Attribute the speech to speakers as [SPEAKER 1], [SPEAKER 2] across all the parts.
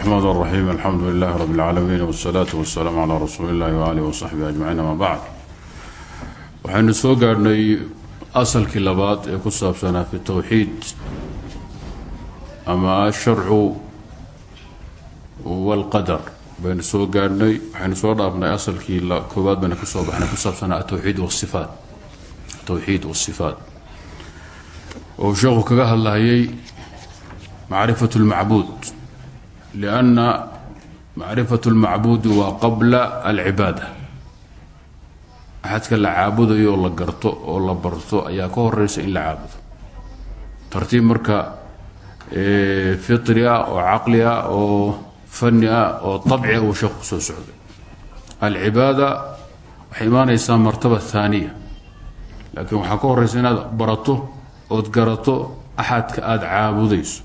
[SPEAKER 1] axmed raxiim alxamdu lilahi rabi اlcaalamiin wsalaatu wasalaamu calaa rasuuli illahi waaalih wasaxbihi ajmaciin ama bacd waxaynu soo gaadhnay asalkii labaad ee ku saabsanaa fi towxiid ama asharcu walqadar baynu soo gaadhnay waxaynu soo dhaafnay asalkii koowaad baynu ku soo baxnay ku saabsanaa atowxiid wasifaat towxiid wasifaat oo sheekhu kaga hadlahayay macrifat اlmacbuud لأnna macrifaة اlmacbuudi waa qabla alcibaada axadka la caabudayo oo la garto oo la barto ayaa ka horeysa in la caabudo tartiib marka fitri ah oo caqli ah oo fani ah oo طabci ah uu sheekhu kusoo socday alcibaada waxay imaanaysaa martaba haaniya laakiin waxaa ka horeysa inaad barato ood garato axadka aada caabudayso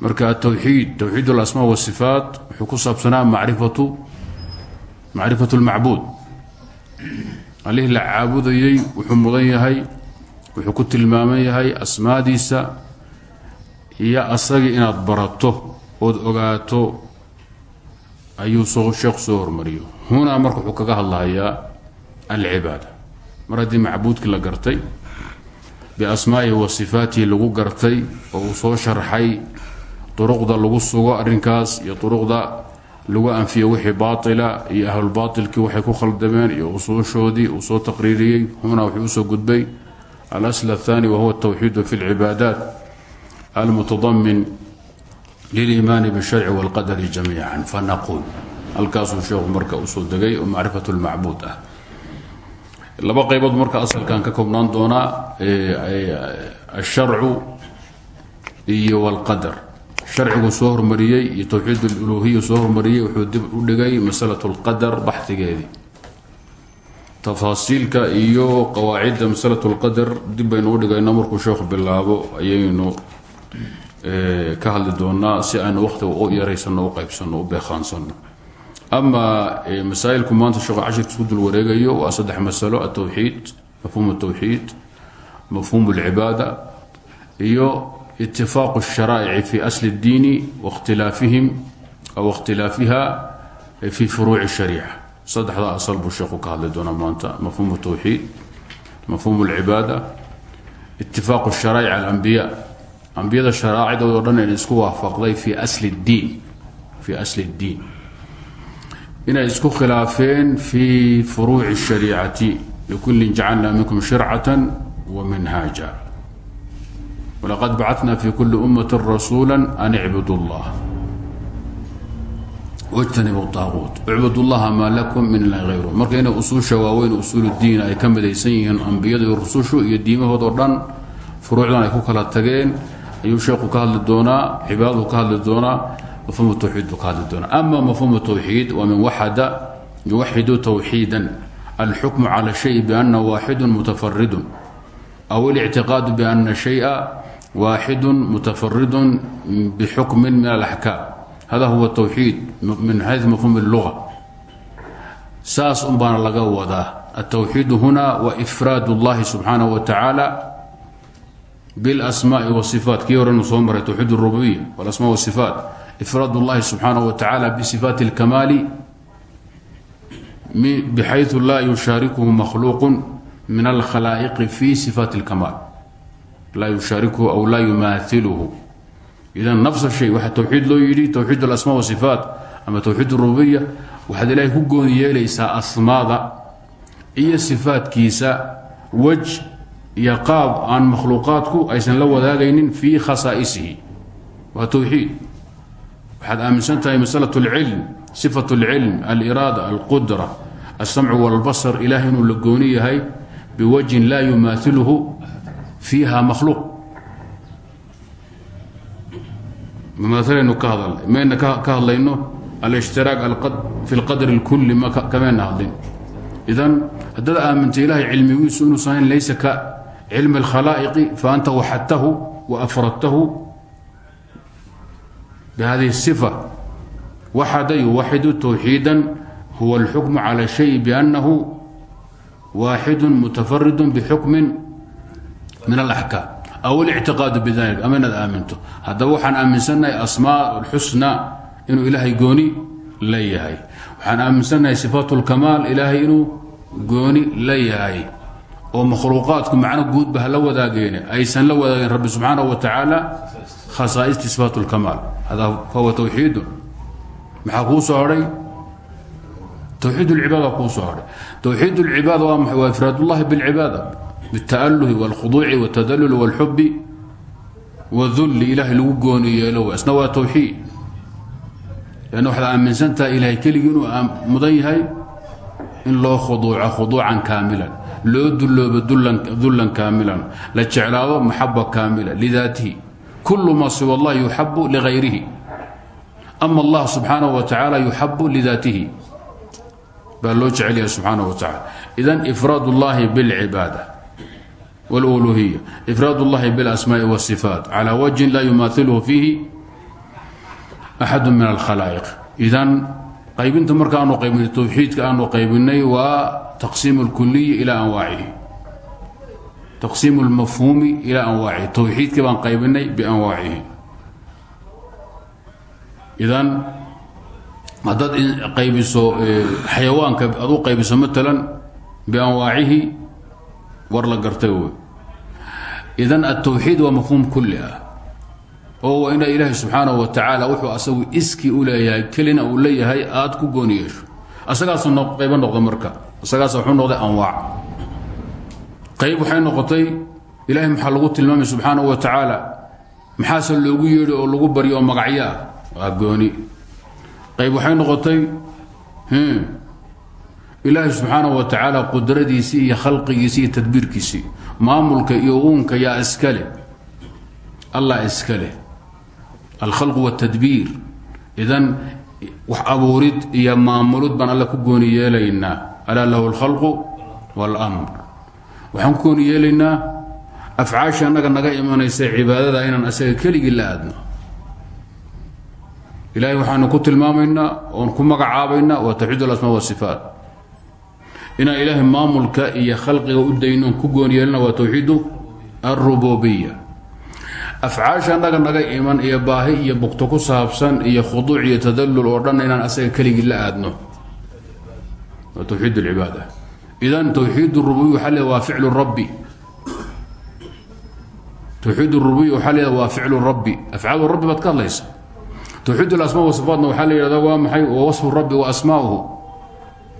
[SPEAKER 1] marka atwxiid towxiid اlasmaa wasifaat wuxuu ku saabsanaa marifatu macrifat اlmacbuud allihii la caabudayey wuxuu mudan yahay wuxuu ku tilmaaman yahay asmaadiisa iyo asagii inaad barato ood ogaato ayuu soo sheekhu soo hormariyo. Hunaa marka wuxuu kaga hadlahayaa alcibaada. Mar haddii macbuudkii la gartay biasmaa'ihi wa sifaatihi lagu gartay oo uu soo sharxay duruqda lagu sugo arrinkaas iyo duruqda lagu anfiyo wixii baatila iyo ahlulbaatilkii waxay ku khaldameen iyo usuushoodii uu soo taqriiriyey huna wuxuu u soo gudbay. Alasl athani wahuwa altawxiidu fi lcibaadaat almutadamin liliimaani bisharci walqadari jamiican. Fanaquul halkaasuu sheekhu marka u soo degay oo macrifat lmacbuud ah. Laba qaybood marka asalkan ka koobnaan doonaa asharcu iyo walqadar sharcigu soo hormariyey iyo towxiid aluluhiya soo hormariyey wuxuu dib u dhigay masalat lqadar baxdigeedii tafaasiilka iyo qawaacidda masalat lqadar dib baynu u dhigayno markuu sheekhu bilaabo ayaynu ka hadli doonaa si aynu wakhtiga u yaraysano u qaybsano u beekaansano ama masaa'ilku maanta sheekhu cashirka isku dul wareegayo waa saddex masalo atowxiid mafhuum atowxiid mafhuum alcibaada iyo itifaaqu الsharaa'ici fi asli اddiini wakhtilaafihim aw ikhtilaafiha fi furuuci الshariica saddexda asal buu sheekhu ka hadli doonaa maanta mafhuum الtowxiid mafhuum اlcibaada itifaaqu الsharaa'ic alambiya ambiyada sharaacidoodo dhan inay isku waafaqday fi asli اddiin fi asli اddiin inay isku khilaafeen fi furuuci الshariicati likulli jacalna minkum shircata wa minhaaja walaqad bacana fi kuli ummati rasuula an icbud اllah wjtanibu aaquut icbud llaha maa lakum min ilahi hayru marka inay usuusha waaweyn usuul diin ay ka midaysan yihiin ambiyada iyo rusushu iyo diimahoodoo dhan furuucdan ay ku kala tageen ayuu sheekhu ka hadli doonaa cibaadadu ka hadli doonaa mafhuumu tawxiid buu ka hadli doonaa ama mafhuumu tawxiid waa min waxada yuwaxidu tawxiidan alxukmu cala shay biana waaxidun mutafaridun aw اlictiqaadu biana shaya waaxidu mutafarid bxukmi min alaxkaam hada huwa towxiid min xayu mafhum اluga saas un baana laga wadaa altowxiidu huna wa ifraad اllahi subxaanaه wa tacaala biاlasmaai wasifaat kii horenu soo maray towxiid اrububiya wاlasma wasifaat ifraad اllahi subxaanaه wa tacaala bisifaati اlkamaali bxayu laa yushaarikuhu makhluuq min alkhalaa'iqi fi sifaati اlkamaal laa yushaarikuhu aw laa yumaailuhu idan nafs shay waxaa towxiid loo yidhi towxiid alasmaa wasifaat ama towxiid rububiya waxaad ilaahay ku gooni yeelaysaa asmaada iyo sifaatkiisa wej iyo qaab aan makhluuqaadku aysan la wadaagaynin fii khasaa'isihi. Waa towxiid waxaad aaminsan tahay masalat اlcilm sifat اlcilm aliraada alqudra alsamcu walbasar ilahay inuu la gooni yahay biwajhin laa yumaailuhu fiiha makhluuq maalaynu ka hadalnay mayna ka hadlayno alshtiraak fi lqadr اlkuli ma kamayna hadlin idan haddaad aamintay ilahay cilmigiisu inuusan hayn laysa ka cilmi اlkhalaa'iqi faanta waxadtahu waafradtahu bihadihi الصifa waxada yuwaxidu towxiida huwa اlxukmu calى shay biأnnahu waaxidu mutafarid bxukmi min alaxkaam aw alictiqaadu bidalik ama inaad aaminto. Haddaba waxaan aaminsannahay asmaa alxusnaa inuu ilaahay gooni la yahay waxaan aaminsannahay sifaat lkamaal ilaahay inuu gooni la yahay oo makhluuqaadku macno guudba ha la wadaageene aysan la wadaageen rabbi subxaanahu wa tacaala khasaa'isti sifaat lkamaal hadaa fahuwa tawxiidun maxaa kuu soo hadhay? Towxiid lcibaada kuu soo hadhay. Towxiid lcibaada waa maxay? Waa ifraad ullahi bilcibaada bالta'aluhi wاlkhuduuci wاtadalul wاlxubi wاdulli ilaahay lagu gooni yeelo isna waa tawxiid lanna waxaad aaminsantaha ilahay keligii inuu mudan yahay in loo khuduuco khuduucan kaamilan loo dulloobo dullan kaamilan la jeclaado maxaba kaamila lidaatihi kul ma siwa اllah yuxabu ligayrihi ama allah subxaanaه wa tacaala yuxabu lidaatihi baa loo jecel yahay subxaanaه wa tacala idan ifraad اllahi bاlcibaada wاluluhiya ifraad اllahi bاlasmaaءi wالصifaat calى wajhin laa yumailhu fiihi axadu min alkhalaa'iq idan qaybinta marka aanu qaybinay towxiidka aanu qaybinay waa taqsiim اlkuliyi ilى anwaacihi taqsiim اlmafhuumi ilى anwaacihi towxiidka baan qaybinay bianwaacihi idan haddaad qaybiso xayawaanka aad u qaybiso maalan bianwaacihi war la gartay wey idan altawxiid waa mafhuum kulli ah oo waa ina ilaahay subxaanahu wa tacaala wuxuu asagu iskii u leeyahay kelina uu aad ku gooni yeesho. Asagaasa qaybo noqda marka. Asagaasa wuxuu noqday anwaac. Qayb waxay noqotay ilaahay maxaa lagu tilmaamay subxaanahu wa tacaala maxaase loogu yeedhi oo lagu baryo oo magacyo ah waa gooni. Qayb waxay noqotay ilaahay subxaanaه wa tacaala qudradiisii iyo khalqigiisii iyo tadbiirkiisii maamulka iyo uunka yaa iskale allah iskale alkhalqu wاtadbiir idan wax abuurid iyo maamulid baan alle ku gooni yeelaynaa alaa lahu اlkhalqu wاlmr waxaan ku gooni yeelaynaa afcaasha annaga naga imanaysa cibaadada inaan asaga keligii la aadno ilahay waxaanu ku tilmaamaynaa oon ku magacaabaynaa waa tawxiid alasmaa wasifaat inaan ilaahay maamulka iyo khalqiga u dayno ku goon yeelina waa tawxiidu alrububiya afcaasha annaga naga iman iyo baahi iyo bugto ku saabsan iyo khuduuc iyo tadallul oo dhan inaan asaga keligii la aadno. Waa tawxiid alcibaada. Idan tawxiid rububiya waxaa leeda waa ficlu rabbi. Tawxiid rububiya waxaa leeda waa ficlu rabbi. Afcaalu rabbi baad ka hadlaysa towxiid alasmaa wasifaatna waxaa la yidhahdaa waa maxay? Wa wasfu rabbi wa asmaa'uhu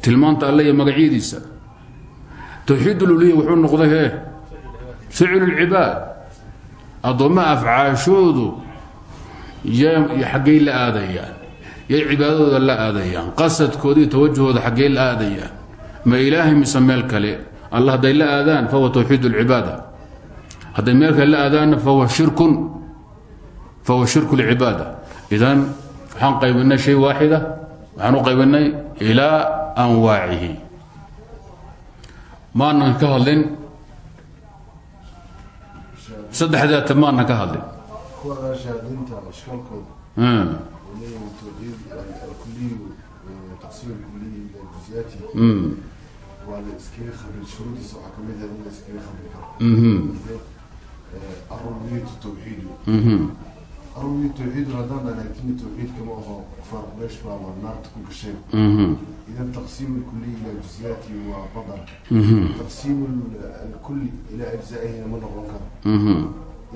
[SPEAKER 1] tilmaanta alle iyo magacyadiisa. Towxiid ululiya wuxuu noqday hee ficlu lcibaad addoommaha afcaashoodu xaggay la aadayaan yay cibaadadooda la aadayaan qasadkooda iyo tawajahooda xaggay la aadayaan. Ma ilaahay mise kale alla hadday la aadaan fahuwa towxiid اlcibaada hadday meel kale la aadaanna fahuwa shirkun fahuwa shirku اlcibaada idan waxaan qaybinay shay waaxida waxaan u ilaa anwaacihi. Maanan ka hadlin. Saddexdaata maanan ka hadlin
[SPEAKER 2] awgii tawxiid haddaan
[SPEAKER 1] dhanaagtina
[SPEAKER 2] tawxiidkama aho kufaar quraysh baaba naarta ku
[SPEAKER 1] gashay
[SPEAKER 2] mhm. idan taqsiim lkuli ila juzyaati waa badar
[SPEAKER 1] mhm.
[SPEAKER 2] taqsiim alkuli
[SPEAKER 1] ilaa
[SPEAKER 2] ajzaihina ma noqon karo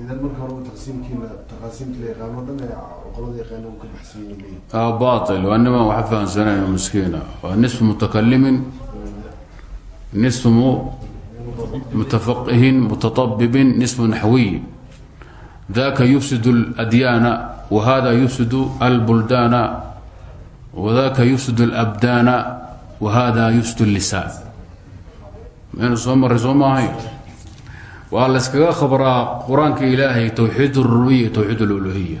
[SPEAKER 2] idan marka horeba taqsiimkiina taqaasiimta la yaqaano dhan
[SPEAKER 1] qolada
[SPEAKER 2] yaqaana uu ka baxsanya leeyahy bail
[SPEAKER 1] waa
[SPEAKER 2] nimaan waxa fahamsanayno miskiina waa nisfu mutakalimin
[SPEAKER 1] nisfu
[SPEAKER 2] mutafaqihin mutatabibin nisfu naxwiyin تقسيم كنا تقاسيم كلا يقانون لنا وقلوا يقانون كل حسين ليه
[SPEAKER 1] آه باطل وانما وحفا سنة مسكينة ونصف متكلم نصف م- متفقه متطبب نصف نحوي ذاك يفسد الأديان وهذا يفسد البلدان وذاك يفسد الأبدان وهذا يفسد اللسان من صوم الرسوم هاي والله اسكغا خبرا قرآنك إلهي توحيد الربوبية توحيد الألوهية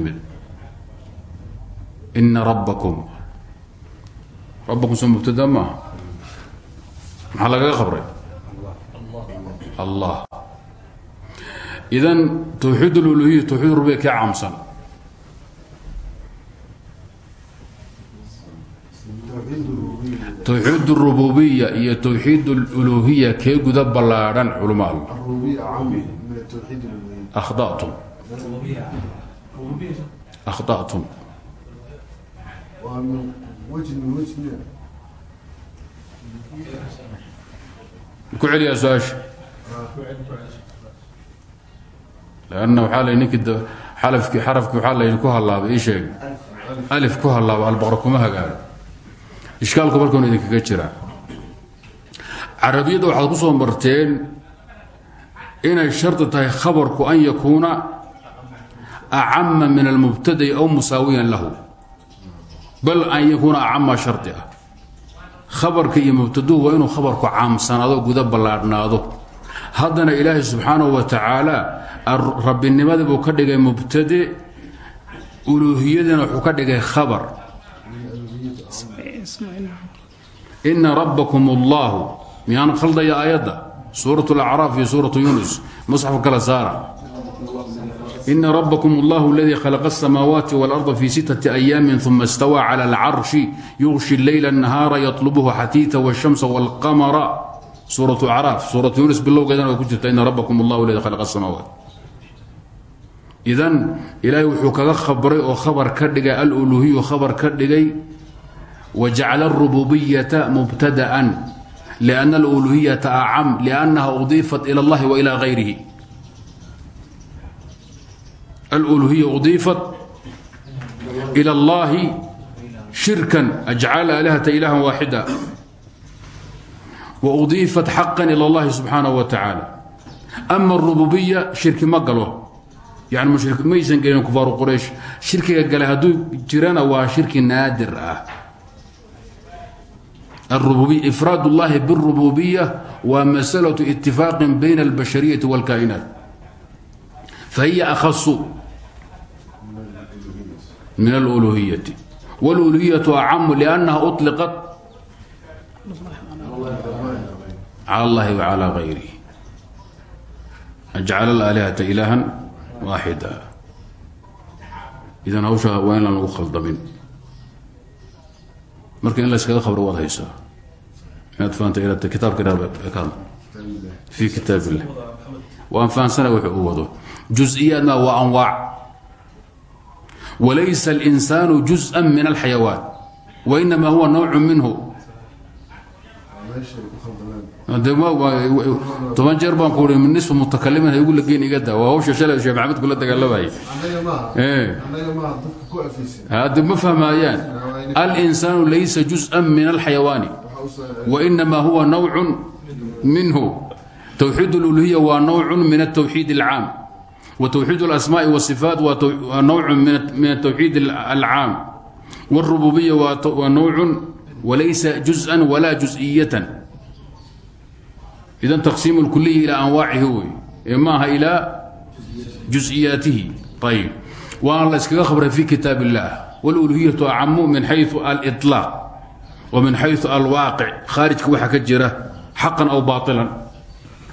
[SPEAKER 1] إن ina rabbakum. Rabbakum so mubtada maaha maxaa lagaga qabray? Allah. Idan towxiid اluluhiya towxiid rubiya kee caamsan? Towxiid اrububiya iyo towxiid اluluhiya kee guda ballaadhan
[SPEAKER 2] culamaadu
[SPEAKER 1] akhطatum akhطatum
[SPEAKER 2] waa min wejni wejni
[SPEAKER 1] ku celiyaa su'aasha lanna waxaa la ninkii xalafkii xarafkii waxaa la ku hallaabay ii sheeg. Alif ku hallaaba albaqra kuma hagaago. Ishkaalku markauna idinkaga jiraa carabiyadda waxaad ku soo marteen inay shardi tahay khabarku an yakuuna acama min almubtada'i aw musaawiyan lahu bal an yakuuna acama shardi ah. Khabarka iyo mubtaduhu waa inuu khabarku caamsanaado guda ballaadhnaado. Haddana ilaahay subxaanahu wa tacaala rabbinimadii buu ka dhigay mubtade uluuhiyadiina wuxuu ka dhigay khabar. Ina rabbakum allahu miyaan khaldaya aayadda? Suurat alacraaf iyo suuratu yunus musxafka kala ina rabbakum allahu aladii khalaqa asamaawaati waalarda fii sittati ayaamin uma istawaa cala alcarshi yuغshi leyla الnahaara yطlubhu xatiita wالshamsa wاlqamara suuratu acraaf suuratu yunus bilowgeedana way ku jirta ina rabbakum allahu aladii khalaqa asamaawaat idan ilaahay wuxuu kaga khabray oo khabar ka dhigay aluluhiyu khabar ka dhigay wajacala الrububiyata mubtada'an لأn اluluhiyata acam لأnnaha uضiifat ilى اllahi wa ilى غayrihi aluluhiya uضiifat ilى اllahi shirkan ajcala alihata ilaha waaxida wa uضiifat xaqa ilى اllahi subxaanaه wa tacaala ama الrububiya shirki ma galo yani maysan gelin kufaaru quraysh shirkiga gale hadduu jirana waa shirki naadir ah ifraad اllahi bالrububiya waa masalaة itifaaqi bayna اlbashariyaةi wاlkaa'inaat fahiya akhasu min اluluhiyati wاluluhiyaةu acamu لأnnaha uطliqat calى اllahi وعalى غayrih ajcala اlaalihata ilaha waaxida idan hawsha waa inaan lagu khaldamin marka in layskaga khabro waad haysaa inaad fahamta kitaabka ka fi kitaab illah waan fahamsana wuxuu u wado juز'iyaadna waa anwaac walaysa اlinsaanu juزءa min alxayawaan wainama huwa nawcu minhu toban jeer baan ku ui nisfu mutakalimin haygu lageyn iga da waa hawsha shalay sheekh maxamed kula dagaalamaya hade ma fahmaayaan alinsaanu laysa juزءa min alxayawaani wainama huwa nawcu minhu twxiid اluluhiya waa nawcu min الtwxiid اlcaam وتwxiid اlasmaaءi والصifaat waa nawcu min الtwxiid alcaam wالrububiya waa nawcu walaysa juزءa wala juزئiyatan idan taqsiim اlkuliyi ilى anwaacihi wey ee maaha ilaa juز'iyaatihi ayb waana la yskaga khabray fi kitaab الlah wاluluhiyaةu acamu min xayثu alطlaaq وmin xayثu alwaaqic khaarijka waxa ka jira xaqan aw baطilan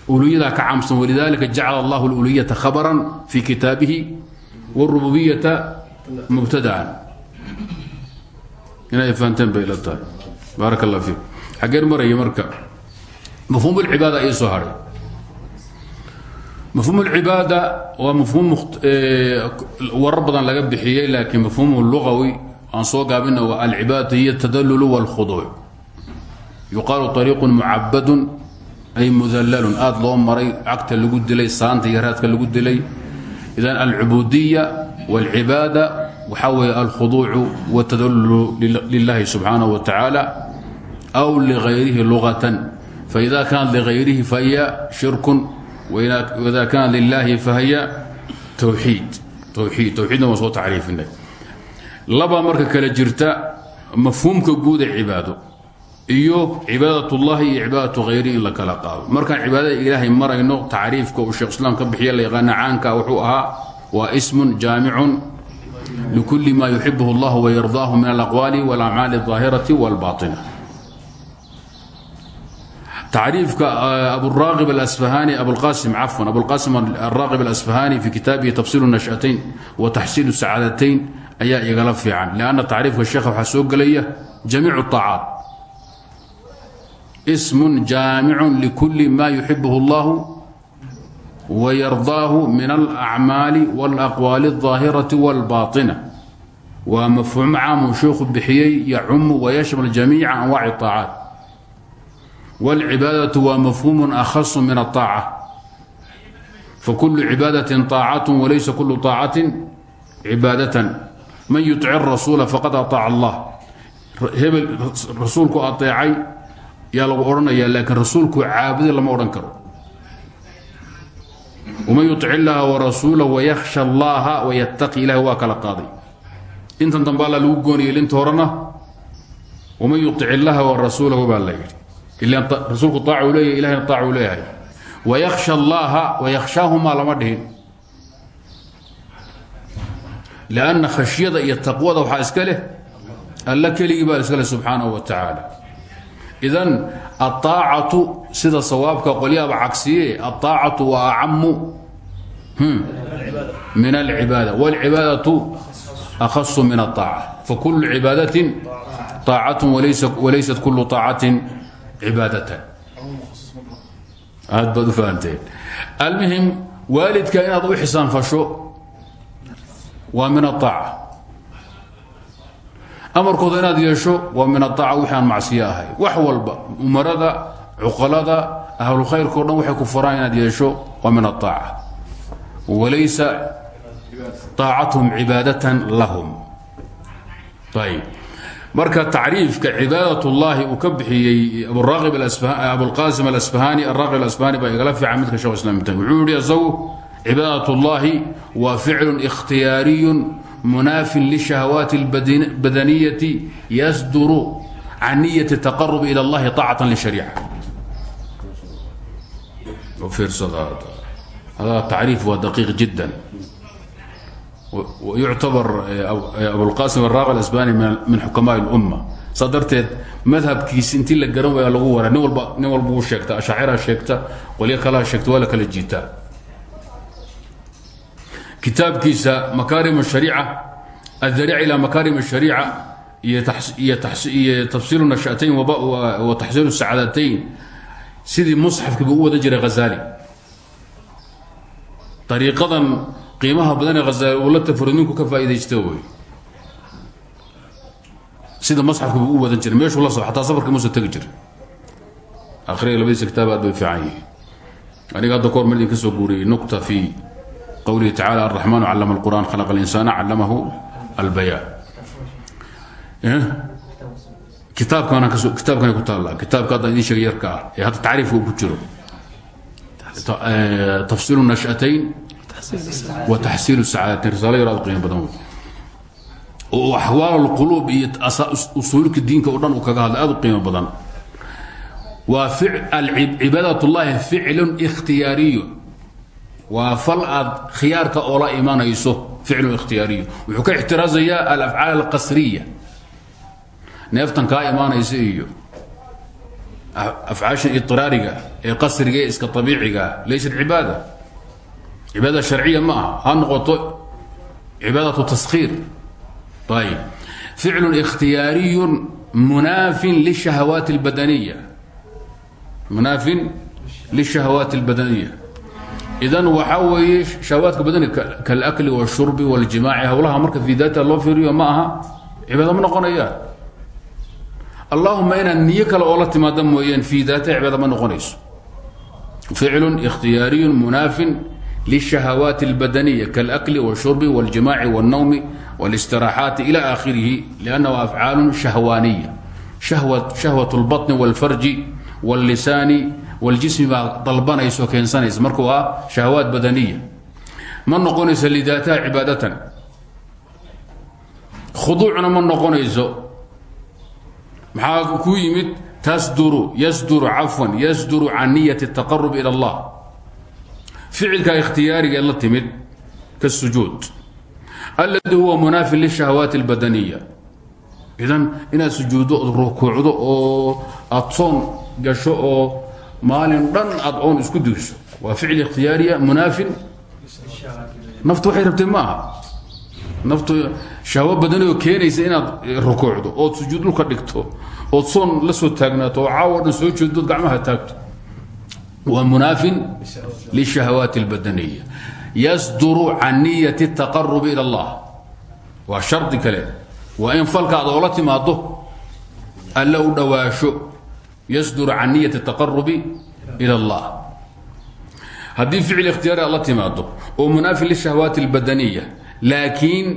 [SPEAKER 1] uluhiyadaa ka caamsan walidalika jacala allah اluliyata khabran fi kitaabihi wاrububiyata mubtadaan inay fahanteen bay ila tahay baarak اllah fiik xaggeen maraya marka mafhuum اlcibaada ii soo hadhay mafhuum اlcibaada waa mafhuum warar badan laga bixiyey laakiin mafhuum lugawi aan soo gaabina waa alcibaadatu hiy اtadalul wاlkhuduuc yuqaalu طariiq mucabadu ay mudallalun aada loo maray cagta lagu dilay saanta iyo raadka lagu dilay idan alcubuudiya wاlcibaada waxaa weeye alkhuduucu wاtadalulu lilahi subxaanaه wa tacaala aw ligayrihi lugatan faida kaanat ligayrihi fahiya shirkun wida kaanat lilahi fahiya towxiid towxiid towxiidna waan soo tacriifinay laba marka kale jirta mafhuumka guud ee cibaado iyo cibaadat ullahi iyo cibaadatu hayri in la kala qaado markaan cibaadada ilaahay marayno tacriifka uu sheekh islaam ka bixiya la yaqaana caanka wuxuu ahaa waa ismun jaamicun likuli ma yuxibuhu allah wayardaahu min alaqwaali walacmaali اdaahirati wاlbaطina tacriifka aburaaqib alasfahani abulqasim cafwan abulqasim araaqib alasfahani fi kitaabihi tafsiilu nashatayn wa taxsiilu sacaadatayn ayaa igala fiican lanna tacriifka sheekha waxaa soo gelaya jamiic aacaat ism jaamicu likuli ma yuxibh اllah wayardaahu min alacmaali wاlaqwaali الظaahiraةi wاlbaطina waa mafhuum caamuu sheikhu bixiyey yacumu wayashmal jamiica anwaaci الطaacaat wاlcibaadaةu waa mafhuum akhasu min الطaaca fakulu cibaadaة طaacaة walaysa kulu طaacaةi cibaadaة man yuطic الrasuula faqad aطaaca اllah hebel rasuulku aeecay yaa lagu odhanaya laakiin rasuulku caabudi lama odhan karo. Waman yuطic illaaha warasuulah wayakhsha allaha wayataqi ilahi waa kala qaaday. Intan dambe alla lagu gooniyay linta horena waman yuطic illaha warasuulahu baa la yidhi. Ila rasuulku aacu leeyahy ilahina aacu leeyahay. Wayakhsha allaha wayakhshaahumaa lama dhihin. Lanna khashyada iyo taqwada waxaa iska leh alla keligii baa idan aطaacatu sida sawaabka qolyaaba cagsiye aطaacatu waa acamu min alcibaada wاlcibaadaةu akhasu min الطaaca fakulu cibaadaةi طaacaة walaysat kulu طaacaةi cibaadaةa aad baad u fahanteen almuhim waalidka inaad u xisaanfasho waa min الطaaca amarkooda inaad yeesho waa min aaaca wixi aan wax walba umarada cuqalada ahlu khayrka o dhan waxay ku faraan inaad yeesho waa min aaaca walaysa aacatuhum cibaadatan lahum. Ayb marka tacriifka cibaadat اllahi uu ka bixiyey abulqasim alasfahani araqib alasfahani baa igala fiican midka shekh islam wuxuu yihi isagu cibaadat اllahi waa ficlu ikhtiyaariyu munaafin lلشhahawaat اlbadaniyati yasduru can niyat التaqarub ilى اllahi طaacata lshariica hada tacriif waa daqiiq jida yuctabar abulqasim araaqi alasbani min xukamaء اlumma saa darteed madhabkiisi intii la garan waya lagu wara nin walba nin walba u sheegta ashaacira sheegta qolyo kalaa sheegta waa la kala jiitaa kitaabkiisa makaarim الشhariica aلdariic ilى makaarim الشhariica iyo tafsiilu nashatayn wa taxsiilu sacaadatayn sidii musxafkiiba u wadan jiray hazali ariiqadan qiimaha badan ee hazali uu la tafarudninku ka faaidaysta wey sida musxafkiiba u wadan jiray meeshuu la so ataa safarka muuse tegi jira akhriga labadiisa kitaab aad bay fiican yihiin aniga hadda kahor mar idin ka soo guuriyey nuqta fi qwlihi tacala aلرaحman clm الqur'an khalq الإnsaan callamahu اlbayaan kitaabkana kitaabkanay ku taalla kitaabka hadda idin sheega yarka ah ee hadda tacriifka uu ku jiro tafsiil الnashأatayn wa taxsiil الsacaadatain risaalo yar aad qiimo badan wey oo axwaal اlquluub iyo usuulka diinka o dhan uu kaga hadlay aad u qiimo badan waa cibaadaة اllahi ficl اkhtiyaariy waa fal aad khiyaarka oola imanayso ficlu ikhtiyaariyo wuxuu ka ixtiraazayaa alafcaal alqasriya neeftan kaa imaanaysa iyo afcaashan iطiraariga ee qasriga ee iska abiiciga laysat cibaada cibaada sharciya ma aha ha noqoto cibaadatu taskhiir ayb ficlu ikhtiyaariyu munaafin lishahawaati اlbadaniya munaafin lishahawaati اlbadaniya idan waxaa weeye shahawaadka badani kalakli wاshurbi wاljimaaci hawlaha marka fii daata loo fiiriyo ma aha cibaado ma noqonayaan allahuma inaad niyo kale oo la timaada mooyeen fii daata cibaado ma noqonayso ficlu ikhtiyaariyu munaafin lishahawaati اlbadaniya kalakli wاshurbi wاljimaaci wاlnawmi wاlاstiraaxaati ilى aakhirihi liannahu afcaalu shahwaaniya shahwaة اlbaطni wاlfarji wاllisaani wاljismi baa dalbanayso keensanaysa marka waa shahawaat badaniya ma noqonayso lidaataha cibaadatan khuduucna ma noqonayso maxaa ku yimid tasduru yasduru cafwan yasduru can niyati الtaqarub ilى اllah ficilka ikhtiyaariga la timid kasujuud aladi huwa munaafin lishahawaati اlbadaniya idan inaad sujuuddo od rukuucdo oo aad soon gasho oo maalin dhan aad oon isku duyso waa ficil ikhtiyaariya munaafin naftu waxay rabtay ma aha naftu shahwo badanoo keenaysa inaad rukuucdo ood sujuud dhulka dhigto ood soon la soo taagnaato oo caawo dhan soo jeedood gacmaha taagto waa munaafin lishahawaati اlbadaniya yasduru can niyati الtaqarubi ilى اllah waa shardi kale waa in falka ad oola timaado alla u dhowaasho yasduru can niyati الtaqarubi ilى اllah haddii ficil ikhtiyaari aad la timaado oo munaafin lishahawaati اlbadaniya laakiin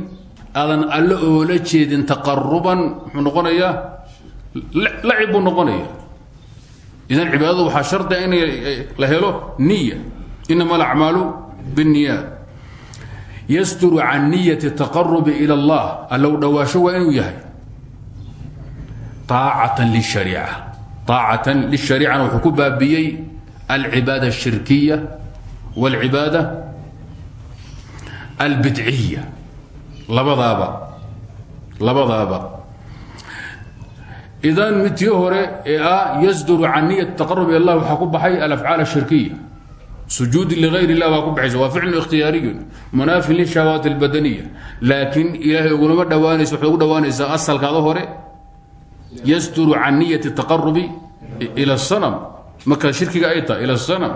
[SPEAKER 1] aadan alle oola jeedin taqaruban muxuu noqonayaa lacib buu noqonaya idan cibaadadu waxaa shardia in la helo niya inama alacmaalu biاniyaat yasduru can niyati taqarubi ilى اllah allow dhowaasho waa inuu yahay aacatan lishariica aacatan lisharicana wuxuu ku baabiyey alcibaada الshirkiya wاlcibaada albidciya labadaaba labadaaba idan midtii hore ee ah yasduru can niyat taqarub il lah waxaa ku baxay alafcaal ashirkiya sujuudi ligayr illah baa ku baxaysa waa ficlu ikhtiyaariyun munaafin lishahawaat اlbadaniya laakiin ilaahay ugulama dhawaanaysa waxay ugu dhawaanaysaa asalkaada hore yasduru can niyati taqarubi ila sanam. Marka shirkiga ay tahay ila sanam.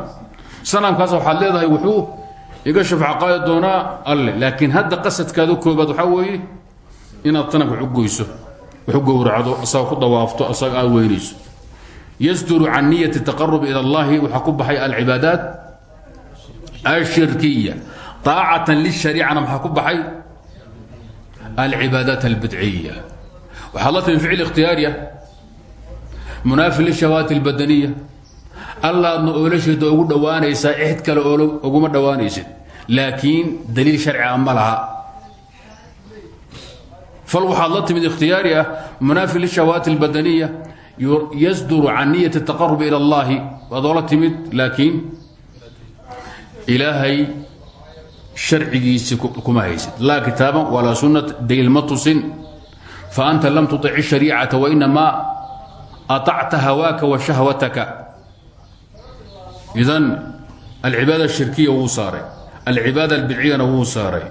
[SPEAKER 1] Sanamkaas waxaad leedahay wuxuu iga shafca qaadi doonaa alle. Laakiin hadda qasadkaada koobaad waxaa weeye inaad sanamka ugoyso wax u gowracdo asaga ku dawaafto asaga aad weynayso. Yasduru can niyati taqarubi ila اllahi waxaa ku baxay alcibaadaat ashirkiya aacatan lisharicana maxaa ku baxay? Alcibaadaat albidciya waxaad la timi ficil ikhtiyaariya munaafin lishahawaati اlbadaniya allaadna oola sheeda ugu dhowaanaysaa cid kale uguma dhowaanaysid laakiin daliil sharciga ma laha fal waxaad la timid ikhtiyaari ah munaafin lishahawaati اlbadaniya yasduru can niyati الtaqarubi ilى اllahi waad oola timid laakiin ilaahay sharcigiisi kuma haysid laa kitaaban walaa sunat daliil ma tusin faanta lam tuطic الshariicata wainamaa aطacta hawaaka wa shahwataka idan alcibaada الshirkiya wuu saaray alcibaada albidciyana wuu saaray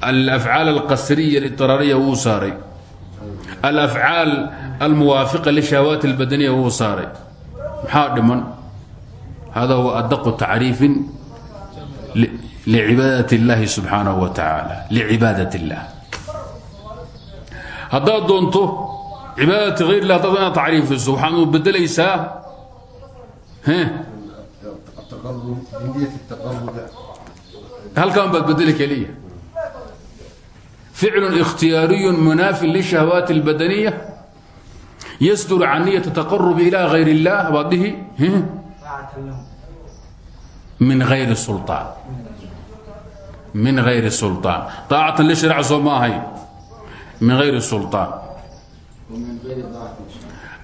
[SPEAKER 1] alafcaal alqasriya اlطiraariya wuu saaray alafcaal almuwaafiqa lishahawaati اlbadaniya wuu saaray maxaa dhiman hada huwa adaqu tacriifin lcibaadat اllahi subxaanaه wa tacaala lcibaadat اllah haddaad doonto cibaadati hayr lah haddaad inaad tacriifiso waxaanu bedelaysaa halkan baad bedeli keliya ficlu اkhtiyaariyu munaafin lishahawaati اlbadaniya yasdur can niyati taqarubi ilى hayr اllah baad dhihi min ayri sulaan min hayri sulaan aacatan lisharic soo ma ahay min hayri sulaan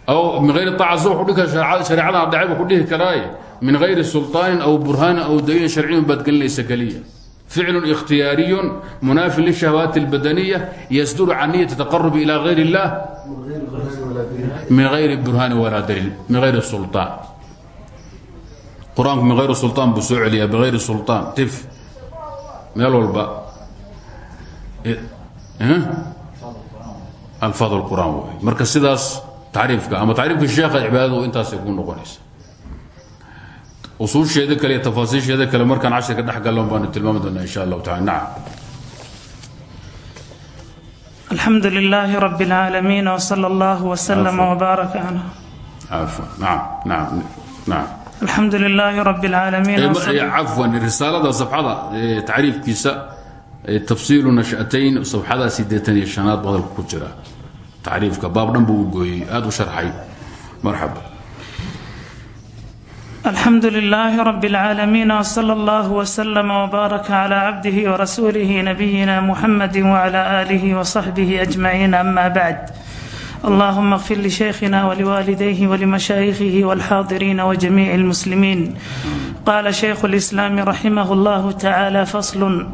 [SPEAKER 1] aw min hayri aaca so udhi shareecadan dhacayba ku dhihi karaaye min hayri sulطaanin aw burhaanin aw daliilin sharciyun baad gelinaysa keliya ficlu ikhtiyaariyu munaafin lishahawaati اlbadaniya yasduru can niyati taqarubi ilى hayr اllah min hayri burhaani walaa daliil min hayri sulaan qur-aanku min hayri sulaan buu soo celiyaa bihayri sulaan tif meel walba alfaad اlqur'aan wey marka sidaas tacriifka ama tacriifka sheekha cibaadadu intaasay ku noqonaysa usuusheeda kale iyo tafaasiisheeda kale markaan cashirka dhex galon baanu tilmaami doonaa insha allahu taala nacam
[SPEAKER 3] الحمد لله رب العالمين وصلى الله وسلم
[SPEAKER 1] عفوا.
[SPEAKER 3] وبارك على
[SPEAKER 1] cafwan nacam nacam nacam
[SPEAKER 3] الحمد لله رب العالمين وصلى
[SPEAKER 1] cafwan risaalada safxada ee tacriifkiisa ee tafsiilu nashatayn safxada sideetan iyo tacriifka baab dhan buu u gooyey aada u sharxay marxaba
[SPEAKER 3] الحمد لله رب العالمين وصلى الله وسلم وبارك على عبده ورسوله نبينا محمد وعلى آله وصحبه أجمعين أما بعد اللهم اغفر لشيخنا ولوالديه ولمشايخه والحاضرين وجميع المسلمين قال شيخ الإسلام رحمه الله تعالى فصل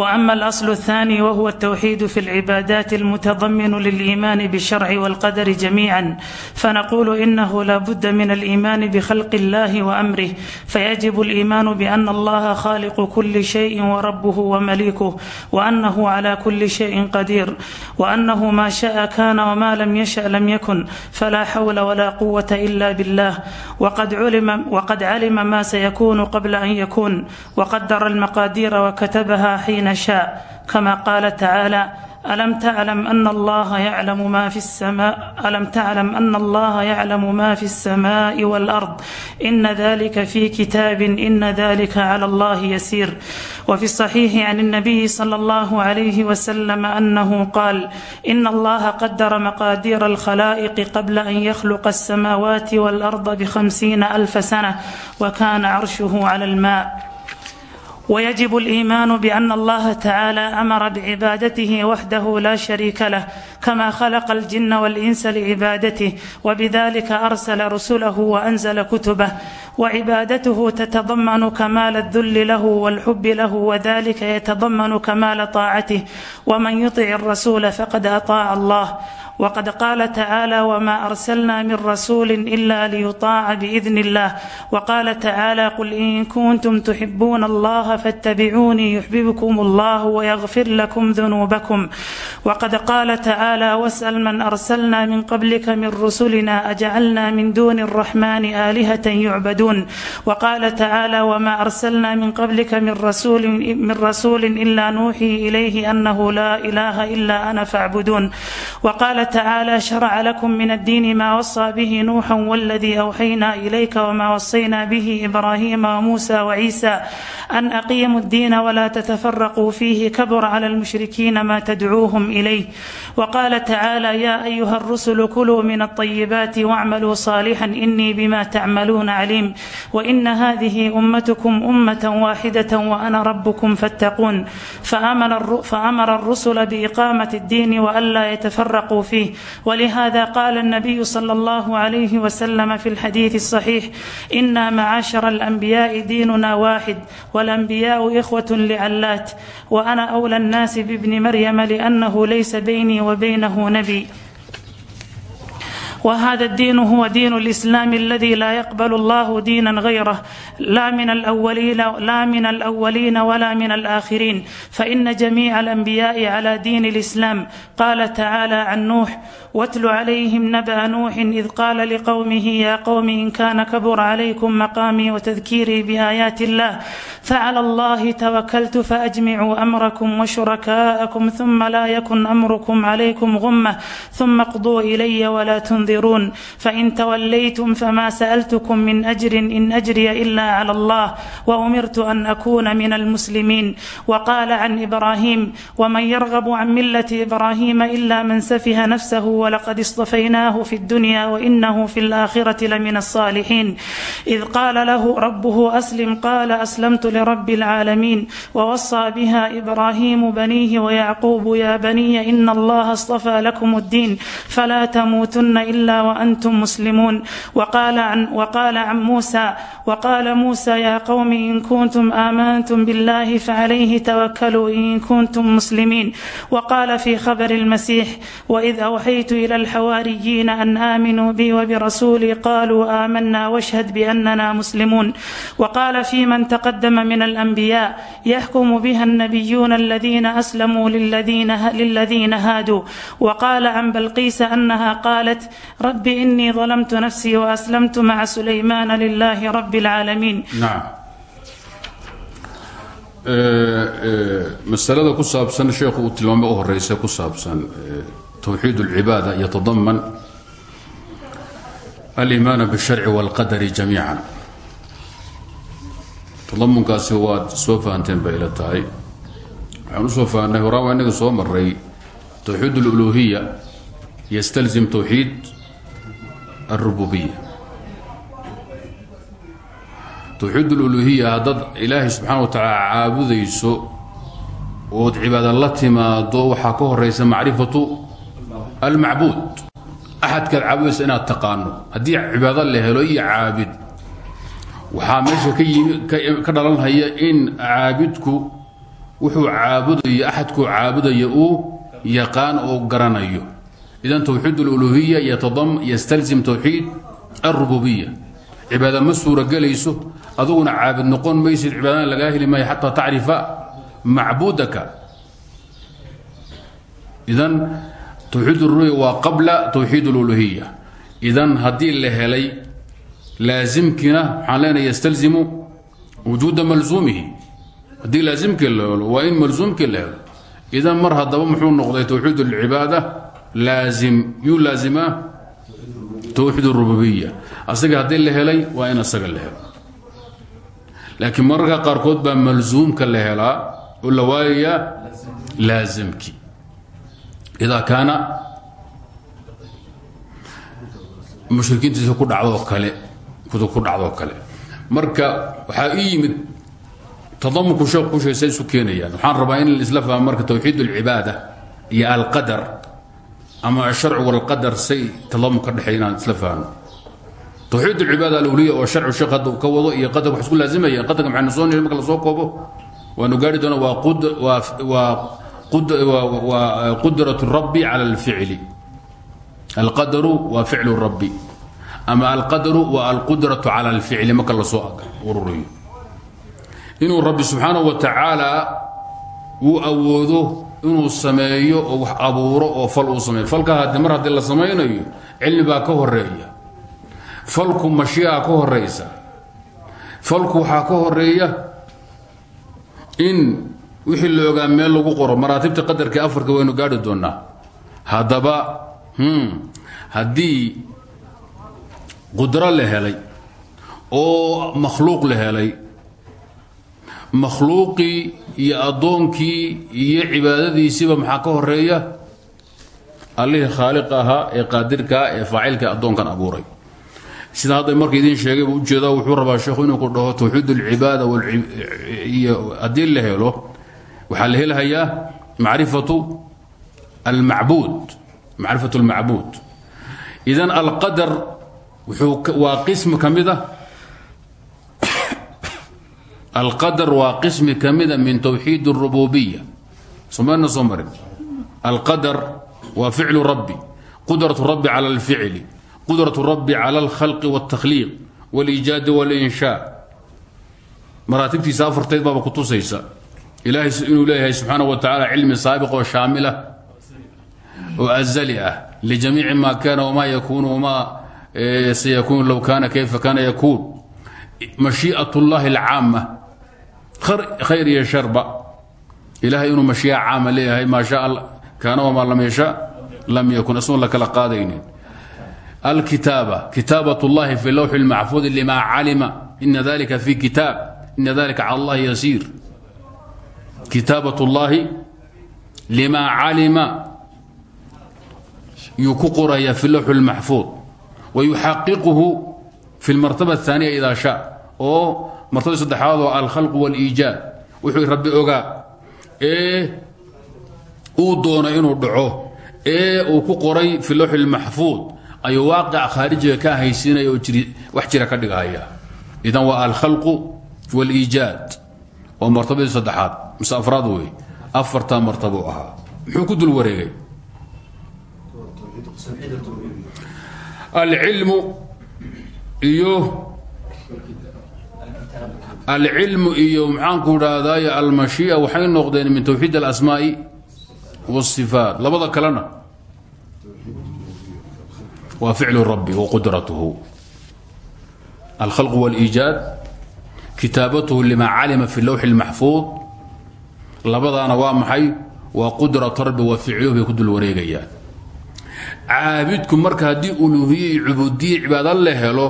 [SPEAKER 3] وأما الأصل الثاني وهو التوحيد في العبادات المتضمن للإيمان بالشرع والقدر جميعا فنقول إنه لا بد من الإيمان بخلق الله وأمره فيجب الإيمان بأن الله خالق كل شيء وربه ومليكه وأنه على كل شيء قدير وأنه ما شاء كان وما لم يشأ لم يكن فلا حول ولا قوة إلا بالله وقد علم وقد علم ما سيكون قبل أن يكون وقدر المقادير وكتبها حين نشاء كما قال تعالى ألم تعلم أن الله يعلم ما في السماء ألم تعلم أن الله يعلم ما في السماء والأرض إن ذلك في كتاب إن ذلك على الله يسير وفي الصحيح عن النبي صلى الله عليه وسلم أنه قال إن الله قدر مقادير الخلائق قبل أن يخلق السماوات والأرض بخمسين ألف سنة وكان عرشه على الماء ويجب الإيمان بأن الله تعالى أمر بعبادته وحده لا شريك له كما خلق الجن والإنس لعبادته وبذلك أرسل رسله وأنزل كتبه وعبادته تتضمن كمال الذل له والحب له وذلك يتضمن كمال طاعته ومن يطع الرسول فقد أطاع الله وقد قال تعالى وما أرسلنا من رسول إلا ليطاع بإذن الله وقال تعالى قل إن كنتم تحبون الله فاتبعوني يحببكم الله ويغفر لكم ذنوبكم وقد قال تعالى تعالى واسأل من أرسلنا من قبلك من رسلنا أجعلنا من دون الرحمن آلهة يعبدون وقال تعالى وما أرسلنا من قبلك من رسول من رسول إلا نوحي إليه أنه لا إله إلا أنا فاعبدون وقال تعالى شرع لكم من الدين ما وصى به نوحا والذي أوحينا إليك وما وصينا به إبراهيم وموسى وعيسى أن أقيموا الدين ولا تتفرقوا فيه كبر على المشركين ما تدعوهم إليه وقال قال تعالى يا أيها الرسل كلوا من الطيبات واعملوا صالحا إني بما تعملون عليم وإن هذه أمتكم أمة واحدة وأنا ربكم فاتقون فأمر الرسل بإقامة الدين وألا يتفرقوا فيه ولهذا قال النبي صلى الله عليه وسلم في الحديث الصحيح إنا معاشر الأنبياء ديننا واحد والأنبياء إخوة لعلات وأنا أولى الناس بابن مريم لأنه ليس بيني وبين بينه نبي وهذا الدين هو دين الإسلام الذي لا يقبل الله دينا غيره لا من الأولين لا من الأولين ولا من الآخرين فإن جميع الأنبياء على دين الإسلام قال تعالى عن نوح واتل عليهم نبأ نوح إذ قال لقومه يا قوم إن كان كبر عليكم مقامي وتذكيري بآيات الله فعلى الله توكلت فأجمعوا أمركم وشركاءكم ثم لا يكن أمركم عليكم غمة ثم اقضوا إلي ولا تنذروا تنظرون فإن توليتم فما سألتكم من أجر إن أجري إلا على الله وأمرت أن أكون من المسلمين وقال عن إبراهيم ومن يرغب عن ملة إبراهيم إلا من سفه نفسه ولقد اصطفيناه في الدنيا وإنه في الآخرة لمن الصالحين إذ قال له ربه أسلم قال أسلمت لرب العالمين ووصى بها إبراهيم بنيه ويعقوب يا بني إن الله اصطفى لكم الدين فلا تموتن إلا إلا وأنتم مسلمون وقال عن, وقال عن موسى وقال موسى يا قوم إن كنتم آمنتم بالله فعليه توكلوا إن كنتم مسلمين وقال في خبر المسيح وإذ أوحيت إلى الحواريين أن آمنوا بي وبرسولي قالوا آمنا واشهد بأننا مسلمون وقال في من تقدم من الأنبياء يحكم بها النبيون الذين أسلموا للذين, للذين هادوا وقال عن بلقيس أنها قالت رب اني ظلمت نفسي واسلمت مع سليمان لله رب العالمين
[SPEAKER 1] nacam masalada ku saabsan sheekhu uu tilmaamay u horeysa ku saabsan towxiid اlcibaada yatadaman alimaana bالsharci wاlqadari jamiica tadamunkaasi waad soo fahanteen bay ila tahay waxaan usoo fahnay horaan waa inaga soo maray towxiid اluluhiya ystalzim towxiid arububiya tawxiid luluhiya haddaad ilaahay subxaana wa tacaala caabudayso ood cibaada la timaado waxaa ka horaysa macrifatu almacbuud axadkaad caabudaysa inaad taqaano haddii cibaado la helo iyo caabid waxaa meesha ka dhalanhaya in caabidku wuxuu caabudayo axadkuu caabudaya uu yaqaan oo garanayo idan towxiid aluluhiya yastalzim towxiid alrububiya cibaada ma suurogelayso aduguna caabid noqon maysid cibaadana lagaa heli maayo xataa tacrifa macbuudaka. Idan towxiid aluluhiya waa qabla towxiid aluluhiya idan haddii la helay laasimkiina waxaan leenahay yastalzimu wujuuda malzuumihi. Haddii laasimkii la helo waa in malzuumkii la helo. Idan mar haddaba muxuu noqday towxiid alcibaada laazim yuu laazimaa towxiid اrububiya asaga haddii la helay waa in asaga la helo. Laakiin mararka qaarkood baa malzuumka la helaa oo la waayayaa laasimkii idaa kaana mushrikiintiisa ku dhacdoo kale ku dhacdoo kale. Marka waxaa ii yimid tadamunku sheekh kusheeg say isu keenayaan. Waxaan rabaa in isla fahmo marka towxiid اlcibaada iyo alqadar ama asharc walqadar say talaamu ka dhexey inaan isla fahno tawxiid alcibaada alwliya oo sharcu sheekh hadda ka wado iyo qadarka wax isku laazimayaa qadarka maxaynu soo niri marka la soo koobo? Waanu gaari doona waa qudratu rabbi cala alficli. Alqadaru waa ficlu rabbi ama alqadaru waa alqudratu cala alficli marka la soo ururiyo. Inuu rabbi subxaanah wa tacaala wuu awoodo inuu sameeyo oo wax abuuro oo fal uu sameeyo. Falka haddi mar haddii la samaynayo cilmi baa ka horreeya falku mashiica ka horaysa falku waxaa ka horreeya in wixii la ogaa meel lagu qoro. Maraatibta qadarkii afarka waynu gaari doonaa. Haddaba haddii qudro la helay oo makhluuq la helay makhluuqii iyo addoonkii iyo cibaadadiisiiba maxaa ka horreeya allihii khaaliq ahaa ee qaadirkaa ee faacilka addoonkan abuuray. Sida hadda marka idiin sheegay buu u jeedaa wuxuu rabaa sheekhu inuu ku dhaho towxiid اlcibaada iyo haddii helo waxaa la helhayaa macrifatu almacbuud macrifatu اlmacbuud idan alqadar wuxuu waa qism ka alqadar waa qismi ka mida min towxiid الrububiya somayna soo marin alqadar waa ficlu rabbi qudraة rabbi calى اlficli qudraة rabbi calى اlkhalqi wاltakhliiq wاliijaadi wاlinshaa maraatibtiisa afarteed baaba ku tusaysa ilaahay inuu leeyahay subxaana wa tacaala cilmi saabiq oo shaamila oo azali ah lijamiici ma kana wma yakunu wma sayakunu low kana kayfa kana yakuun mashii'at اllahi اlcaama khayr iyo sharba ilahay inuu mashiica caama leeyahay maa shaa kaana wamaa lam yasha lam yakun isgoon la kala qaadaynin alkitaaba kitaabat اllahi fi lowxi اlmaxfuudi lima calima ina dalika fi kitaab ina dalika cala allahi yasiir kitaabat اllahi lima calima yuu ku qoraya fi lowxi اlmaxfuud wayuxaqiquhu fi اlmartaba الثaaniya ida sha oo martada saddexaad oo alkhalqu waliijaad. Wuxuu rabbi ogaa ee uu doono inuu dhaco ee uu ku qoray fi lowxi lmaxfuud ayuu waaqica ka haysiinaya oo wax jira ka dhigahaya idan waa alkhalqu waliijaad oo martabadii saddexaad mise wey afartaa martabuu ahaa. Ku dul wareegay? Alcilmu iyo alcilmu iyo maxaanku dhahday almashii'a waxay noqdeen min towxiid alasmaa'i wاsifaat labada kalena waa ficlu rabbi wa qudratuhu alkhalq wاliijaad kitaabatuhu lima calima fi lowxi اlmaxfuud labadaana waa maxay waa qudrat rabbi wa ficluhu bay ku dul wareegayaan caabidku marka haddii uluhiye iyo cubuudiye cibaado la helo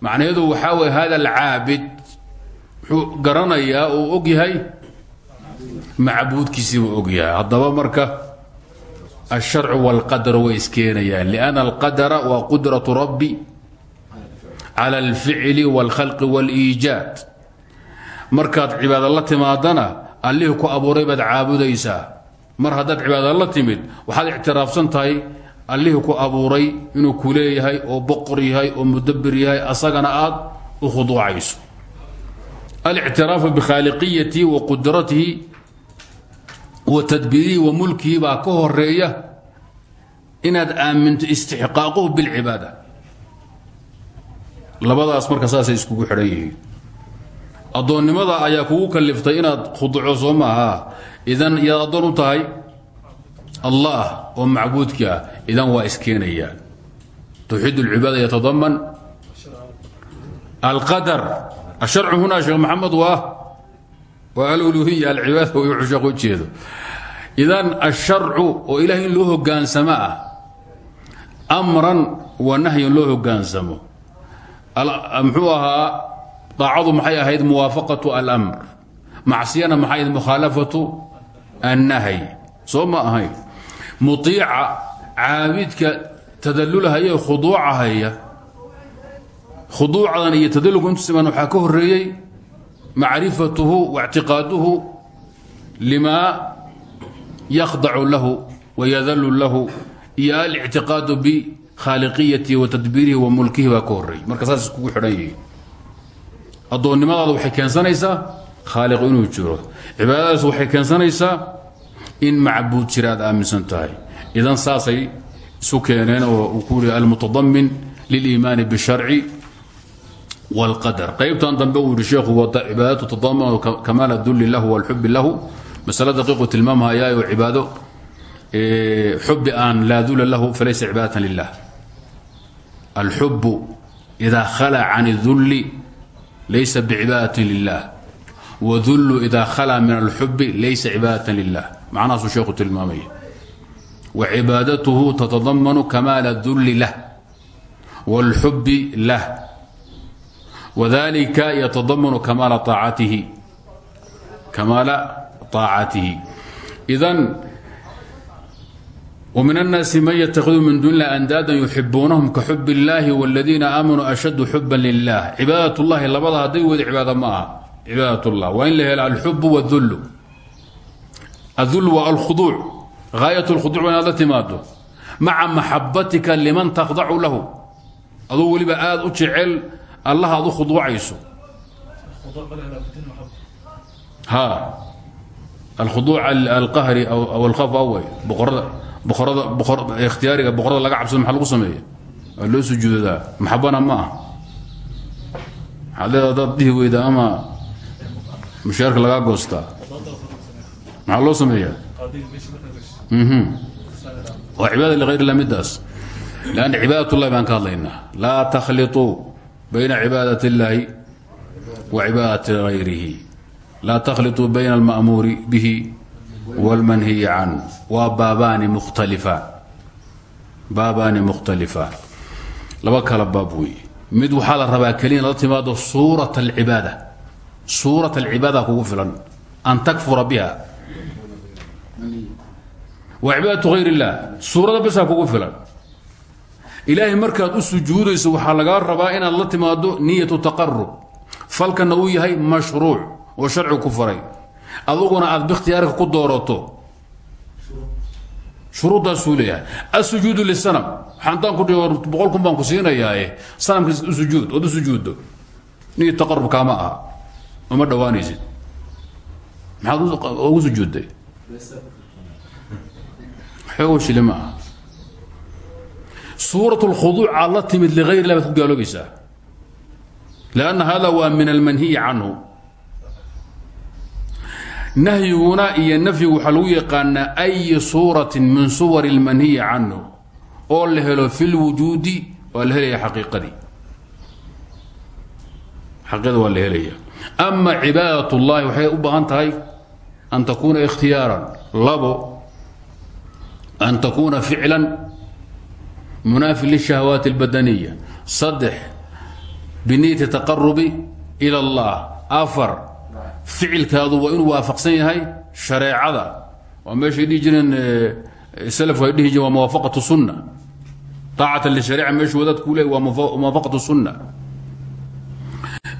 [SPEAKER 1] macnaheedu waxaa weye hada alcaabid wuxuu garanayaa uu og yahay macbuudkiisiibuu og yahay haddaba marka alsharcu wاlqadar way iskeenayaan lianna alqadara waa qudratu rabbi cala alficli wاlkhalqi wاliijaad markaad cibaado la timaadana allihii ku abuuray baad caabudaysaa mar haddaad cibaado la timid waxaad ictiraafsan tahay allihii ku abuuray inuu ku leeyahay oo boqor yahay oo mudabir yahay asagana aad u khuduucayso alictiraafu bikhaaliqiyatihi wa qudratihi wa tadbiirihi wa mulkihi baa ka horreeya inaad aaminto istixqaaquhu bilcibaada labadaas marka saasay iskugu xidhan yihiin addoonnimada ayaa kugu kaliftay inaad khuduco soo maaha idan yaad addoon u tahay allah oo macbuudkii ah idan waa iskeenayaan towxiid اlcibaada yatadaman alqadar asharcu huna sheekh maxamed waa waa aluluhiya alcibaada u jeedo idan asharcu oo ilaah in loo hogaansamo ah amran wa nahyan loo hogaansamo muxuu ahaa daacadu maxay ahayd muwaafaqatu almr macsiyana maxay ahayd mukhaalafatu annahy soo ma ahayn muiica caabidka tadalulahaya khuduucahaya khuduucdan iyo tadalulku intu siman waxaa ka horeeyey macrifatuhu waاctiqaaduhu limaa yakhdacu lahu wayadalu lahu iyo alictiqaadu bikhaaliqiyatihi wa tadbiirihi wa mulkihi baa ka marka saas iskugu xidhan yihiin. Addoonnimadaada waxay keensanaysaa khaaliq inuu jiro. Cibaadadaas waxay keensanaysaa in macbuud jira aad tahay. Idan saasay isu keeneen oo uu ku yihi almutadamin liliimaani bisharci wاlqadar qaybtan dambe uu yihi sheekhu cibaadatu tadamanu kamaala dulli lahu wاlxubi lahu masale daqiiqu tilmaamhayaa oo cibaado xubi aan laa dula lahu falaysa cibaadatan lilah alxubu ida khala can اdulli laysa bicibaadatin lilah wdullu ida khala min alxubi laysa cibaadatan lilah macnahaasuu sheekhu tilmaamaya wa cibaadatuhu tatadamanu kamaala dulli lah wاlxubi lah wadalika yatadamanu kamaala aacatihi kamaala طaacatihi idan وmin الnaasi man yتakidu min dun ilah andaadan yuxibuunahum kaxub اllahi wاladiina aamanuu ashadu xuba lilah cibaadat اllahi labada hadday wada cibaada ma aha cibaadat اllah waa in la helo alxub wاdul adul waa alkhuduuc gaayat اlkhuduuc waa inaad la timaado maca maxabatika liman takhdacu lahu aduu weliba aad u jecel allah aad u khuduucayso. Ha. Alkhuduuc alqahri aw alkhaf awey boqorada boqorada boqor ikhtiyaariga boqorada laga cabsado maxaa lagu sameeya waa loo sujuudadaa maxabana ma ah maxaad leeda adaad dhihi weyda ama mushaarka lagaa goostaa maxaa loo sameeyaa? Waa cibaada ligayr illah midaas lanna cibaadat ullahi baan ka hadlaynaa. Laa takhliطuu bayna cibaadat اllaahi wa cibaadati gayrihi laa takhliطuu bayna alma'muuri bihi wاlmanhiyi canhu waa baabaani mukhtalifaan baabaani mukhtalifaan laba kala baab weeye mid waxaa la rabaa keliya in la timaado suurat alcibaada suurat alcibaada kugu filan an takfura biha waa cibaadatu hayr اllah suurada besaa kugu filan ilaahay markaad u sujuudayso waxaa lagaa rabaa inaad la timaado niyatu taqarub falkana uu yahay mashruuc oo sharci ku faray. Aduguna aad bikhtiyaarka ku doorato shuruuddaasuu leeyahay. Asujuudu lisanam xantaan ku boqol kun baan ku siinayaaye. Sanamka u sujuud ood u sujuuddo. Niyat taqarub kaama aha. Uma dhowaanaysid maxaad ugu sujuudday? Xoogo shili suuraة اlkhuduuc aad la timid ligayr lah baad ku gaaloobaysaa lanna hada waa min almanhiyi canhu nahyiguna iyo nafyigu waxaa lagu yaqaanaa أyi suuraة min suwar اlmanhiyi canhu oo la helo fi اlwujuudi waa la helaya xaqiiqadii xaqiiqada waa la helaya ama cibaadaة اllahi waxay u baahan tahay an takuna ikhtiyaaran labo an takuna ficla munaafi lishahwaati اlbadaniya saddex biniyati taqarubi ila اllah afar ficilkaadu waa inuu waafaqsan yahay shareecada. Waa meeshay dhihi jireen eh, slku ay dhihi jireen waa muwaafaqatu sunna. Aacatan lishariica meeshu wadaadkuu leey waa muwaafaqatu sunna.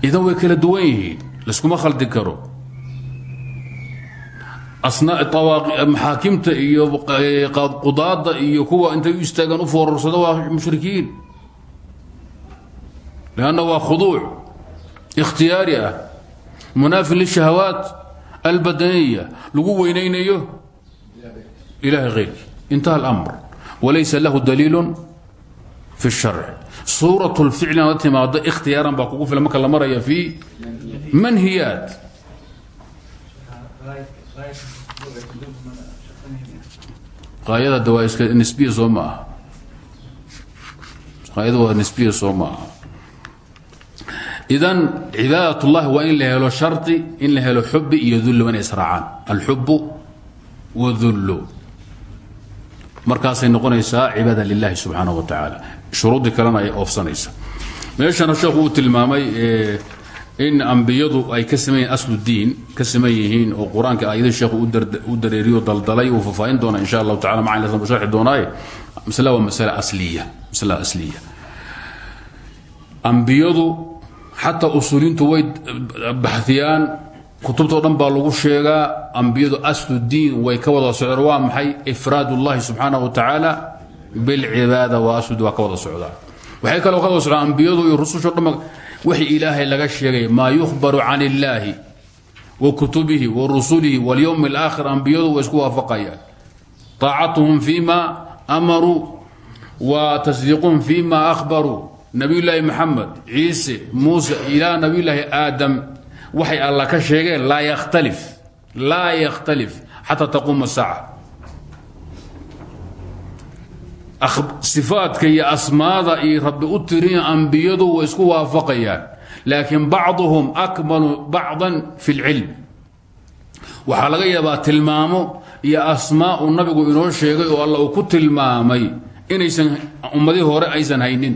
[SPEAKER 1] Idan way kala duwan yihiin laskuma khaldi karo maxaakimta iyo qudaada iyo kuwa intay u istaagaan u foorarsado waa mushrikiin. Lanna waa khuduuc ikhtiyaari ah munaafi lishahawaat albadaniya lagu weynaynayo ilahay hayrkii intaha almr walaysa lahu daliilu fi اsharci suurat اlficl inaad la timaado ikhtiyaaran baa kugu filan marka la maraya fi manhiyaat qaayada de waa iska nisbiya soo ma aha qaayada waa nisbiya soo idan cibaadat اllahi waa in la helo in la helo xubi iyo dulli waa inay israacaan. Alxubu wdullu markaasay noqonaysaa cibaada lilahi subxaanaه wa tacaala. Shuruuddii kalena ay oofsanaysa meeshana sheekhu uu tilmaamay in ambiyadu ay ka saman yihiin aslu diin ka saman oo qur'aanka sheekhu u dareeriyo daldalay uu faahfaahin doona insha allahu tacala macalin bu sharxi doonaaye masala waa asliya masala asliya. Ambiyadu xataa usuuliintu way baxiyaan kutubtao dhan baa lagu sheegaa ambiyadu aslu diin way ka wada socdaan waa maxay ifraad ullahi wa tacaala bilcibaada waa aslu waa ka wada socdaan. Waxay kaloo ka wada socdaan ambiyadu iyo rususho dhan wixii ilaahay laga sheegay maa yukhbaru can illaahi wa kutubihi wa rusulihi walyowmi alaakhir ambiyadu way isku waafaqayaan. Taacatuhum fima amaruu wa tasdiiquhum fima akhbaruu nabiyulaahi maxamed ciise muuse ilaa nabiyulaahi aadam waxay alla ka sheegeen laa yakhtalif laa yakhtalif xataa taquuma saaca sifaadka iyo asmaada iyo rabbi u tiriya ambiyadu way isku waafaqayaan laakiin bacduhum akmalu bacdan fi اlcilm waxaa laga yaabaa tilmaamo iyo asmaa uu nabigu inoo sheegay oo alla uu ku tilmaamay inaysan ummadihii hore aysan haynin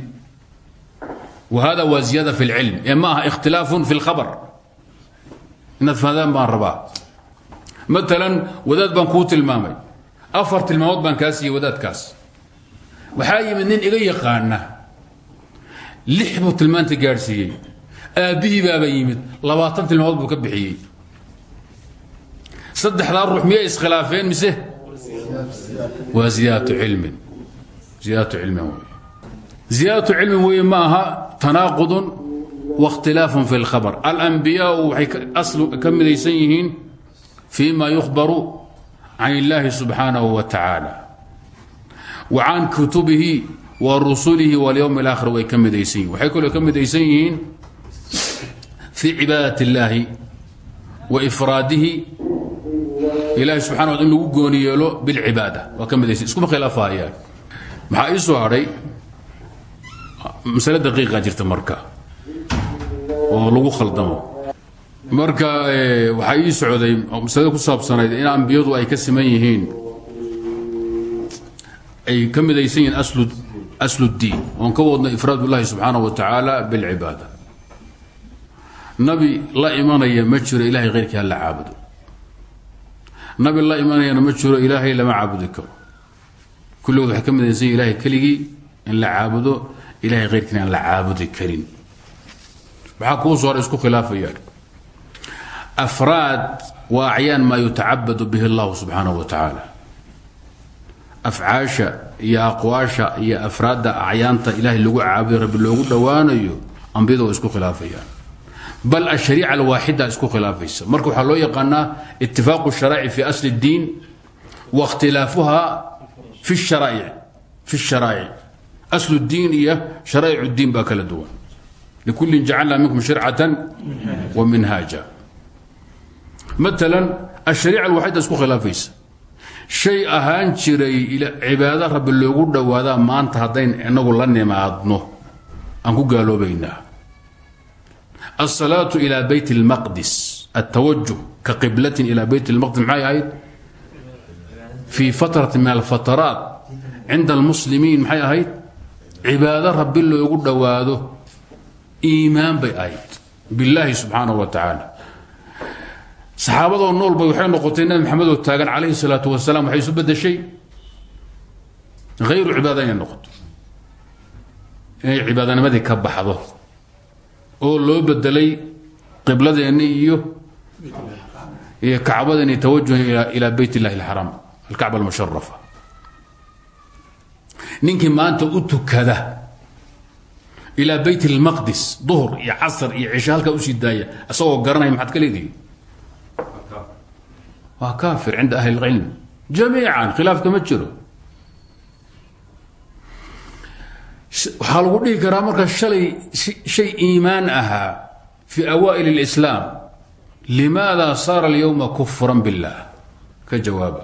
[SPEAKER 1] wa hada waa ziyaada fi اlcilm ee ma aha ikhtilaafun fi اlkhabr inaad fahdaan baan rabaa maalan wadaad baan kuu tilmaamay afar tilmaamood baan kaa siiyey wadaadkaas waxaa yimid nin iga yaqaana. Lix buu tilmaanta gaadhsiiyey. Aabbihii baaba yimid. Labaatan tilmaamood buu ka bixiyey. Saddexdaa ruux miyay iskhilaafeen mise? Waa ziyaadatu cilmin. Ziyaadatu cilmin wey ziyaadatu cilmin weeye ma aha tanaaqudun fi اlkhabr alambiyaau waxay aslu ka midaysan yihiin fi ma yukhbaru can illaahi subxaanahu wa tacaala wa can kutubihi wa rusulihi walyowm اlaakhir way ka midaysan yihiin waxay kaloo ka midaysan yihiin fii wa ifraadihi. Ilahi subxana wa in lagu gooni yeelo bilcibaada. Waa ka midaysan iskuma khilaafahayaan maxaa ii soo hadhay masale jirta marka. Oo lagu khaldamo. Marka waxaa ii socday masalada ku saabsanayd in ambiyadu ay ka siman ay ka midaysan yihiin asludiin oon ka wadno ifraad ullahi subxaana wa tacaala bilcibaada. Nabi la imanaya ma jiro ilahay khayrkii hala nabi la imanayana ma jiro lama caabudi karo. Kulligood waxay ka in la caabudo ilahay khayrkiina aan la caabudi karin. Maxaa soo hor isku khilaafayaan afraad waa acyaan maa yutacabadu bihi اllahu subxaanaه wa tacaala afcaasha iyo aqwaasha iyo afraadda acyaanta ilaahay lagu caabudo rabbi loogu dhowaanayo ambiyada waa isku khilaafayaan bal ashariica alwaaxida isku khilaafaysa marka waxaa loo yaqaanaa itifaaqu sharaa'ic fi asli اddiin wa اkhtilaafuha fi sharaa'ic fi sharaa'ic aslu اddiin iyo sharaa'ic اddiin baa kala duwan likullin jacalna minkum shircatan wa minhaaja maalan ashariica alwaaxida isku khilaafaysa shay ahaan jiray cibaado rabbi loogu dhowaadaa maanta haddayn inagu la nimaadno aan ku gaaloobaynaa الصلاة إلى بيت المقدس التوجه كقبلة إلى بيت المقدس maxay ahayd في فترة من الفترات عند المسلمين maxay ahayd cibaado rabi loogu dhowaado iimaan bay ahayd بالlahi سubحaanaه وتaعالى saxaabadoo nool bay waxay noqotay nabi maxamed oo taagan calayhi salaatu wasalaam waxay isu bedeshay hayru cibaada inay noqoto inay cibaadanimadii ka baxdo oo loo bedelay qibladeeni iyo iyo kacbadeeni tawajuhan ilaa beyt illahi alxaraam alkacba almusharafa ninkii maanta u tukada ilaa beyt اlmaqdis duhr iyo casr iyo cisho halkaa u sii daaya isagoo garanaya maxaad ka leedihi waa kaafir cinda ahli اlcilm jamiican khilaaf kama jiro waxaa lagu dhihi karaa marka shalay shay iimaan ahaa fi awaa'il اlislaam limaada saara alyowma kufran billah ka jawaaba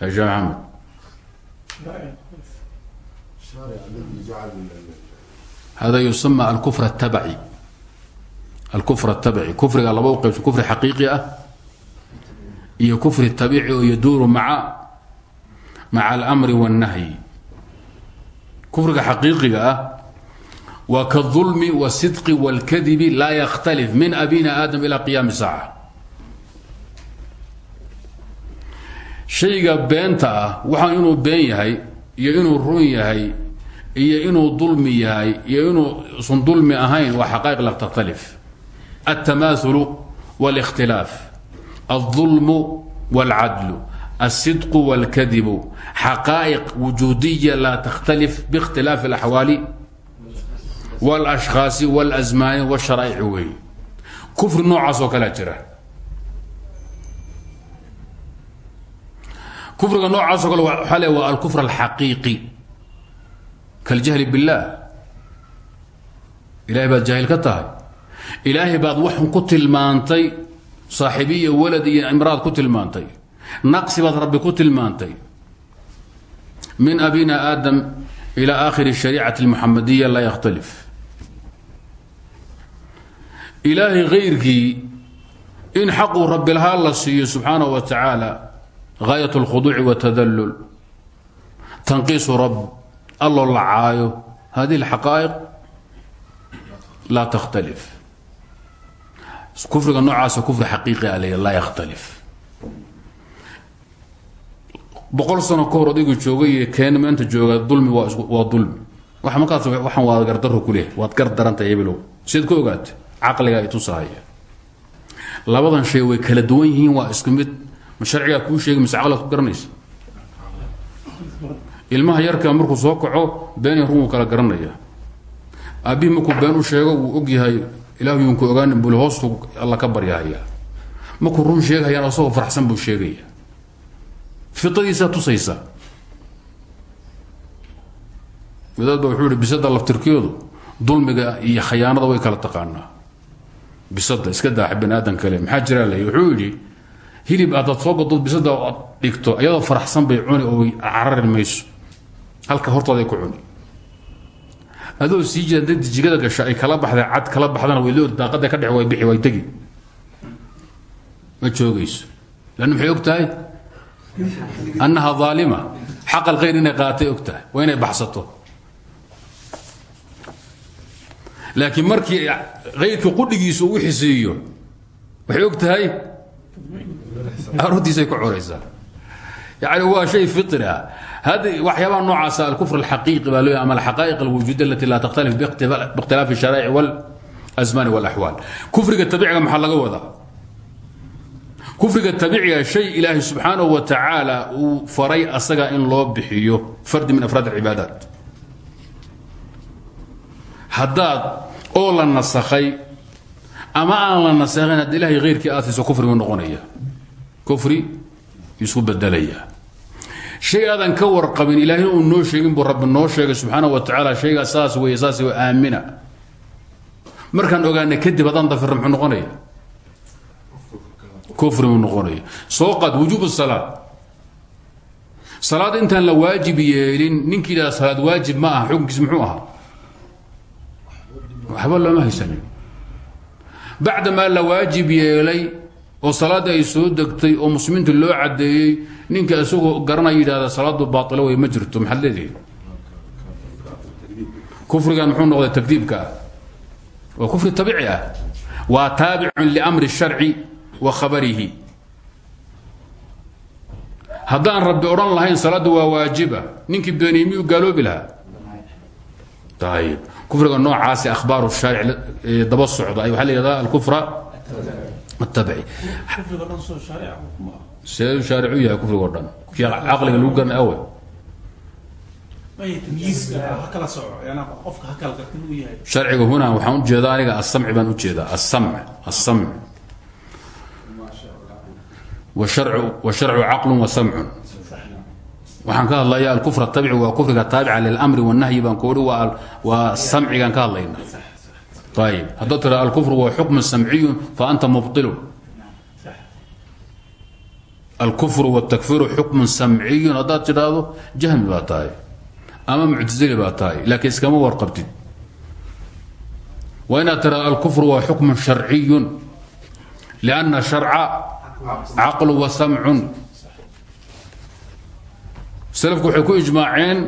[SPEAKER 1] ya sheekh maxamed
[SPEAKER 2] الشارع الذي جعل
[SPEAKER 1] hada yusama alkufr الtabci alkufr الtabci kufriga laba u qaybso kufri xaqiiqi ah iyo kufri tabici oo yaduuru maca maca almri wالnahyi kufriga xaqiiqiga ah waa kaالظulmi والsidqi والkadibi laa yktalif min abina aadam ilى qiyaami saaca shayga beenta ah waxaan inuu been yahay iyo inuu run yahay iyo inuu dulmi yahay iyo inuu usan dulmi ahayn waa xaqaa'iq la takhtalif altamaaulu wاlاkhtilaaf الظulmu wاlcadlu الsidqu wاlkadibu xaqaa'iq wujuudiya laa takhtalif biاkhtilaafi اlaxwaali wاlashkhaasi wاlazmaani wاsharaa'ici weeye kufri noocaas oo kalea jira kufriga noocaas o kale waxaa le waa alkufr alxaqiiqi kaljahli biاllah ilahay baad jaahil ka tahay ilaahay baad waxun ku tilmaantay saaxibiya walad iyo imraad ku tilmaantay naqsi baad rabbi ku tilmaantay min abina aadam ila aakhiri shariicati اlmuxamadiya laa yakhtalif ilaahay kayrkii in xaquu rabbi lahaa la siiyo subxaanaه wa tacaala gaayat اlkhuduuci wاtadallul tanqiisu rab alloo la caayo hadihi اlxaqaa'iq laa takhtalif kufriga noocaasa kufri xaqiiqi a la laa yakhtalif. Boqol sano ka hor odaygu joogay iyo keen maanta jooga dulmi waa waa dulmi. Wa markaas waxaan waad gardaro ku leh waad gar darantahay ebelow siad ku ogaata caqliga i tusahaya labadan shay way kala duwan yihiin waa isku mid. Ma sharcigaa kuu sheegay mise caqligaad ku garanaysa? Ilmaha yarka markuu soo kaco been run wuu kala garanaya. Aabbihii markuu been ilaahuyunku ogaan bul hoostu alla ka baryahaya markuu run sheegayaan asagoo farxsan buu sheegaya. Fiadiisaa tusaysa. Wadaad ba wuxuu bisada laftirkeedu dulmiga iyo khayaanada way kala taqaanaa. Bisada iska daaxa bani aadan kale maxaa jiraa lay wuxuu yidhi hilib haddaad soo bisada aad dhigto iyadoo faraxsan bay cuni oo carari mayso. Halka hortooday ku cuni adoo sii jira dad jigada ay kala baxday cad kala baxdana way loor daaqada ka dhex bixi way tegi. Ma joogayso. Lanna maxay og tahay? Annaha aalima xaq alkhayr inay qaatay og tahay. Inay baxsato. Laakiin markii kayrka qudhigiisa uu xisiiyo waxay og tahay? Ku coraysaa. Yani waa shay firi hada waxyaabaha noocaasa alkufr alxaqiiqi baa loo ama alxaqaa'iq alwujuud alati laa takhtalif biikhtilaafi الsharaa'ic wاlazmaani wاlaxwaal kufriga tabiciga maxaa laga wadaa kufriga tabiciga shay ilaahay subxaanahu wa tacaala uu faray asaga in loo bixiyo fardi min afraad اlcibaadaat haddaad oo la nasakhay ama aan la nasakhayn hadda ilahay hayrkii aad siiso kufrigu noqonaya kufri isku bedelaya shay aadan ka warqabin ilaahay uu noo sheegin buu rabbi noo sheegay subxaanahu wa tacaala shaygaa saas weeye saas wey aamina. Markaan ogaana kadib haddaan dafirra muxuu noqonaya? Kufri buu noqonaya. Soo qaad wujuub salaad. Salaad intaan la waajib yeelin ninkii yidhaha salaad waajib ma aha xukunkiis muxuu ahaa? Waxba looma haysanin. Bacdamaa la waajib yeelay oo salaaddii ay soo degtay oo muslimiinta loo caddeeyey ninka isagoo garanaya yidhahda salaadu baailo wey ma jirto maxaad kufrigan muxuu noqday takdiibka ah. Waa kufri tabici ah. Waa taabicun liamri wa khabarihi. Haddaan rabbi odhan lahayn salaaddu waa waajiba ninkii beeniye miyuu gaaloobi lahaa? Ayib kufriga noocaasi ahbaaru shaaric daba socda. Waxaa la yihahda alkufra atabici see shaaricu yahay kufrigo dhan kii caqliga lagu garna awe sharciga huna waxaan u jeedaa aniga asamci baan u jeedaa asamc asamc washarcu caqlu wa samcun waxaan ka hadlaya alkufr atabci waa kufriga taabica lilamri wanahyi baan kuhi waa samcigaan ka hadlayna ayib haddaad tira alkufr waa xukmu samciyun faanta mubطilun alkufr wاtakfiru xukmu samciyun haddaad tidhaahdo jahmi baa tahay ama muctazili baa tahay laakiin iskama warqabtid waa inaad tiraado alkufr waa xukmu sharciyun lianna sharca caqlu wa samcun slku waxay ku ijmaaceen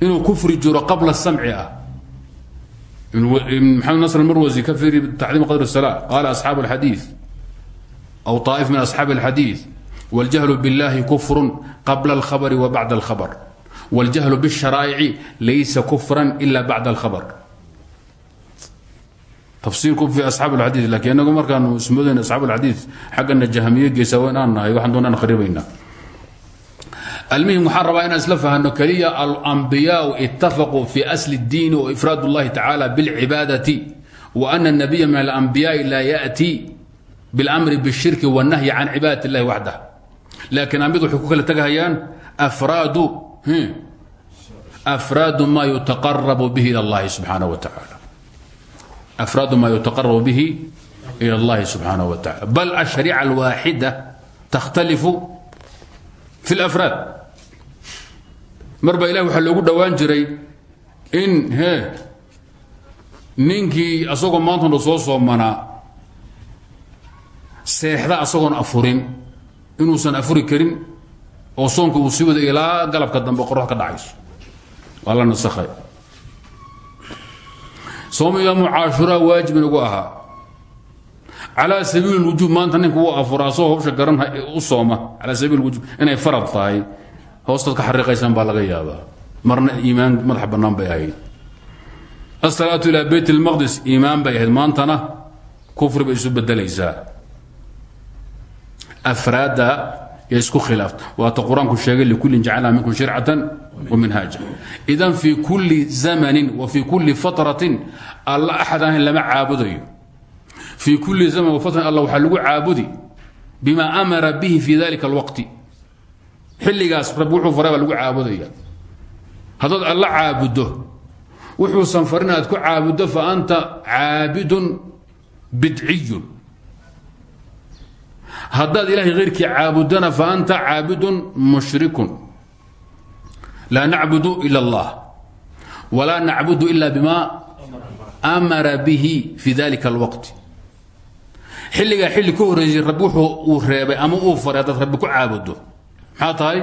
[SPEAKER 1] inuu kufri jiro qabla samci ah maxamed nasr marwasi ka fiiri tacdiim qadr الsala qala asxaabu اlxadiiث aw طaa'if min asxaabi اlxadiiث wاljahlu biاllahi kufru qabla اlkhabr wa bacda اlkhabr wاljahlu bالsharaa'ici laysa kufra ila bacda اlkhabr tafsiirku fi asxaab اlxadiiث lakin inagu markaanu ismoodayn asxaab اlxadiiث xaggana jahmiye geesa weyn aan nahay waxaan doonaan kharibaynaa almuhim waxaan rabaa inaan isla fahno keliya alambiyaau itafaquu fi asli اddiini waifraad اllahi tacala bاlcibaadati wa ana الnabiya min alambiyaai laa yaأti biاlamri bالshirki wالnahyi can cibaadati اllahi waxdah laakiin ambiyadu waxay ku kala tegahayaan afraadu afraadu ma yutaqarabu bihi ila اllahi subxaanaه wa tacaala afraadu ma yutaqarabu bihi ila اllahi subxaanaه wa tacala bal ashariica alwaaxida takhtalifu fi اlafraad mar baa ilahi waxaa loogu dhowaan jiray in he ninkii asagoo maantuna soo soomanaa seexda asagoon afurin inuusan afuri karin oo soonka uu sii wada ilaa galabka dambe qorrax ka dhacayso waa la nasakhay soom yaamu caashuraa waajib inagu ahaa calaa sabiili lwujuub maanta ninka uu afura asagoo hawsha garan u sooma. Calaa sabiili wujuub inay farad tahay. Hoostaad ka baa laga yaabaa. Marna iimaan madax bannaan bay ahayd. Asalaatu ilaa beyt اlmaqdis iimaan bay ahayd. Maantana kufri bay isu bedelaysaa afraadda yo isku khilaafta waata qur'aanku sheegay likullin jacalna minkum shircatan wa minhaaja. Idan fii kulli zamanin wa fii kulli fatratin alla axad lama caabudayo fii kulli zaman wa fatratin alla waxaa lagu caabudi bima amara bihi fi dalika alwaqti. Xilligaas rabbi wuxuu faray baa lagu caabudaya. Haddaad alla caabuddo wuxuusan farin aad ku caabuddo fa anta caabidun bidciyun. Haddaad ilaahay hayrkii caabuddana fa anta caabidun mushrikun. Laa nacbudu ila allah walaa nacbudu ila bima amara bihi fi dalika alwaqti xilligaa xilli ka horreysay rabbi wuxuu uu reebay ama uu faray haddaad rabbi ku caabuddo maxaa tahay?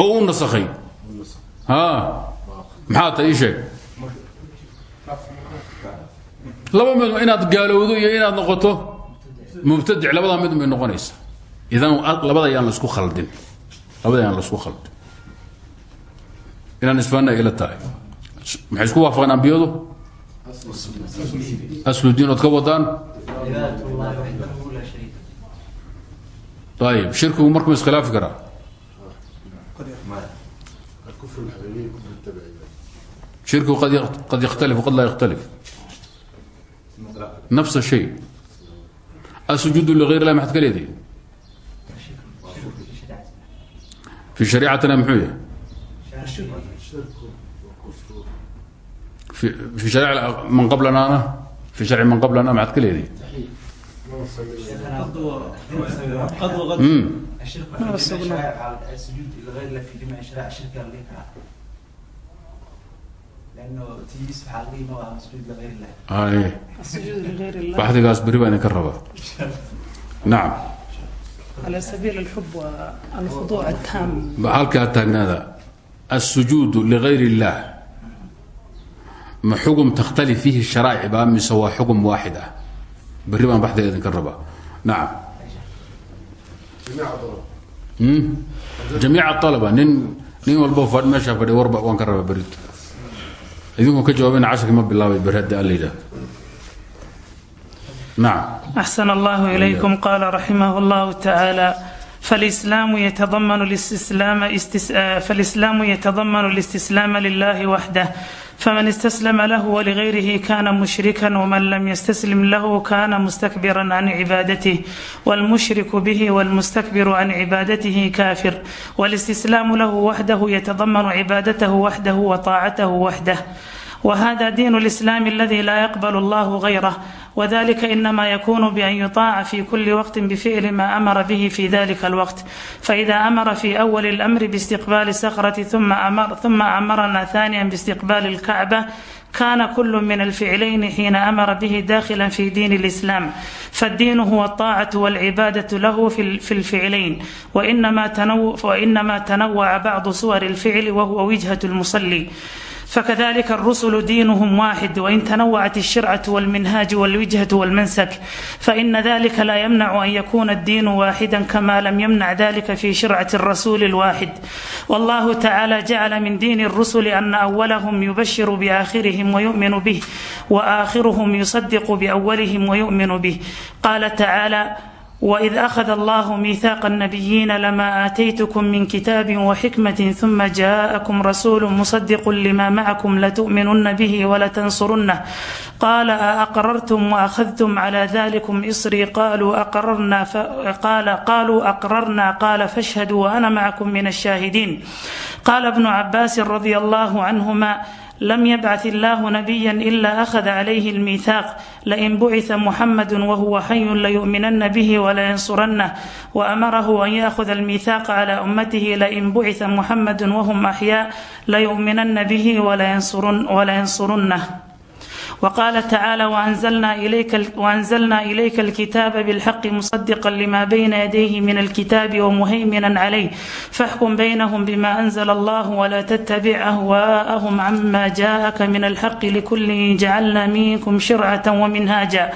[SPEAKER 1] Oo u nasakhay. Maxaa tahay ii sheeg. Laba mid inaad gaalowdo iyo inaad noqoto mubtadic labadaa mid bay noqonaysa. Idan labada yaan lasku khaldin. Labada yaan lasku khaldin. Inaan isfaana ila tahay. Maxay isku waafaqeen ambiyadu asludiin ood ka wadaan ayb shirkigu markuu iskhilaafi karaa shirkigu qad yaktalif qad laa yaktalif nafs shay. Asujuudu ligayr lah maxaad ka leedahay fii shariicatna muxuu yahay?
[SPEAKER 4] ما هو مسجود لغير الله
[SPEAKER 1] ay
[SPEAKER 3] السجود لغير الله
[SPEAKER 1] baxdigaas beri baa idinka rabaa nacam
[SPEAKER 3] على سبيل الحب والخضوع التام
[SPEAKER 1] halkaa taagnaada الsujuud لغayr الlah ma xugum takhtalif fiihi sharaa'ic baa mise waa xugum waaxid ah berri baan baxdiga idinka rabaa nacam jamiic alaba nin nin walbo fadh meeshaa fadhiya warba waan ka rabaa berrito idinkoo ka jawaabana casharkii ma bilaabay berri haddii alla yidhaahdo nacam
[SPEAKER 3] أحسن الله إليكم قال رحمه الله تعالى فالإسلام يتضمن الاستسلام استس... آه، فالإسلام يتضمن الاستسلام لله وحده faman istaslama lahu waligayrihi kana mushrikan wman lam ystaslim lahu kana mustakbiran can cibaadath wاlmushriku bih wاlmustakbiru can cibaadatihi kafir wاlistislaamu lahu waxdahu yatadamanu cibaadatahu waxdahu wa طaacatahu waxdah وهذا دين الإسلام الذي لا يقبل الله غيره وذلك إنما يكون بأن يطاع في كل وقت بفعل ما أمر به في ذلك الوقت فإذا أمر في أول الأمر باستقبال الصخرة ثم أمر ثم أمرنا ثانيا باستقبال الكعبة كان كل من الفعلين حين امر به داخلا في دين الاسلام فالدين هو الطاعه والعباده له في الفعلين وانما تنوع وانما تنوع بعض صور الفعل وهو وجهه المصلي فكذلك الرسل دينهم واحد وإن تنوعت الشرعة والمنهاج والوجهة والمنسك فإن ذلك لا يمنع أن يكون الدين واحدا كما لم يمنع ذلك في شرعة الرسول الواحد والله تعالى جعل من دين الرسل أن أولهم يبشر بآخرهم ويؤمن به وآخرهم يصدق بأولهم ويؤمن به قال تعالى وإذ أخذ الله ميثاق النبيين لما آتيتكم من كتاب وحكمة ثم جاءكم رسول مصدق لما معكم لتؤمنن به ولتنصرنه قال أأقررتم وأخذتم على ذلكم إصري قالوا أقررنا قال قالوا أقررنا قال فاشهدوا وأنا معكم من الشاهدين قال ابن عباس رضي الله عنهما لم يبعث الله نبيا الا اخذ عليه الميثاق لئن بعث محمد وهو حي ليؤمنن به ولينصرنه وامره ان ياخذ الميثاق على امته لئن بعث محمد وهم احياء ليؤمنن به ولينصرن ولينصرنه وقال تعالى وأنزلنا إليك, وأنزلنا إليك الكتاب بالحق مصدقا لما بين يديه من الكتاب ومهيمنا عليه فاحكم بينهم بما أنزل الله ولا تتبع أهواءهم عما جاءك من الحق لكل جعلنا منكم شرعة ومنهاجا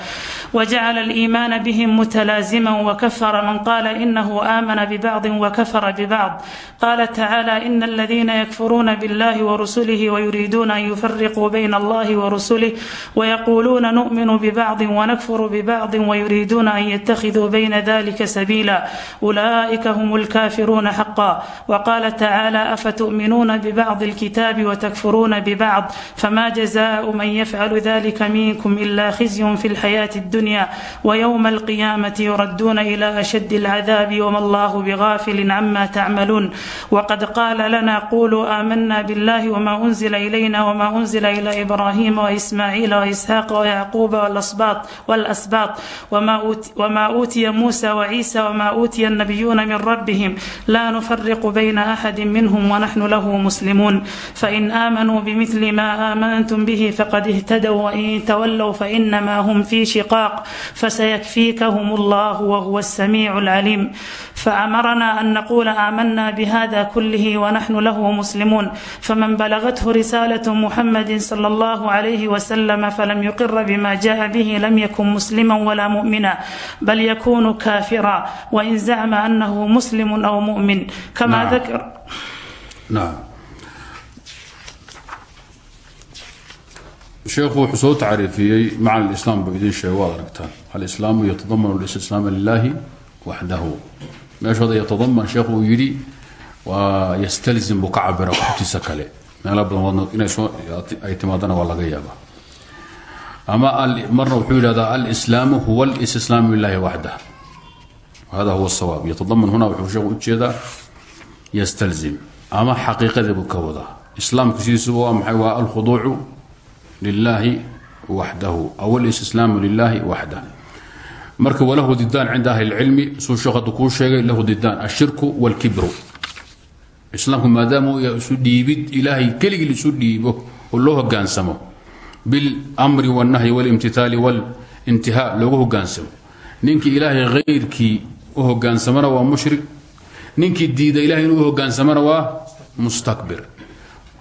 [SPEAKER 3] وجعل الإيمان بهم متلازما وكفر من قال إنه آمن ببعض وكفر ببعض قال تعالى إن الذين يكفرون بالله ورسله ويريدون أن يفرقوا بين الله ورسله ويقولون نؤمن ببعض ونكفر ببعض ويريدون أن يتخذوا بين ذلك سبيلا أولئك هم الكافرون حقا وقال تعالى أفتؤمنون ببعض الكتاب وتكفرون ببعض فما جزاء من يفعل ذلك منكم إلا خزي في الحياة الدنيا ويوم القيامة يردون إلى أشد العذاب وما الله بغافل عما تعملون وقد قال لنا قولوا آمنا بالله وما أنزل إلينا وما أنزل إلى إبراهيم وإسماعيل ismaaciila waisxaaqa wayacquuba walasbaat wamaa uutiya muusa waciisa wamaa uutiya annabiyuuna min rabbihim laa nufariqu bayna axadi minhum wanaxnu lahu muslimuun fain aamanuu bimili maa aamantum bihi faqad ihtadow wain tawallow fainamaa hum fii shiqaaq fasayakfiikahum allah wahuwa asamiicu alcaliim faamaranaa an naquula aamanaa bihada kulihi wanaxnu lahu muslimuun faman balagathu risaalatu muxamadi sala allahu calayhi wasalam وسلم فلم يقر بما جاء به لم يكن مسلما ولا مؤمنا بل يكون كافرا وإن زعم أنه مسلم أو مؤمن كما
[SPEAKER 1] نعم.
[SPEAKER 3] ذكر
[SPEAKER 1] نعم sheekhu wuxuu soo tacriifiyey macna alislaam buu idin sheegay waad aragtaan alislaamu yatadamanu listislaama lilahi waxdahu meeshooda yatadaman sheekhu uu yidhi waa yastalzim buu ka cabira kutubtiisa kale meelo badan wadna inay soo ay timaadana waa laga yaabaa ama marna wuxuu yidhahdaa alislaamu huwa listislaamu lilahi waxdah. Hada huwa sawaab yatadaman huna wuxuu sheekhu u jeedaa yastalzim. Ama xaqiiqadii buu ka wadaa. Waa maxay? Waa alkhuduucu lilahi waxdahu. Aw alistislaamu lilahi waxdah. Marka walahu didaan cinda ahli lcilmi suu sheekh haddu kuu sheegay lahu didaan ashirku walkibru. Islaamku maadaama isu dhiibid ilaahay keligii isu dhiibo oo loo hogaansamo bilmri wاlnahyi wاlimtithaali wاlintihaa loogu hogaansamo ninkii ilaahay hayrkii u hogaansamana waa mushrik ninkii diida ilahay inuu u hogaansamana waa mustakbir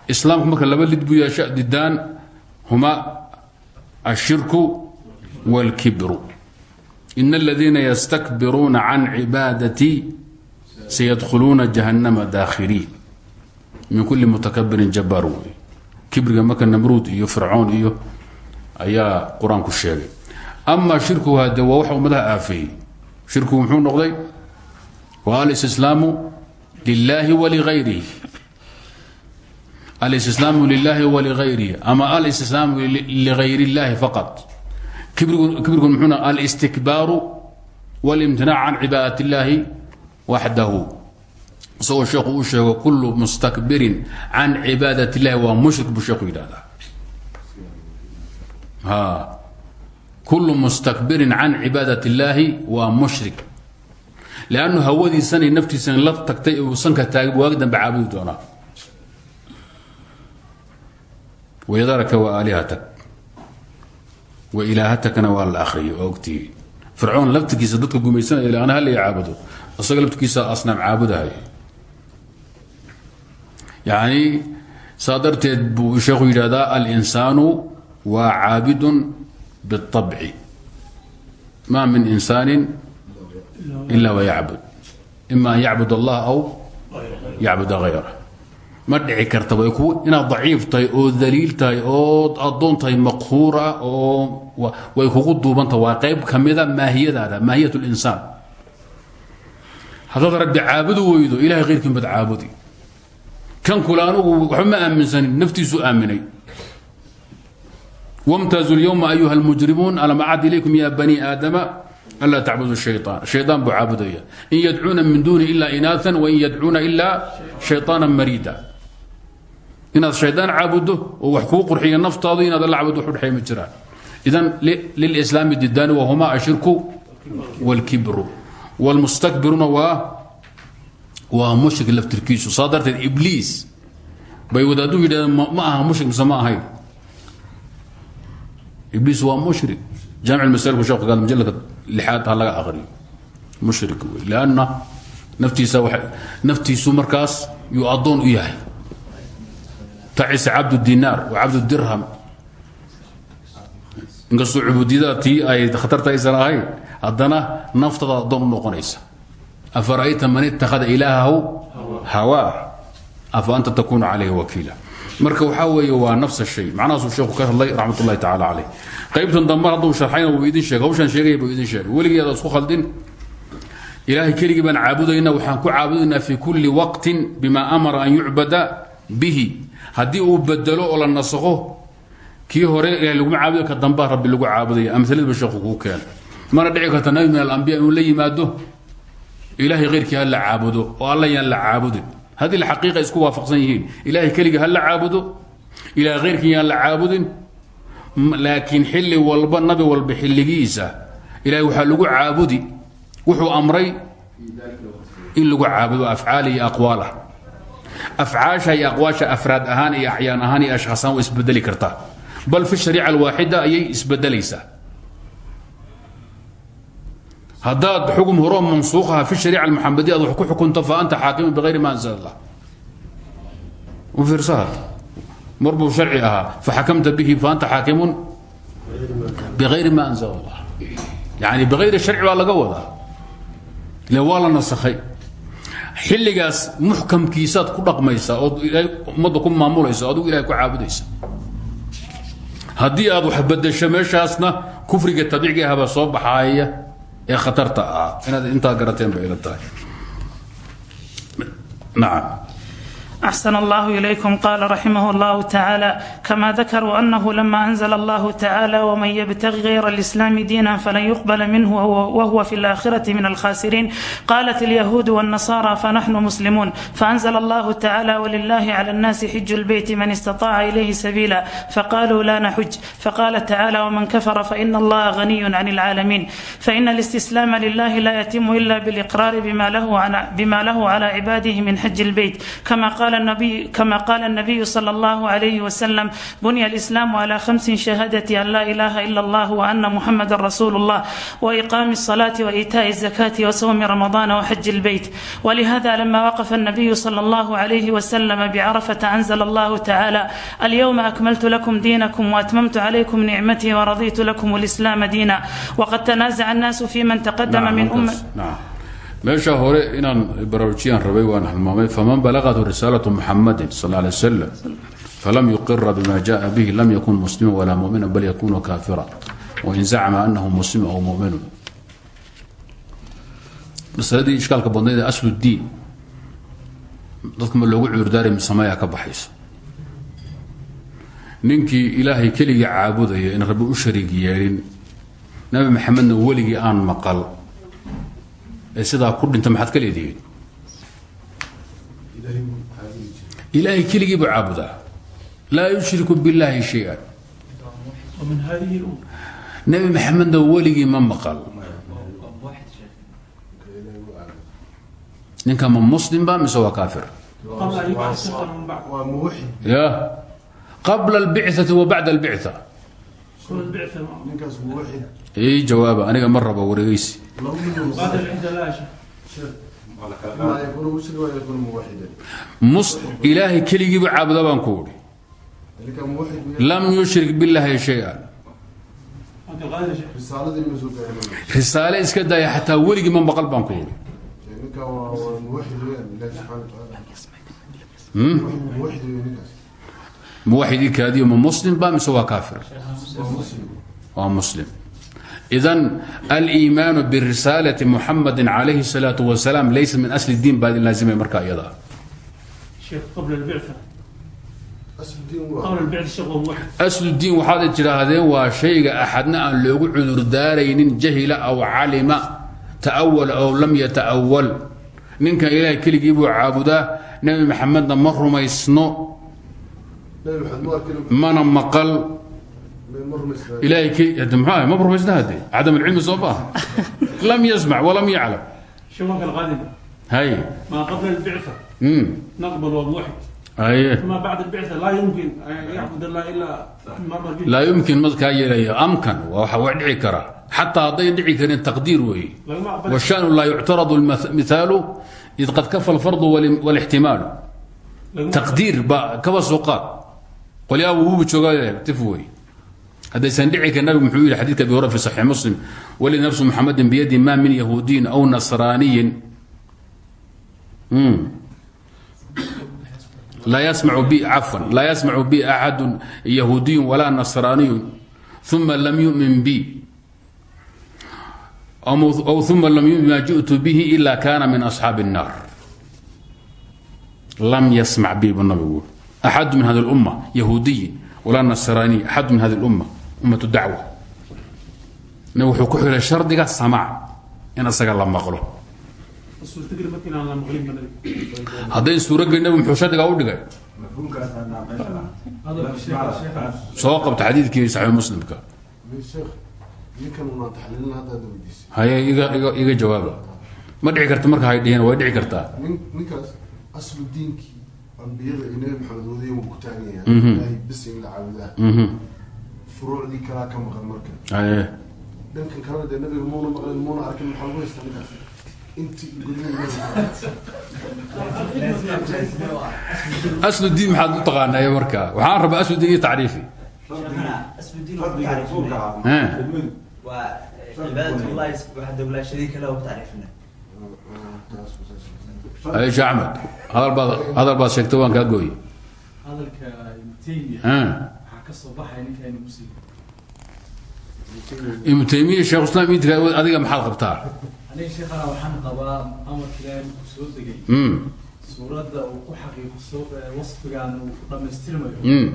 [SPEAKER 1] islaamku marka laba lid buu yeesha didaan huma ashirku wاlkibru in aladiina ystakbiruuna can cibaadatii sayadkhuluuna jahannama daakhiriin min kuli mutakabirin jabaar wey kibriga marka namruud iyo fircoon iyo ayaa qur-aanku sheegay ama shirkugu hade waa waxa ummadaha aafeeyey shirkigu muxuu noqday waa alistislaamu lilahi waligayrihi alistislaamu lilahi waligayrihi ama alistislaamu ligayr اllahi faqat kibrigu muxuuna alistikbaaru wاlimtinaac can cibaadat اllahi waxdahu isagoo sheekhu uu sheego kullu mustakbirin can cibaadat اllahi waa mushrik buu sheekhu yidhahdaa kullu mustakbirin can cibaadat اllaahi waa mushrik. Lannu hawadiisanay naftiisan la tagtay uu sanka taagay waagi dambe caabudi doonaa. Waydaraka wa aalihatak wa ilaahatakana waa la akriyo oo ogtihi fircoon dadka gumaysanaya ila ana halay caabudo isaga laftigiisa asnaam yani saa darteed buu sheekhu yidhahdaa alinsaanu waa caabidun biاطabci ma min insaani ila wayacbud ima an yacbud allah aw yacbud hayra ma dhici kartaba inaad daciif tahay oo daliil tahay oo addoon tahay maqhuura oo way kugu duubanta. Waa qayb ka mida maahiyadaada maahiyat linsaan haddaad rabbi caabudu weydo ilahay khayrkiin baad caabudi kan kule anugu waxba ma aaminsanin naftiisu aaminay. Wmtaazu lyowma ayuha lmujrimuun alam acad ilaykum ya bani aadama? Anlaa tacbudu shayaan shayaan buu caabudaya. In yadcuuna min duuni ilaa inaaan wain yadcuuna ilaa shayaana mariida. Inaad shaydaan caabudo oo wax kuu qurxiya naftaadu inaad alla caabud udhey ma jiraan idan lilslaami didaani wahuma ashirku wاlkibru wاlmustakbiruna waa waa mushrik laftirkiisu. Saa darteed ibliis bay wadaaduu yidhahdeen ma aha mushrik mise ma ahayn. Ibliis waa mushrik. Jaamic masailku sheekhu gaal majalladka lixaad ha laga aqriyo. Mushrik wey lanna naftiisa wa naftiisu markaas yuu addoon u yahay. Tacisa cabdu dinaar wa cabdu dirham. Inkastoo cubuudiyada tii ay khatarta aysan ahayn haddana naftada addoon u noqonaysa afara'ayta man ittakhada ilaahahu hawaa afa anta takuunu calayhi wakiila marka waxaa weeye waa nafsa shay macnahaasuu sheekhu ka hadlay raxmat ullahi tacala caleyh qaybtan dambe hadduu sharxayna wuu idin sheegay hawshaan sheegaya buu idin sheegay weligeeda isku khaldin ilaahay keligii baan caabudayna waxaan ku caabudaynaa fi kulli waqtin bima amara an yucbada bihi haddii uu bedelo oo la nasakho kii hore ilahay laguma caabuday ka dambaa rabbi lagu caabudaya amhaladba sheekhu kuu keena mana dhici karta nabi min alambiya inuu la yimaado ilaahay khayrkii ha la caabudo oo alla yaan la caabudin. Isku waafaqsan yihiin ilaahay keligii ha la caabudo ilahay khayrkii yaan la walba nabi walba xilligiisa ilahay waxaa lagu caabudi wuxuu amray in lagu caabudo afcaal iyo aqwaalah afcaasha iyo aqwaasha afraad ahaan iyo acyaan ahaan iyo ashkhaas isbedeli kartaa. Bal fi shariica alwaaxida ayay isbedelaysaa haddaad xukm horoo mansuuqaha fi shariica almuxamadiya ad wax ku xukunto fa anta xaakimun bihayri ma anzala allah u fiirsaha mar buu sharci ahaa. Faxakamta bihi fa anta xaakimun bihayri ma anzala allah yani bihayri sharci baa laga wadaa. Ile waa la nasakhay. Xilligaas muxkamkiisaad ku dhaqmaysaa ood ummadda ku maamulaysa adigu ilahay ku caabudaysa haddii aad wax bedesho meeshaasna kufriga tabiiciga ahbaa soo baxaaya ee khatarta ah inaad intaa garateen bay ila tahay. Nacam
[SPEAKER 3] أحسن الله إليكم قال رحمه الله تعالى كما ذكروا أنه لما أنزل الله تعالى ومن يبتغي غير الإسلام دينا فلن يقبل منه وهو, وهو في الآخرة من الخاسرين قالت اليهود والنصارى فنحن مسلمون فأنزل الله تعالى ولله على الناس حج البيت من استطاع إليه سبيلا فقالوا لا نحج فقال تعالى ومن كفر فإن الله غني عن العالمين فإن الاستسلام لله لا يتم إلا بالإقرار بما له, عن بما له على عباده من حج البيت كما قال النبي كما قال النبي صلى الله عليه وسلم بني الإسلام على خمس شهادة أن لا إله إلا الله وأن محمد رسول الله وإقام الصلاة وإيتاء الزكاة وصوم رمضان وحج البيت ولهذا لما وقف النبي صلى الله عليه وسلم بعرفة أنزل الله تعالى اليوم أكملت لكم دينكم وأتممت عليكم نعمتي ورضيت لكم الإسلام دينا وقد تنازع الناس في من تقدم من أمة
[SPEAKER 1] نعم meesha hore inaan baraarujiyaan rabay waan halmaamay faman balagatu risaalatu muxamadin sal alay wasalam falam yuqira bima jaa bihi lam yakun muslima walaa mumina bal yakunu kaafira. Wain zacma anahu muslim aw muminun. Masaladii ishkaalka badnayd ee aslu diin. Dadka loogu cudurdaari sameeyaa ka baxaysa. Ninkii ilaahay keligii caabudaya in rabbi u shariig nabi maxamedna weligii aan maqal ee sidaa ku dhinta maxaad ka leedihiin
[SPEAKER 2] ilaahay buu caabudi jiray
[SPEAKER 1] ilaahay keligii buu caabudaa laa yushriku billaahi shay-an
[SPEAKER 5] ومن هذه الأمة
[SPEAKER 1] nebi maxamedna weligii ma maqal
[SPEAKER 4] واحد شيخ
[SPEAKER 2] marka ilaahay buu caabudaa
[SPEAKER 1] ninka ma muslim ba mise waa kaafir
[SPEAKER 5] قبل أن يبعث الشيطان من بعد
[SPEAKER 2] waa muwaxid
[SPEAKER 1] ya qabla albicati wa bacda albica ii jawaaba aniga ma rabo wareegeysi ilaahay keligiiba caabuda baan ku
[SPEAKER 2] ui
[SPEAKER 1] lam yushrik
[SPEAKER 2] biاllaahi
[SPEAKER 1] shay-a iska daaya xataa weligii ma maqal baan ku ui muwaxidikaadiyo ma muslimba mise waa kaafir
[SPEAKER 2] waa muslim
[SPEAKER 1] idan aliimaanu birisaalati muxamadi calayhi الsalaau wasalaam laysa min asli diin baa idin laazimay marka iyada asludiin waxaad tidhaahdeen waa shayga axadna aan loogu cudurdaaraynin jahila aw calima ta'awala aw lam yata'awal ninkan ilaahay keligii buu caabudaa nebi maxamedna ma rumaysno mana maqal
[SPEAKER 2] ma rumaysnaa
[SPEAKER 1] ilaahay ke hade muxuu ahay ma rumaysna hadde cadam alcilmi soo maaha lam yasmac walam yaclam
[SPEAKER 5] شيخ عبد القادر
[SPEAKER 1] hay
[SPEAKER 5] ما قبل البعثة
[SPEAKER 1] mm.
[SPEAKER 5] نقبل وبوحد
[SPEAKER 1] haye
[SPEAKER 5] ثم بعد البعثة لا يمكن أن يعبد الله إلا ما أمر به
[SPEAKER 1] laa yumkin madkaa yeelaya amkan waa waxa waa dhici kara xataa hadday dhici karin taqdiir weeye
[SPEAKER 5] لو ما أقبل
[SPEAKER 1] والشأن لا يعترض المثال إذ قد كفى الفرض وال- والاحتمال
[SPEAKER 5] لو oogahadaysan
[SPEAKER 1] dhici karin nabigu muxuu yidhi xadidka abi hurera fi saxiix muslim weli nafsu muxamadin biyadi ma min yahuudiyin aw nasraaniyin. Hmm. Laa yasmacu bi cafwan laa yasmacu bi axadun yahuudiyun walaa nasraaniyun. Uma lam yumin bi. Aw uma lam yumin bima ji'tu bihi ila kana min asxaabi الnaar lam yasmac bi bu nabigu. به إلا كان من أصحاب النار لم يسمع بي بالنبي يقول أحد من هذه الأمة يهودي ولا نصراني أحد من هذه الأمة أمة الدعوة نوحو كحول الشرط سمع إن أسأل الله مقله
[SPEAKER 5] السورة تقري مثلا على مغرب من
[SPEAKER 1] هذين سورة النبي محو شرط أودك
[SPEAKER 5] هذا الشيخ الشيخ
[SPEAKER 1] سواقب تحديثك صحيح مسلم كا
[SPEAKER 2] sheekh ninkan una taxliilin hadda aad weydiisay
[SPEAKER 1] هيا إيجا إيجا إيجا جوابه ما دعي كرت مركا هاي دهين وين دعي كرتا
[SPEAKER 2] nin ninkaas aslu diinkii ambiyada iyo nabi maxamed waday wuu ku
[SPEAKER 1] mhm.
[SPEAKER 2] ilaahay bis in la
[SPEAKER 1] mhm.
[SPEAKER 2] furuucdii kalaa ka maqan marka.
[SPEAKER 1] Ah,
[SPEAKER 2] Dhankan kalena dee nabiga muuna maqlin muuna arkin maxaa lagu haystaa ninkaas
[SPEAKER 4] inti asludiin
[SPEAKER 1] maxaad
[SPEAKER 4] u taqaanay marka? Waxaan rabaa asludiin iyo
[SPEAKER 1] tacriifi aisha axmed hadalbaad hadal baad sheegto waan kaa
[SPEAKER 6] gooy ibnu taymiya.
[SPEAKER 1] Shekh islaam adiga maxaad qabtaa?
[SPEAKER 6] Aniga sheekhana waxaan soo degay. Hmm. Hmm.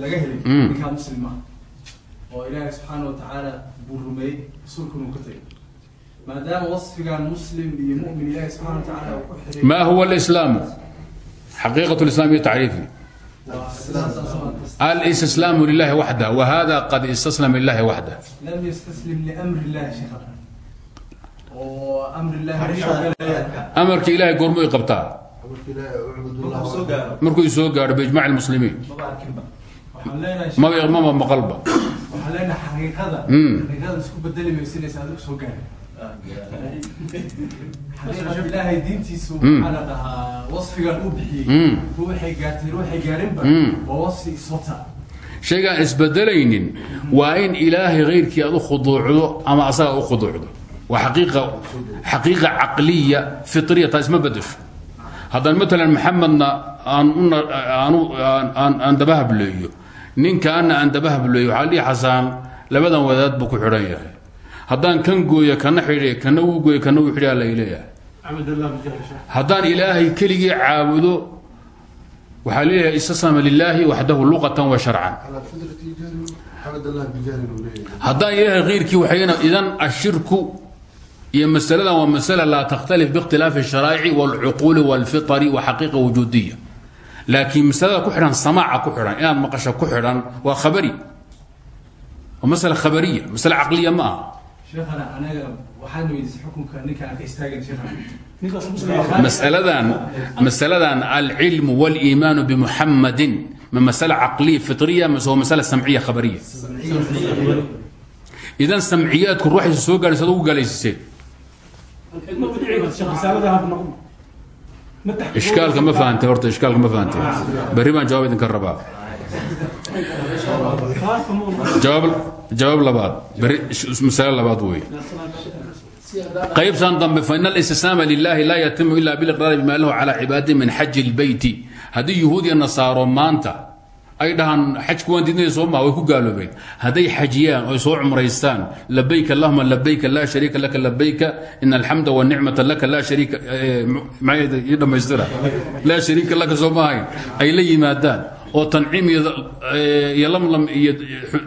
[SPEAKER 6] Laga helin hmm. ah, oo ilaahay subxaana wa tacaala buu rumeeyey rasuulkuna uu maadaama wafiga muslim iyo mumin ilahi subana wa taala uu ku xiray
[SPEAKER 1] ma huwa اlislaamu xaqiiqat اlislam iyo tacriifi alstislaamu
[SPEAKER 6] lilahi waxda wa hada qad istaslama lilahi waxda lam
[SPEAKER 1] ystaslim limri illahi shea
[SPEAKER 2] amarka
[SPEAKER 6] ilahay goormuu
[SPEAKER 1] qabtaa
[SPEAKER 6] markuu soo gaadho bijmac muslimiin. Maba maba maqalba ilaahay diintiisu maxaa dhahaa wasfigan u bixiyey waxay gaarteen waxay gaarinba waa wasfi iswata
[SPEAKER 1] shaygaan isbedelaynin waa in ilaahay hayrkii aad u khuduucdo ama asagaa u khuduucdo waa aqiiqa xaqiiqa caqliya fitriya taa isma bedesho haddaan kan gooyo kana xidhi kana uu gooyo kana uu
[SPEAKER 5] xidhi alla ileeyahay
[SPEAKER 1] haddaan ilaahay keligii caabudo waxaa leeyahay istasama lilaahi waxdahu luqatan wa sharcan. Haddaan ilaahay keyrkii waxayna idan ashirku iyo masaladan waa masala laa takhtalif biikhtilaafi asharaa'ici waalcuquuli waalfitari wa xaqiiqa wujuudiya laakiin masalada ku xidhan samaaca ku xidhan inaad maqasho ku xidhan waa khabari. Waa masala khabariya masale caqliya ma aha
[SPEAKER 6] sheekhana anaga waxaad weydiisay xukunka ninka aan ka istaagin sheekhana
[SPEAKER 1] masaladan masaladan alcilmu wاliimaanu bimuxamadin ma masale caqliya fitriya mase waa masale samciya khabariya. Idan samciyaadku ruuxaysa soo gaadhaysa ad ugu gaalaysiiseen ishkaalka ma fahantay horta ishkaalka ma fahantay berri baan jawaab idinka rabaa jawaab labaad masale labaad wey qaybtan dambe fain alistislaama lilahi laa yatimu ila biliqraari bima lahu cala cibaadihi min xaji lbeyti haddii yuhuud iyo nasaaro maanta ay dhahaan xajku waan diidnay soo way ku gaaloobeen hadday xajiyaan oy soo cumraystaan labayka allahuma labayka laa shariika laka labayka in alxamda wanicmata laka laa shariika maxay ii dhammaystira laa shariika laka soo ma ahayn ay la yimaadaan oo tanciim eh, iyo lamlam iyo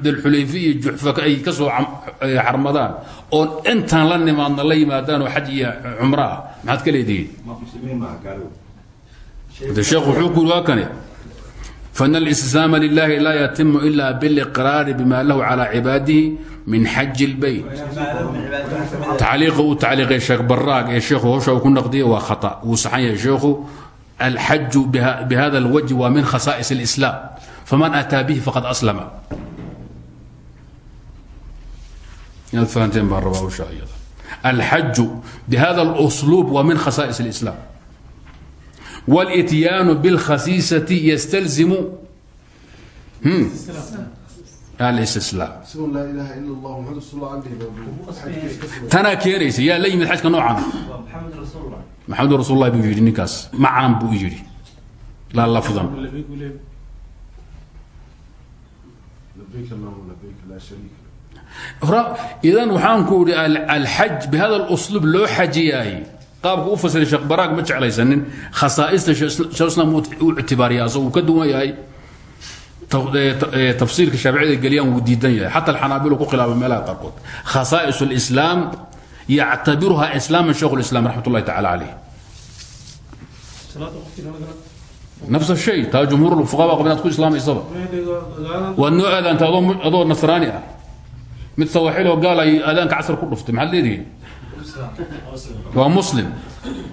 [SPEAKER 1] dalxulayfi iyo juxfa ay ka eh, xarmadaan oon intaan la nimaadna la yimaadaanoo xaj iyo cumro ah maxaad ka leedihiin? Sheekh wuxuu ku yiri waa kane fan alislaama lilahi laa yatimu ila biliqraari bima lahu calaa cibaadihi min xaji اlbayt tacliiqa uu tacliiqay sheekh baraag ee sheekhu ومن خصائص الإسلام فمن أتى به فقد أسلم فهمتين بالربا الحج بهذا الأسلوب ومن خصائص الإسلام والاتيان بالخسيسة يستلزم هم. الاستسلام
[SPEAKER 2] سوى لا إله إلا الله محمد رسول
[SPEAKER 4] tanaa keenaysa
[SPEAKER 1] yaa la yimid xajka noocan. Maxamed rasullahi buu yidhi ninkaas
[SPEAKER 2] macaan buu yidhi. Laa lafdan idan
[SPEAKER 1] waxaan ku idhi alxaj bihada luslub loo xajiyaay qaabku u fasiray sheekh baraag ma jeclaysanin. Khasaaista sheekh islam uu tafsiirka shaaficida geliyaan wuu diidan yahay. Xata alxanaabilu ku khilaaba meelaha qaarkood. Khasaa'is اlislaam yactabiruha islaaman sheikhu اlislam raxmat ullahi tacala calayh nafs shay taa jumhuur fuqaa qaba inaad ku islaamaysaba waad noo aadaanta adoo nasraani ah. Mid sawaxiloo gaal ay aadaanka casar ku dhuftay. Maxaad leedihiin? Waa muslim.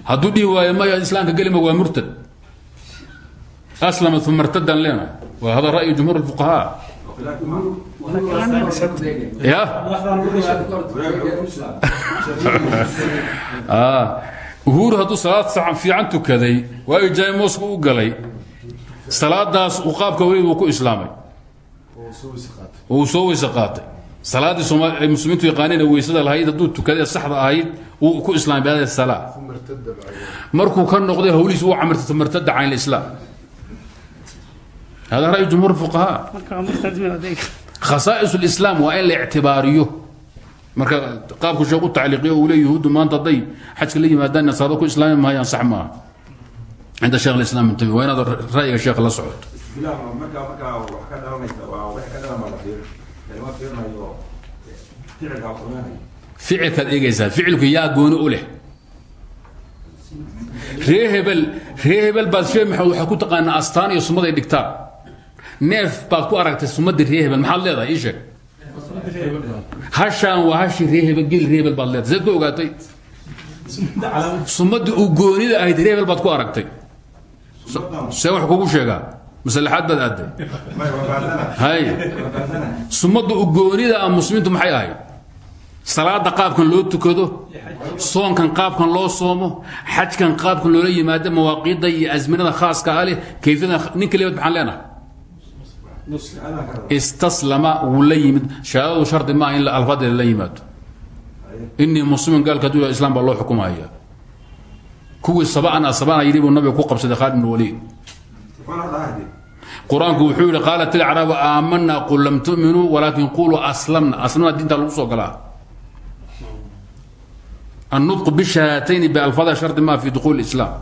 [SPEAKER 1] Hadduu dhihi waayo maya islaamka gelima waa murtad. Aslama uma irtadan leenahay waa hada ra'yu jumhuur الfuqahaa ya uhuru hadduu salaad sacan fiican tukaday waayo jaimoska u galay salaadaas uu qaabka weyd uu ku islaamay oo uu soo weyse qaatay salaaddii sooma ay muslimiintu yaqaaneen weysada lahayd hadduu tukaday saxda ahayd wuu ku islaamay bihada salaa
[SPEAKER 2] ثم ارتد بعد
[SPEAKER 1] markuu ka noqday hawlihiis uu camirtay martada can lislaam hada ra'yu jumhuur fuqahaa khasaa'is lislaam waa in la ictibaariyo marka qaabku sheekh u tacliiqiyo uu leeyahy yahuuddu maanta hadday xajka la yimaadaan nasaarada ku islaami maayaan sax maaha. Cinda sheekh alislaam ibn taymiya waa inaad ra'yiga sheekha la socoto. Ficilkaad eegaysaa ficilku yaa gooni u leh. Ree hebel ree hebel baad sheekh maxamed waxaa ku taqaanaa astaan iyo sumaday dhigtaan neef baad ku aragtay sumadii ree hebel maxaad leedahay? Ii sheeg. Hashaan waa hashii ree hebel geli ree hebel leedahay. Seed ogaatay? Sumadii uu goonida ahayd ree hebel ku aragtay. See wax kugu sheegaa. Masalaxaad baad
[SPEAKER 7] wafaasana
[SPEAKER 1] hay. Sumadda u goonida ah maxay ahayd? Salaada qaabkan loo tukado soonkan qaabkan loo soomo xajkan qaabkan loola yimaado mawaaqiidda iyo asminada khaaska ah leh kayfiyada ninka leebad maxaan leenahay istaslama wuu la yimid. Shahaadadu shardi maaha in alfaadee la yimaado. Inii muslimin gaalka dula islam baa loo xukumaya kuwii sabaan asabana yidhi buu nabiga ku qabsaday khaalid bin waliid qur'aanku wuxuu yidhi qaalat ilacraabu aamanaa qul lam tu'minuu walaakin quluu aslamna. Aslamna diinta lagu soo galaa. Annutqu bishahaatayni bialfaada shardi maa fi duquuli islaam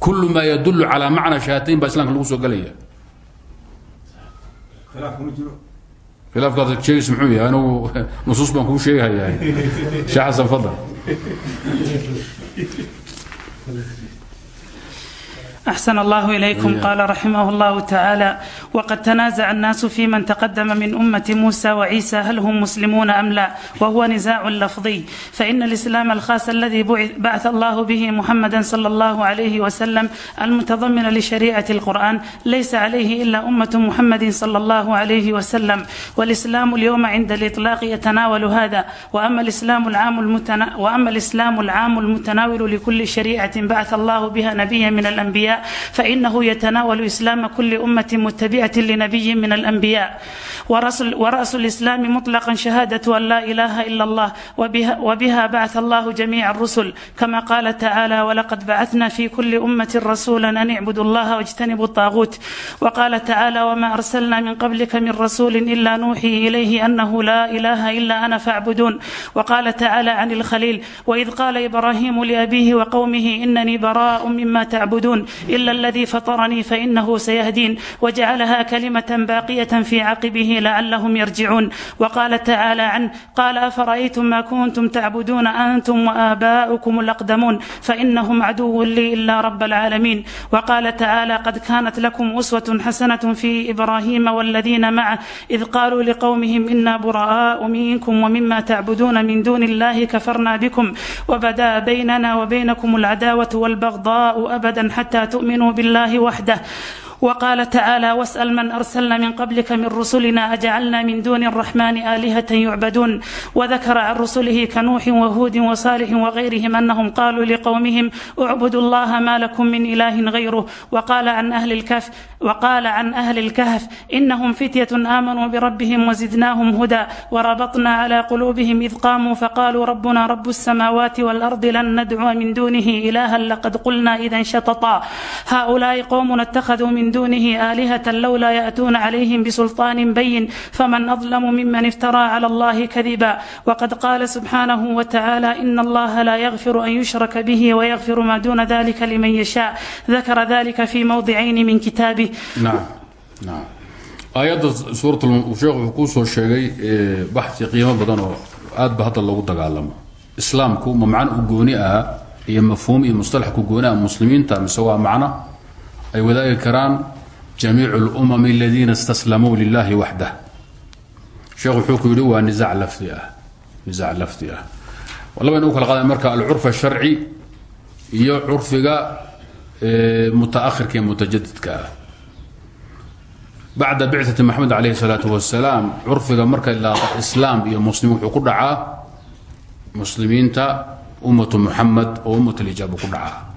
[SPEAKER 1] kullu maa yadullu calaa macna shahatayn baa islamka lagu soo
[SPEAKER 7] galaya
[SPEAKER 1] khilaafkaad sheegaysa muxuu yahay? Anigu nusuus baan kuu sheegahayaa sheekh xasan fadal
[SPEAKER 3] أحسن الله إليكم قال رحمه الله تعالى وقد تنازع الناس في من تقدم من أمة موسى وعيسى هل هم مسلمون أم لا وهو نزاع لفظي فإن الإسلام الخاص الذي بعث الله به محمدا صلى الله عليه وسلم المتضمن لشريعة القرآن ليس عليه إلا أمة محمد صلى الله عليه وسلم والإسلام اليوم عند الإطلاق يتناول هذا وأما الإسلام العام المتنا... وأما الإسلام العام المتناول لكل شريعة بعث الله بها نبيا من الأنبياء الأنبياء فإنه يتناول إسلام كل أمة متبعة لنبي من الأنبياء ورأس الإسلام مطلقا شهادة أن لا إله إلا الله وبها, وبها بعث الله جميع الرسل كما قال تعالى ولقد بعثنا في كل أمة رسولا أن اعبدوا الله واجتنبوا الطاغوت وقال تعالى وما أرسلنا من قبلك من رسول إلا نوحي إليه أنه لا إله إلا أنا فاعبدون وقال تعالى عن الخليل وإذ قال إبراهيم لأبيه وقومه إنني براء مما تعبدون إلا الذي فطرني فإنه سيهدين وجعلها كلمة باقية في عقبه لعلهم يرجعون وقال تعالى عنه قال أفرأيتم ما كنتم تعبدون أنتم وآباؤكم الأقدمون فإنهم عدو لي إلا رب العالمين وقال تعالى قد كانت لكم أسوة حسنة في إبراهيم والذين معه إذ قالوا لقومهم إنا براء منكم ومما تعبدون من دون الله كفرنا بكم وبدا بيننا وبينكم العداوة والبغضاء أبدا حتى tu'minuu biاllahi waxdah وqاl tacاalى واسأل man arslna min qblka min rusulina ajcalna min duni الرaxmani aalihة yucbaduun وdakr can rusulihi kanuuxi whuudi وصaalixi وغayrihim anahum qaluu lqowmihim اcbudu اllaha ma lakm min ilahi غayrh وqala can أhli اlkahf inahm fityaة amanuu brabihim wزidnahm huda wrabaطna clى qlubihim id qamuu faqaluu rabuna rab الsamaawaati wاlأrض lan nadcua min dunihi ilaha laqad qulna إda shaططa haؤulaaءi qwmna اtakhduu min من دونه آلهة لولا يأتون عليهم بسلطان بين فمن أظلم ممن افترى على الله كذبا وقد قال سبحانه وتعالى إن الله لا يغفر أن يشرك به ويغفر ما دون ذلك لمن يشاء ذكر ذلك في موضعين من كتابه
[SPEAKER 1] nacam nacam aayadda suurat uu sheekhu wuxuu kuu soo sheegay ee, baxsi qiimo badan oo aad ba hadda loogu dagaalamo islaamku ma macno u gooni ah iyo mafhuum iyo mustalax ku gooni ah muslimiinta mise waa macno ay wadaagi karaan jamiicu lumami aladiina istaslamuu lilahi waxdah. Sheekhu wuxuu ku yidhi waa nisaac lafdi ah nisaac lafdi ah. Laba in u kala qaada marka alcurf asharci iyo curfiga ee, mutaakhirka iyo mutajadidka ah. Bacda bicati maxamed calayhi salaatu wasalaam curfiga marka ilaa islaam iyo muslim ku dhacaa. Muslimiinta ummatu muxamed oo ummat lijaaba ku dhacaa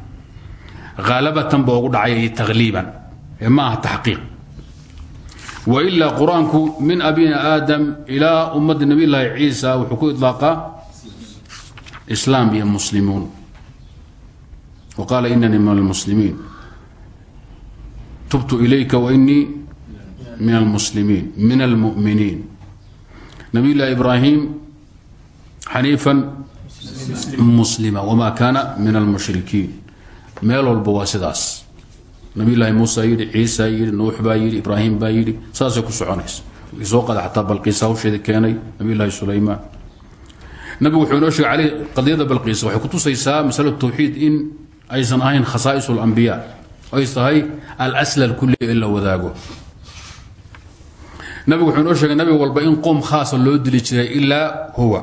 [SPEAKER 1] aalabatan ba ugu dhacay taqliiban ma aha taxqiiq wailaa qur'aanku min abina aadam ilaa ummadda nabiylahi ciisa wuxuu ku ilaaqaa islaam iyo muslimuun wa qaala inanii min almuslimiin tubtu ilayka wainii min almuslimiin min almuminiin nabiylahi ibraahim xaniifan muslima wma kaana min almushrikiin meel walba waa sidaas. Nabiy llaahi muusa yidhi ciisa yidhi nuux baa yidhi ibraahim baa yidhi saasay ku soconaysa. Soo qada xataa balqiisa hawsheeda keenay nabiy llaahi sulaymaan. Nabigu wuxuu inoo sheegay aley qadiyada balqiisa waxay kutusaysaa masala tawxiid in aysan ahayn khasaais اlambiya ay tahay alsl kulli in la wadaago. Nabigu wuxuu inoo sheegay nabi walba in qoom khaasa loo dili jiray ilaa huwa.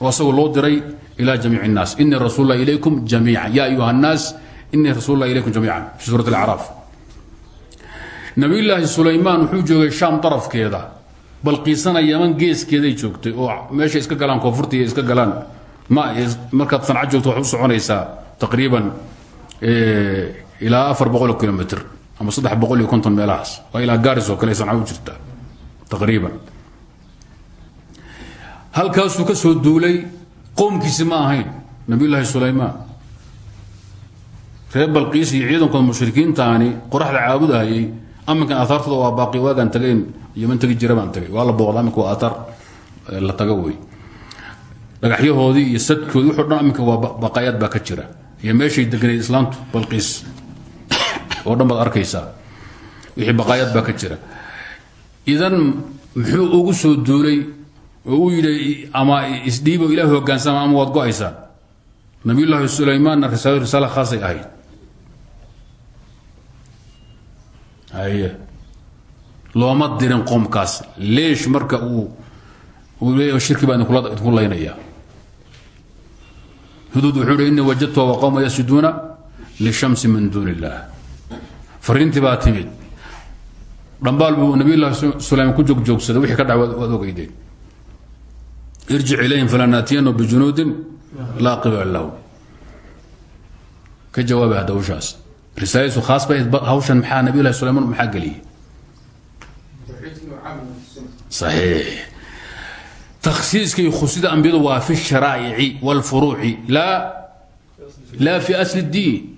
[SPEAKER 1] Oo loo diray ila jamiic الnaas inii rasuul lah ilaykum jamiica ya ayuha الnaas inii rasuul lah ilaykum jamiica fi suurat اlacraaf nabiyullaahi sulaymaan wuxuu joogay shaam darafkeeda balqiisana yaman geeskeeday joogtay oo meesha iska galaan koonfurta iyo iska galaan ma markaad sanca joogto waxaad u soconaysaa taqriiban ilaa afar boqol kilomitr ama saddex boqol iyo konton meelahaas waa ilaa gaaris oo kale sanca u jirta taqriiban halkaasuu ka soo duulay qoomkiisi ma ahayn nabiyullaahi sulaymaan. Reer balqiis iyo ciidankooda mushrikiintaani qoraxda caabudahayay aminkan aaaartooda waa baaqi waagaan tagayn yaman tegi jira baan tagay. Waa la booqda aminka waa la taga wey dhagaxyahoodii iyo sadkoodii wuxuu dhan aminka waa baqaayaad baa ka jira. Iyo meeshay deganayd islaantu balqiis. Oo dhan baad wixii baqaayad baa ka jira. Idan muxuu ugu soo duulay oo uu yidhi ama isdhiibo ilaah hogaansama ama waad go'aysaa nabiyullaahi sulaymaanna risaalo risaala khaasay ahayd. Haye. Looma dirin qoomkaas leesh marka uu uu shirki baa idinku laynaya hudud wuxuu hi inii wajadtu wa qowma yasjuduuna lishamsi min duuni illaah fariintii baa timid. Dhambaal buu nabiyullaahi sulaymaan ku joogjoogsaday wixii ka dhac waad ogeydeen irjic ilayhim falanaatiyanu bijunuudin laa qibala lahu ka jawaabay hadda hawshaas risaaladiisu khaas bay hawshan maxaa nabiyullahi sulaymaan maxaa geliyey صحيح تخصيصك خصيص أنبياء وفي الشرائع والفروع لا لا في أصل الدين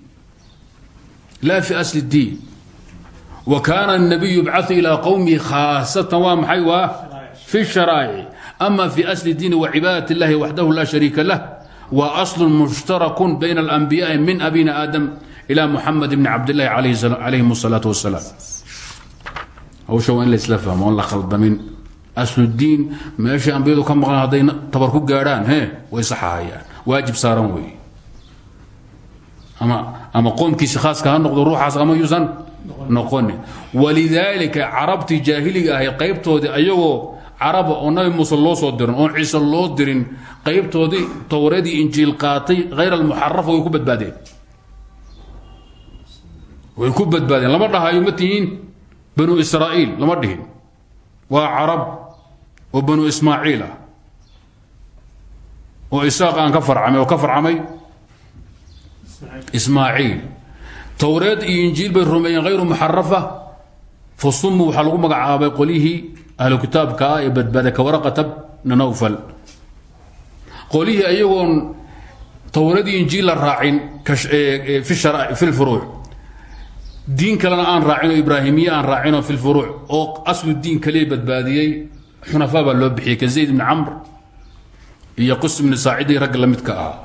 [SPEAKER 1] لا في أصل الدين وكان النبي يبعث إلى قومه خاصة ومحي في الشرائع ama fi asli diini wa cibaadati اllahi waxdahu laa shariika lah wa aslun mushtarakun bayna alanbiyaai min abina aadam ilaa muxamed bni cabdillahi calayhim asalaatu wasalaam hawshan waa in la isla fahmo oon la khaldamin asludiin meesha ambiyadu ka maqlan hadday tabar ku gaadhaan he way saxahayaan waajib saaran weeye ama ama qoomkiisa khaaska ha noqdo ruuxaas ama yuusan noqonin walidaalika carabtii jaahiliga ahay qaybtoodii ayagoo caraba oo nabi muuse loo soo dirin oon ciise loo dirin qaybtoodii towradii injiil qaatay hayr almuxarafa way ku badbaadeen. Way ku badbaadeen. Lama dhahayo ma tihiin banu israa'iil lama dhihin. Waa carab oo banu ismaaciil ah. Oo isaaq aan ka farcamay oo ka farcamay ismaaciil. Towreed iyo injiil bay rumeeyeen hayru muxarafa fa sumu waxaa lagu magacaabay qolyihii ahlu kitaabka ah ee badbaaday ka waraqata bna nawfal qolyihii ayagoon towreed iyo injiil la raacin fi lfuruuc diin kalena aan raacin oo ibraahimiye aan raacinoo fi lfuruuc oo aslu diin kaliya badbaadiyey xunafaa baa loo bixiyey ka zayd bni camr iyo qus bni saacidii ragga la midka ahaa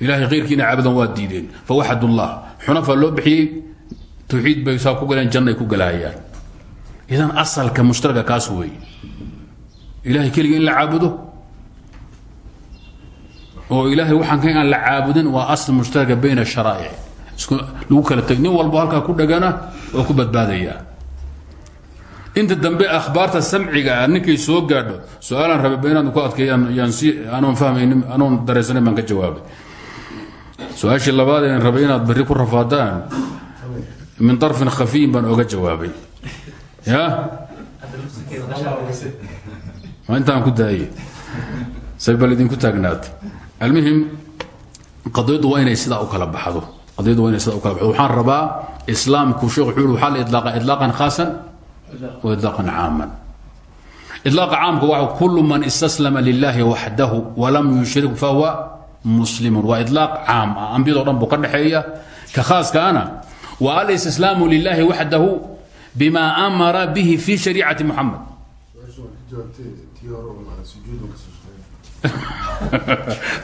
[SPEAKER 1] ilahay khayrkii inay caabudan waa diideen. Fawaxad ullah xunafaa loo bixiyey tawxiid bay saa ku galeen janna ay ku galaayaan idan asalka mushtaraka kaas weeye ilahay keliga in la caabudo? Oo ilaahay waxaan ka aan la caabudin waa asl mushtaraka bayna sharaa'ic lagu kala teg nin walbo halkaa ku dhagana oo ku badbaadaya. Inta dambe akhbaarta samciga ah ninkay soo gaadho su'aalaan rababa inaad ku adkeeyaan yaan si anoon fahmaynin anoon dareysanayn baan ka jawaabay. Su'aashii labaad een rabay inaad berri ku rafaadaan min darfin khafiyin baan oga jawaabay intaan ku daayey say bal idinku taagnaatay almuhim qadiyaddu waa inay u kala baxdo. Qadiyadu waa inay u kala baxdo. Waxaan rabaa islaamku sheekh wuxuu waxaa la idlaaqa idlaaqan khaasan wa idlaaqan caaman. Idlaaqa caamka waxa kullu man istaslama lillahi waxdahu walam yushrik fahuwa muslimun. Waa idlaaq caam ah. Ambiyadoo dhan buu ka dhexeeya ka khaaskaana wa alistislaamu lillahi waxdahu bima amara bihi fi shariicati muxamed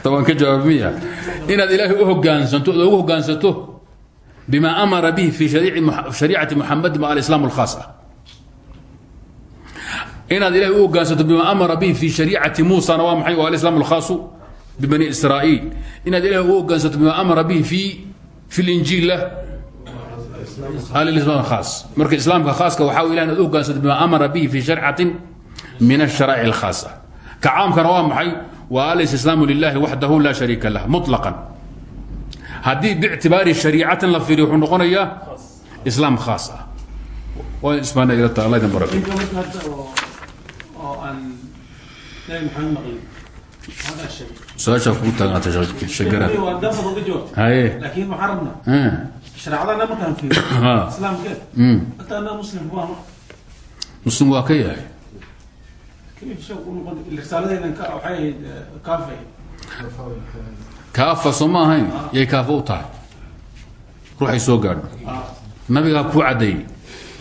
[SPEAKER 1] toban ka jawaab miya inaad ilaahay u hogaansanto ogu hogaansato bima amara bihi fi shariicati muxamed ma alislaam اlkhaas ah inaad ilahay u hogaansato bima amara bihi fi shariicati muusana waa maxay waa alislaam اlkhaasu bibani israa'iil inaad ilahay u hogaansato bima amara bihi fi linjiilla marka islaamka haaska waxa ilah ad u hogaansado bima amara bihi fi sharcatin min asharaa'ic alkhaasa. Ka caamkana waa maxay? Waa alislaamu
[SPEAKER 5] lilahi waxdahu laa shariika lah muطlaqan haddii biictibaari shariicatan la fiiriyo
[SPEAKER 1] wuxuu noqonayaa islaam khaas
[SPEAKER 5] ah. Su'aashaa kugu taagnaata
[SPEAKER 1] shagara
[SPEAKER 5] laakiin waxaan rabnaa
[SPEAKER 1] ها
[SPEAKER 5] shareecadana markaan fiiriyo
[SPEAKER 1] ها
[SPEAKER 5] islaamkeed
[SPEAKER 1] امم
[SPEAKER 5] hata anaa muslim waa
[SPEAKER 1] مسلم واقعي
[SPEAKER 5] kayf shay u noqon risaaladeenan ka waxay ahayd kaafay
[SPEAKER 1] كافة سماهين يا كافة وطاي روحي سوقان نبي كو عدي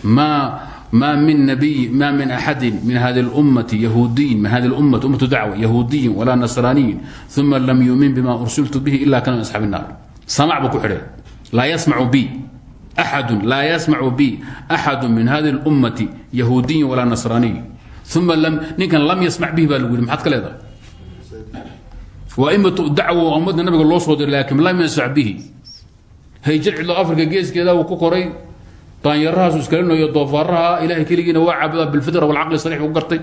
[SPEAKER 1] ما ما من نبي ما من احد من هذه الامه يهودي من هذه الامه امه دعوه يهودي ولا نصراني ثم لم يؤمن بما ارسلت به الا كان من اصحاب النار samac buu ku xidhay laa yasmacu bi axadun laa yasmacu bi axadu min hadi اlummati yahuudiyin walaa nasraaniy uma ninkan lam yasmac bihi baa lagu yidhi maxaad ka leedahay waa imatu dacwo ummadda nabiga loo soo diray laakiin lam yasmac bihi hayjir cidlo afrika geeskeeda uu ku koray daanyarahaasu iskalinayo doofaaraha ilahay keligiina waa caabudaa bilfitra walcaqli sarix u gartay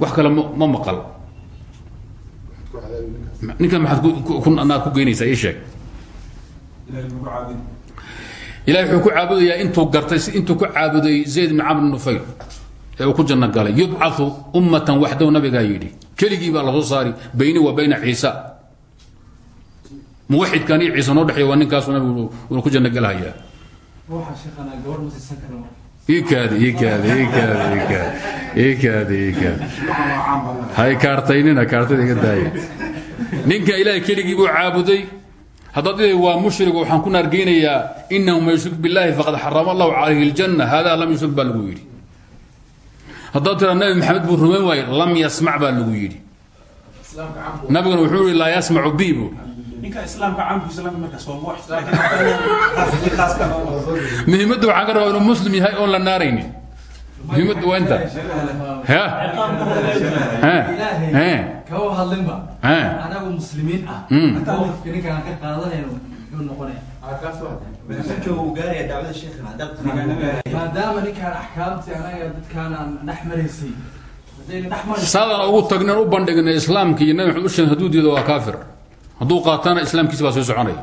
[SPEAKER 1] wax kale ma maqal ninkan maxaad naad ku geynaysaa ii sheeg ilahay wuxuu ku caabudayaa intuu gartay intuu ku caabuday zayd bn camr nufayl ee uu ku janno galay. Yubcau ummatan waxdow nabigaa yidhi keligii baa la soo saari bayni wa bayna ciisa. Muwaxidkan iyo ciise noo dhexeeya waa ninkaasu nabigu uuna ku janno ikaadi hay kaartaynina kaartada iga daaya ninka ilaahay keligii buu caabuday haddaad iday waa mushrig waxaan ku naargeynayaa inahu man yushrik billahi faqad xarama allahu calayhi aljanna. Hada lam yushrik baa lagu yidhi. Haddaad tiraa nabi maxamed buu rumayn waaye lam yasmac baa lagu yidhi. Nabiguna wuxuu yihi laa yasmacu bi
[SPEAKER 5] wax
[SPEAKER 1] muhiimadda waxaan ka rabaa inuu muslim yahay oon la naaraynin muhiimadda waa inta
[SPEAKER 6] kama hadlinba
[SPEAKER 1] ha
[SPEAKER 6] anagu muslimiin ah.
[SPEAKER 1] Mm.
[SPEAKER 6] mowqifka ninkaan ka qaadanayno muxuu noqonaya
[SPEAKER 4] ku
[SPEAKER 6] maadaama ninkaan axkaamtii anaga dadkaan aan dhex maraysay
[SPEAKER 1] saadaan ugu tagnan u bandhigna islaamka iyo nabi maxamed u sheegay hadduu diido waa kaafir. Hadduu qaatana islaamkiisa baa soo soconaya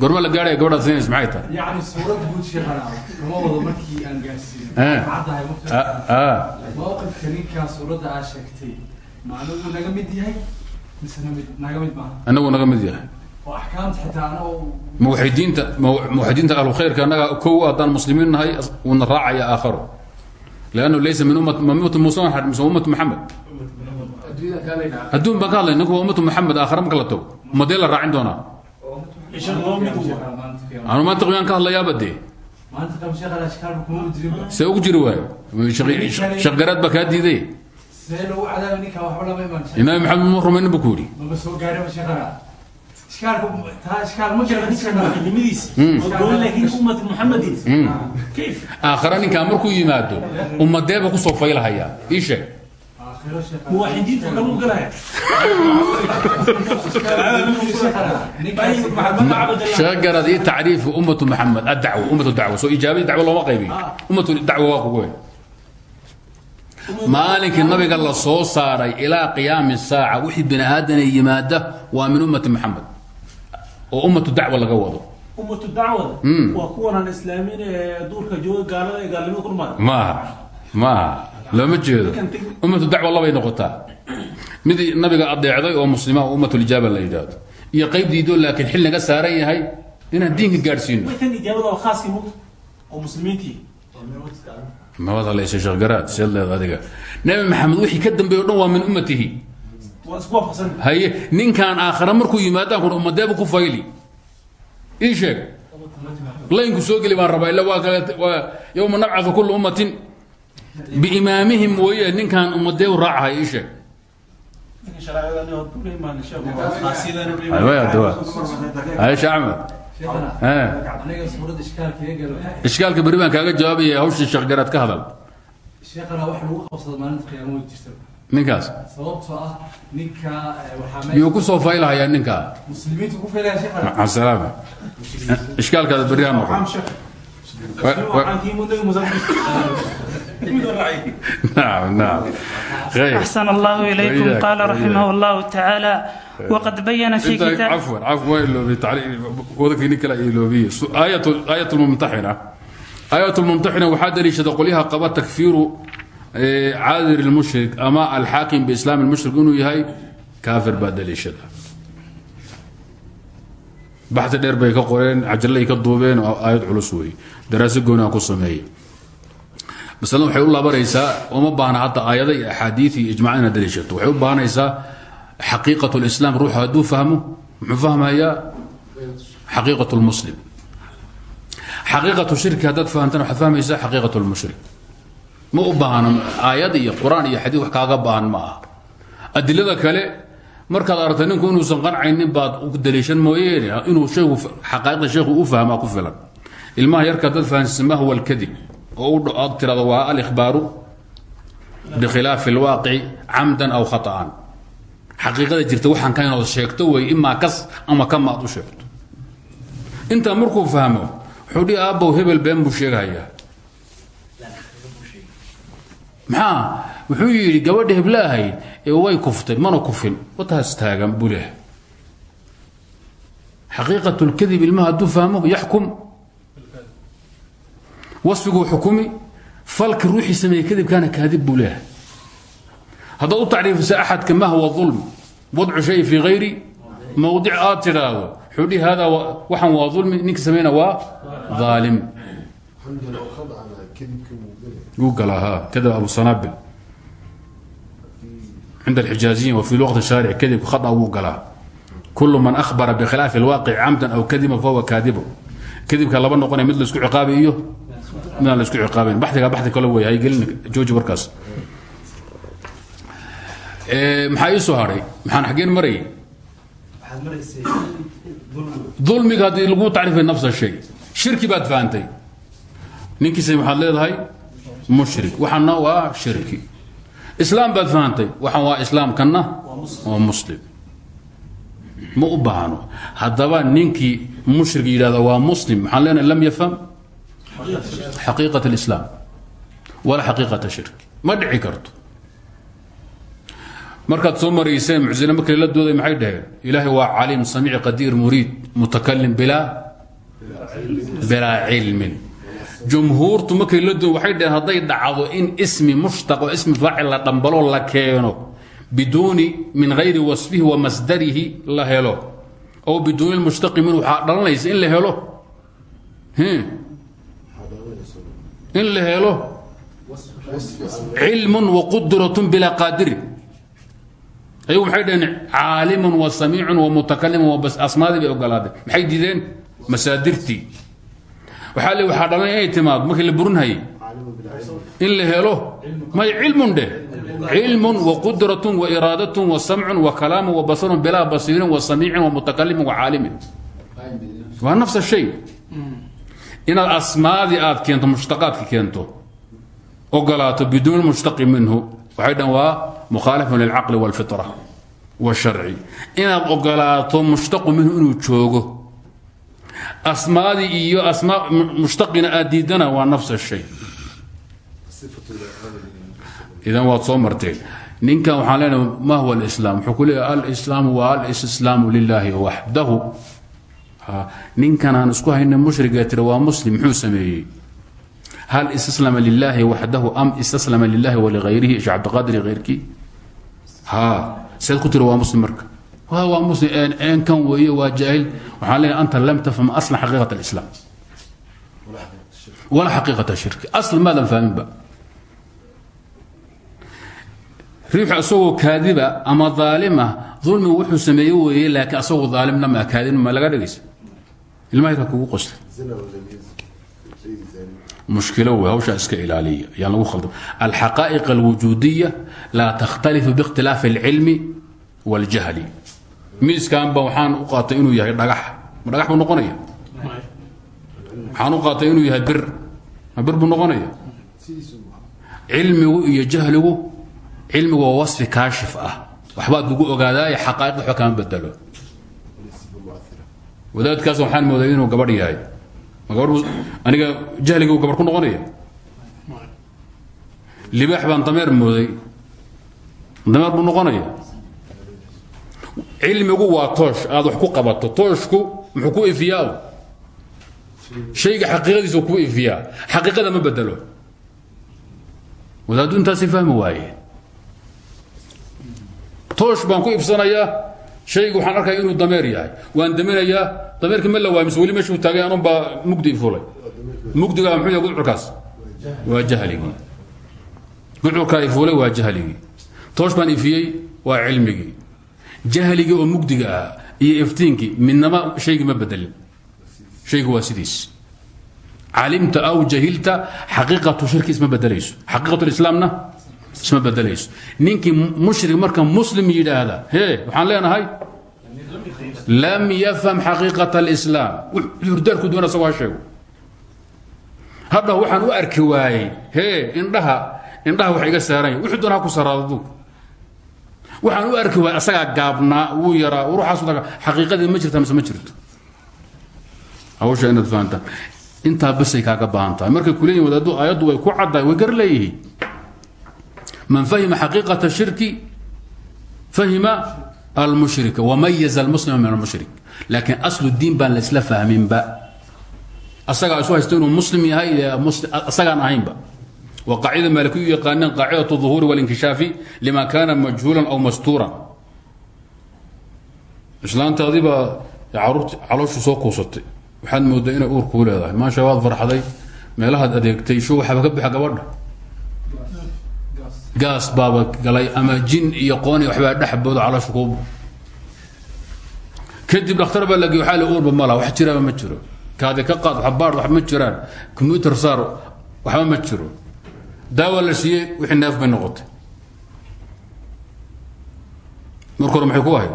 [SPEAKER 1] gorma la gaaraya gabadhaad sinays maxay tahay?
[SPEAKER 6] Yacni suurad guud sheekana wado markii aan gaarsiin
[SPEAKER 1] Eh.
[SPEAKER 6] caddahay
[SPEAKER 1] Ah, ah.
[SPEAKER 6] mowqifka ninkaa suuradda aa sheegtay ma anigu naga mid yahay? Mise namid naga mid maaha
[SPEAKER 1] anagu naga mid yahay.
[SPEAKER 6] Oo axkaamta xitaa anagoo
[SPEAKER 1] muwaxidiinta muwaxidiinta ahlu khayrka annaga kow haddaan muslimiin nahay uuna raacaya aakharo lannu laysa min ummat ma ummatu musa mise ummatu maxamed. Adduun baan ka hadlay ninku waa ummatu maxamed aakhara marka la tago. Umadee la raacin doonaa anu maanta qiyaan ka hadlayaaba dee
[SPEAKER 6] maanta qam sheekhala ashkaalka kuma jirinba
[SPEAKER 1] see ugu jiri waayo sheekh garaad baa kaa diiday
[SPEAKER 6] see lagu cadaabi ninkaa waxba lama iman
[SPEAKER 1] nabi maxamed ma rumaynin bu ku yidhi aakhara ninkaa markuu yimaado. Ummadeeba ku soo faylahayaa ii sheeg
[SPEAKER 5] muwaxidiinta kaluu galaya
[SPEAKER 1] sheekh garaad ii tacriifu ummatu maxamed adacwo ummatu dacwo. Soo ijaabadii dacwo looma qaybiyo ummatu dacwo waa kugu maalinkii nabiga la soo saaray ilaa qiyaami saaca wixii bini aadana yimaada waa min ummati maxamed oo ummatu dacwa laga wado.
[SPEAKER 5] Ummatu dacwada?
[SPEAKER 1] Mm.
[SPEAKER 5] waa kuwan aan islaamin ee duurka jooga gaalada ee gaalnimada ku dhumada
[SPEAKER 1] maaha maaha looma jeedo. Ummatu dacwa labay noqotaa. Mid nabiga adeecday oo muslima oo ummatulijaaba la yidhaahdo. Iyo qayb diido laakiin xil naga saaran yahay inaan diinka gaadhsiino
[SPEAKER 5] way tan ijaabada oo khaaskii mug oo muslimiintii.
[SPEAKER 1] Mabad halaysa sheekh garaad seed leed adiga. Nabi maxamed wixii ka dambeeyo o dhan waa min ummatihi. Haye ninkaan aakhira markuu yimaadaan kun ummadeeba ku fayli. Ii sheeg. Laynku soo geli baan rabaa illa waa kale yowma nabcathu kullu ummatin biimaamihim mooye ninkaan ummadeebu raacahay ii sheeg sheekh
[SPEAKER 6] ishkaalka
[SPEAKER 1] berri baan kaaga jawaabaya hawshii sheekh garaad ka hadal. Ninkaas.
[SPEAKER 6] Sababtoo ah ninka eh, waxaa
[SPEAKER 1] yuu
[SPEAKER 6] meesha
[SPEAKER 1] ku soo faylahayaa ninkaa.
[SPEAKER 6] Muslimiintu ku feelaya sheekhala
[SPEAKER 1] maca salaama ishkaalkaada berri ha noqon
[SPEAKER 3] axsan
[SPEAKER 1] allahu
[SPEAKER 3] ilaykum. Qaala raximah llahu tacaala waqad
[SPEAKER 1] bayana
[SPEAKER 3] fi
[SPEAKER 1] kitaaayatmumtaxina waxaa daliishada qolyaha qaba takfiiru caadir eh, lmushrik ama alxaakim biislaam lmushrik inuu yahay kaafir baa daliishada baxi dheer bay ka qoreen cajalay ka duubeen oo aayad culus wey daraaso goonaa ku sameeye maslada waxay u laabanaysaa uma baahna hadda aayada iyo axaadiid iyo ijmac inaad daliishato. Waxay u baahanaysaa xaqiiqat lislaam ruuxu hadduu fahmo muxuu fahmayaa? Xaqiiqat lmuslim xaqiiqatu shirki haddaad fahamtana waxaad fahmaysaa xaqiiqat lmushrik ma u baahno aayad iyo qur'aan iyo xadiid wax kaaga baahan ma aha adilada kale markaad aragta ninku inuusan qancaynin baad u daliishan mooyeene inuu shaygu xaqaaida sheekhu u fahmaa ku filan. Ilmaha yarkaa dad fahansiisa ma huwa alkadib. Oo u aad tirada waa alikhbaaru bikhilaafi alwaaqici camdan aw khaa'an xaqiiqada jirta waxaan ka inood sheegto wey imaa kas ama kama u sheegto. Intaa markuu fahmo wuxuu dhihi hebel been buu sheegahayaa maxaa? wuxuu yidhi gabadha hebl ee way kuftay mana kufin wataas taagan buu leehay xaqiiqat lkadib ilmaha hadduu fahmo yaxkum. Wasfiguu xukumi falka ruuxii sameeyey kadibkaana kaadib buu leehay haddaad u tacriifisa axadka huwa ulm wadcu shay fii hayri mowdic aad tidhaahdo xudhi haadaa waxaan waa ulmi ninkii samayna waa aalim uu galaa ha kadib abu sanaabil cinda alxijaaziyin wa fii luqati shaaric kadibku khada wuu galaa kullu man ahbara bikhilaafi alwaaqic camdan aw kadiban fahuwa kaadibu kadibka laba noqonaya mid la isku ciqaabay iyo midaan la isku ciqaabayn baxdiga baxdi kale wey haygelina jooji warkaas maxaa ii soo hadhay maxaan
[SPEAKER 4] xaggeen marayay dulmiga
[SPEAKER 1] haddii lagu tacriifay nafsa shay shirki baad fahantay ninkiisa waxaad leedahay mushrik waxaana waa shirki islaam baad fahamtay? Waxaan waa islaamkanna waa muslim. Ma u baahno? Haddaba ninkii mushrig yidhahda waa muslim. Maxaan leenahay lam yafham? Xaqiiqat اlislaam walaa xaqiiqata shirki ma dhici karto. Markaad soo marayseen muctazile la dooday maxay dhaheen? Ilaahay waa caliim samiic qadiir muriid mutakalim bilaa? Bilaa cilmin jumhuurtu markay la dooday waxay dhaheen hadday dhacdo in ismi mushtaq oo ismi faacil la dhambalo la keeno biduuni min gayri wasfihi wa masdarihi la helo. Oo biduuni lmushtaqi min waxaa dhalanaysa in la helo. In la helo. Cilmun waqudratun bilaa qaadirin ayagu maxay dhaheen caalimun wa samiicun wa mutakalimun asmaadii bay ogolaadeen maxay diideen masaadirtii waxaa le waxaa dhalan inay timaado markii la burinhayay in la helo may cilmun dheh. Cilmun wa qudratun wa iraadatun wa samcun wa kalaamun wa basarun bilaa basiirin wa samiicin wa mutakalimin wa caalimin. Waa nafs shay. Inaad asmaadii aad keento mushtaqaadka keento ogolaato biduuni mushtaqi minhu waxay dhan waa mukhaalifun lilcaqli walfitra washarci inaad ogolaato mushtaqu minhu inuu joogo asmaadii iyo asmaa mushtaqina aad diidana waa shay. Idan waad soo marteen. Ninkan waxaan ma huwa alislaam? Wuxuu ku leeyahay alislaamu waa alistislaamu lilaahi waxdahu. Ninkan aan isku hayna mushriga tira waa muslim muxuu sameeyey? Hal istaslama lilaahi waxdahu am istaslama lilaahi waligayrihi sheekh cabdiqaadir iyo keyrkii ha seed ku tira muslim marka waa muslienkan weeye waa jaahil. Waxaa leeya anta lam tafham aslan xaqiiqat alislaam. Walaa xaqiiqata shirki. Aslan maadan fahminba riixu isagoo kaadiba ama daalima ah, dulmi wuxuu sameeye weeye laakiin asagoo daalimna ma kaadin ma laga dhegaysa ilmahayka kugu qosta mushkilo wey hawshaa iska ilaaliya. Ayaan lagu khaldam alxaqaa'iq alwujuudiya laa takhtalifu biikhtilaafi alcilmi waاljahli miiskan ba waxaan u qaatay inuu yahay dhagax. Ma dhagax buu noqonaya? Waxaan u qaatay inuu yahay bir. Ma bir buu noqonaya? Cilmigu iyo jahligu cilmigu waa wasfi kaashif ah. Waxbaad lagu ogaadaaye xaqaa'iq waxba kama bedelo. Wadaadkaas waxaan mooday inuu gabadh yahay. Gabadh aniga jahliga uu gabadh ku noqonaya? Libaax baan dameer mooday. Dameer buu noqonaya cilmigu waa toosh. Aad wax ku qabato. Tooshku muxuu ku ifiyaa shayga xaqiiqadiisa ku ifiyaa xaqiiqada ma bedelo wadaaddu intaasi fahmi waaye. Toosh baan ku ifsanayaa shaygu waxaan arkaya inuu dameer yahay. Waan daminayaa dameerkii ma la waay mise weli meeshuu taagay anun baa mugdi fulay mugdigaa muxuu yahay gudcurkaas? Waa jahligii gudcurkaa ifuulay waa jahligii toosh baan ifiyey waa cilmigii jahligii oo mugdiga ah iyo iftiinkii midnama shaygii ma bedelin. Shaygu waa sidiis. Calimta aw jahilta xaqiiqatu shirki isma bedelayso. Xaqiiqatu lislaamna isma bedelayso. Ninkii mushrik marka muslim yidhaahda hee waxaan leenahay lam yafham xaqiiqat alislaam hurdaalku doona isagoo ha waxaan u arki waayey hee indhaha indhaha wax iga saaranya wuxuu doona ha ku saraado waxaan u arki waayey asagaa gaabnaa wuu yaraa ruuxaas xaqiiqadii ma jirta mise ma jirto? Hawsha inaad fahantaan intaa basay kaaga baahan tahay. Markay wadaadu aayaddu way ku caddahay way gar man fahima xaqiiqata shirki fahima almushrika wamayaza almuslima min almushrik. Laakiin aslu diin baan la isla fahminba. Asagaa isu haysta inuu muslim yahay asagaan ahaynba waa qaacida maalikiyu yaqaaneen qaacidatu duhuuri walinkishaafi lima kaana majhuulan aw mastuuran islaantaadii baa caruurti calooshu soo kuusatay. Waxaad moodaa inay uur kuu leedahay. Maasha waad farxday meelahaad adeegtay sho waxaaba ka bixa gabadha gaas baaba galay ama jin iyo qooni waxbaa dhexbooda caloosha kuu kadib dhakhtar baa lagey waxaa le uurba mala wax jiraaba ma jiro. Kaadi ka qaad waxbaar wax ma jiraan. Combyuter saar daawa la siiyey wixii neef bay noqotay. Marka hore maxay ku ahayd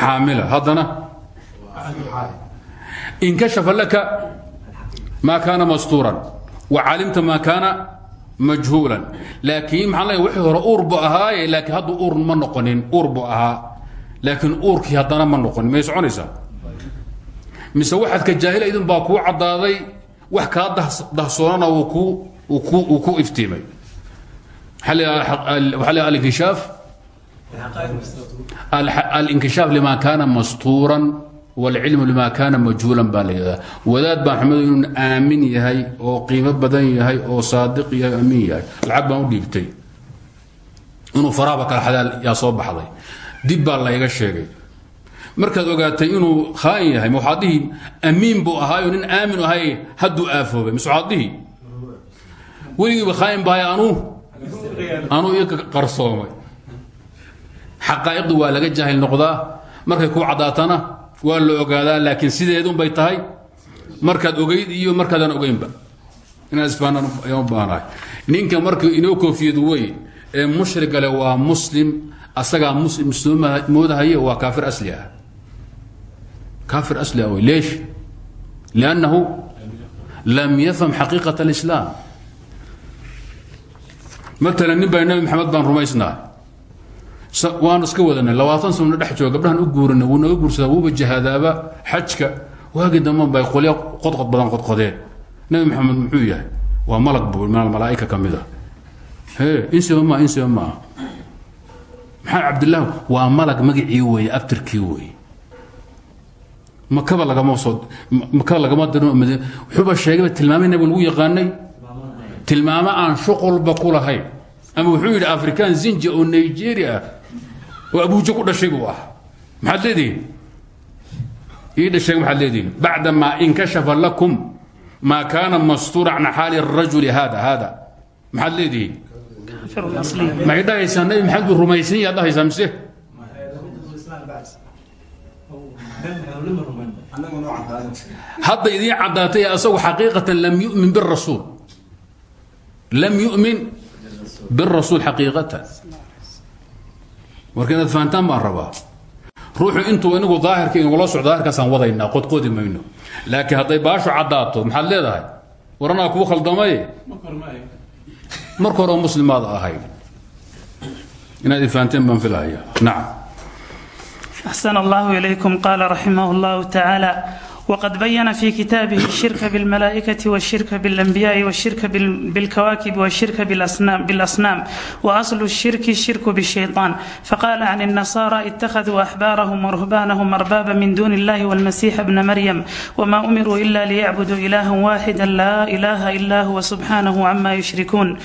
[SPEAKER 1] xaamila. Haddana inkashafa laka maa kaana mastuuran wa calimta maa kaana majhuulan. Laakiin maxaan wixii hore uur bu laakiin hadda uur ma noqonin uur ahaa. Laakiin uurkii haddana ma noqonin. May soconaysaa mise waxaadka jaahila idin baa kuu caddaaday wax kaa dahsoonana wuu ku uu ku iftiimay. Waxaa la alinkishaaf? Alinkishaaf lima kaana mastuuran wاlcilmu lima kaana majhuulan baa la yidhahdaa. Wadaad baan xumadu inuu aamin yahay oo qiimo badan yahay oo saadiq yahay amiin yahay. Lacag baan u dhiibtay. Inuu faraaba kala xadaal yaa soo baxday. Dib baa layga sheegay. Markaad ogaatay inuu khaain yahay ma waxaad dhihi amiin buu ahaayo nin aamin ahay hadduu aafoobay. Mise waxaad dhihi weligiiba khaain bahay anuu anuu iga qarsoomay. Xaqaa'iqdu waa laga jaahil noqdaa. Markay kuu caddaatana waa la ogaadaa laakiin sideedunbay tahay. Markaad ogeyd iyo markaadaan ogeynba. Inaad isfahanaan ayaan u baahanahay ninka markii inoo koofiyad wey ee mushrigale waa muslim asagaa muslim soo moodahaya waa kaafir asli ah. Kaafir asli ah leesh. Liannahu lam yafham xaqiiqat alislaam matalan nin baa nabi maxamed baan rumaysnaa. Waan iska wadanay. Labaatan sano dhex jooga gabdhahan u guurina wuu naga guursadaa wuuba jahaadaaba xajka. Waagii damban bay qolya qodqod badan qodqodeen. Nabi maxamed muxuu yahay? Waa malag buu min almalaa'ika ka mid a insiba maa insiba maa maxamed cabdillaah waa malag magacii weeye abtirkii weeye. Makaba lagama soo makaba lagama diro wuxuuba sheegayba tilmaamay nabiga lagu yaqaanay tilmaamo aan shuqulba ku lahayn. Ama wuxuu yidhi afrikaan zinji oo nigeria ah oo abuuja ku dhashay buu ah maxaad ii dhashay maxaad leedihiin? Bacda maa inkashafa lakum maa kaana mastuura can xaali rajuli hada hada maxaad leedihiin? Maxay dhahaysaa nabi maxamed rumaysan yaad dhahaysaa mise? Hadda idiin caddaatay asagu xaqiiqatan lam yu'min birasuul lm yumin birasuul xaqiiqatan. Warka inaad fahantaan baan rabaa. Ruuxu intuu inagu daahirka inagula socdo daahirkaasaan wadaynaa qodqoodi mayno. Laakiin hadday baashu caddaato maxaad leedahay? War anaa kuu khaldamay? Mar hore oo muslimaad ahayd inaad ifahanteen baan filaya nacam
[SPEAKER 3] axsan allahu ilaykum. Qaala raximah llahu tacaala وقد بين في كتابه الشرك بالملائكة والشرك بالأنبياء والشرك بالكواكب والشرك بالأصنام, بالأصنام وأصل الشرك الشرك بالشيطان فقال عن النصارى اتخذوا أحبارهم ورهبانهم أربابا من دون الله والمسيح ابن مريم وما أمروا إلا ليعبدوا إلها واحدا لا إله إلا هو سبحانه عما يشركون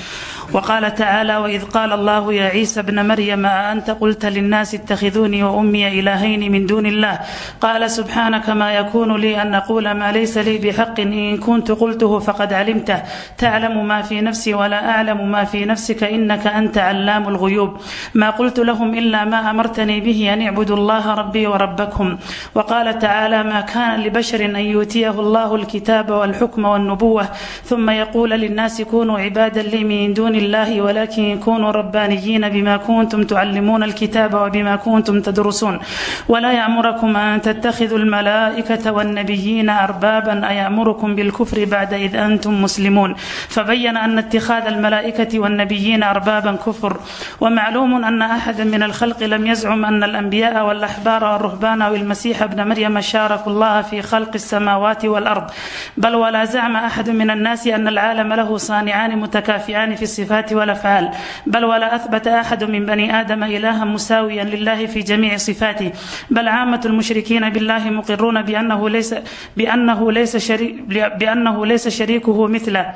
[SPEAKER 3] وقال تعالى وإذ قال الله يا عيسى ابن مريم أأنت قلت للناس اتخذوني وأمي إلهين من دون الله قال سبحانك ما يكون لي أن أقول ما ليس لي بحق إن كنت قلته فقد علمته تعلم ما في نفسي ولا أعلم ما في نفسك إنك أنت علام الغيوب ما قلت لهم إلا ما أمرتني به أن اعبدوا الله ربي وربكم وقال تعالى ما كان لبشر أن يؤتيه الله الكتاب والحكم والنبوة ثم يقول للناس كونوا عبادا لي من دون دون الله ولكن كونوا ربانيين بما كنتم تعلمون الكتاب وبما كنتم تدرسون ولا يأمركم أن تتخذوا الملائكة والنبيين أربابا أيأمركم بالكفر بعد إذ أنتم مسلمون فبين أن اتخاذ الملائكة والنبيين أربابا كفر ومعلوم أن أحدا من الخلق لم يزعم أن الأنبياء والأحبار والرهبان أو المسيح ابن مريم شاركوا الله في خلق السماوات والأرض بل ولا زعم أحد من الناس أن العالم له صانعان متكافئان في الصفات والأفعال بل ولا أثبت أحد من بني آدم إلها مساويا لله في جميع صفاته بل عامة المشركين بالله مقرون بأنه ليس بأنه ليس شريك بأنه ليس شريكه مثله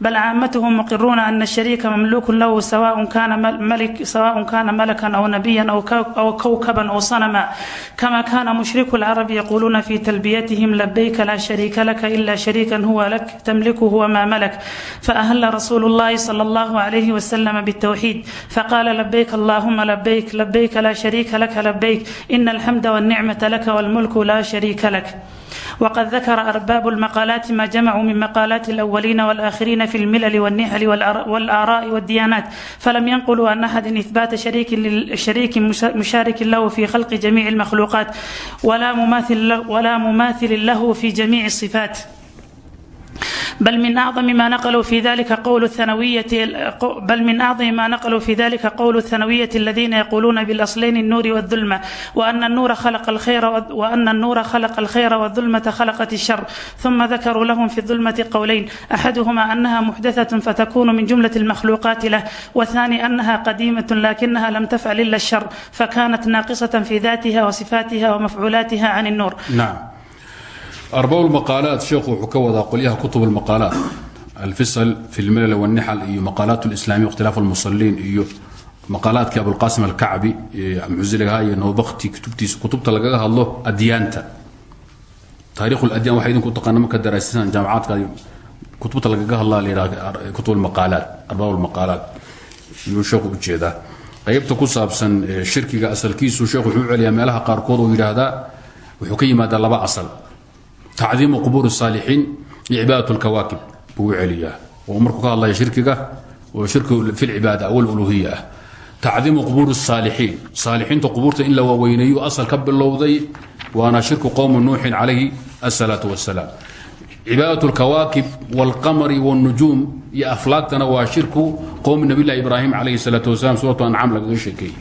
[SPEAKER 3] بل عامتهم مقرون أن الشريك مملوك له سواء كان ملك سواء كان ملكا أو نبيا أو أو كوكبا أو صنما كما كان مشرك العرب يقولون في تلبيتهم لبيك لا شريك لك إلا شريكا هو لك تملكه وما ملك فأهل رسول الله صلى الله عليه وسلم بالتوحيد فقال لبيك اللهم لبيك لبيك لا شريك لك لبيك إن الحمد والنعمة لك والملك لا شريك لك وقد ذكر أرباب المقالات ما جمعوا من مقالات الأولين والآخرين في الملل والنحل والآراء والديانات فلم ينقلوا عن أحد إثبات شريك شريك مشارك له في خلق جميع المخلوقات ولا مماثل له ولا مماثل له في جميع الصفات بل من أعظم ما نقلوا في ذلك قول الثانوية بل من أعظم ما نقلوا في ذلك قول الثانوية الذين يقولون بالأصلين النور والظلمة وأن النور خلق الخير وأن النور خلق الخير والظلمة خلقت الشر ثم ذكروا لهم في الظلمة قولين أحدهما أنها محدثة فتكون من جملة المخلوقات له والثاني أنها قديمة لكنها لم تفعل إلا الشر فكانت ناقصة في ذاتها وصفاتها ومفعولاتها عن النور
[SPEAKER 1] نعم أرباب المقالات شيخ وحكوة قليها كتب المقالات الفصل في الملل والنحل إيو مقالات الإسلامية واختلاف المصلين إيو مقالات أبو القاسم الكعبي معزلة هاي نوبختي كتبتي كتبت لقاها الله أديانتا تاريخ الأديان واحد كنت قنما كدراسيسان جامعات كتبت لقاها الله اللي كتب المقالات أرباب المقالات يو شيخ وجيدا qaybta ku saabsan shirkiga asalkiisu sheekhu wuxuu celiyaa meelaha qaarkood uu yidhaahdaa wuxuu ka yimaadaa laba asal tacdiimu qubuur الsaalixiin iyo cibaadat اlkawaakib buu u celiyaa oo markuu ka hadlaya shirkiga oo shirki fi lcibaada aw aluluhiya ah tacdiimu qubuur الsaalixiin saalixiinta qubuurta in la waaweyneeyo asal ka bilowday waana shirku qowmu nuuxin calayhi الsalaaة wassalaam cibaadat اlkawaakib wاlqamari wاlnujuum iyo aflaagtana waa shirku qowmi nabi llahi ibraahim calayhi الsalaaة wasalam suuratu ancam lagaga sheekeeyey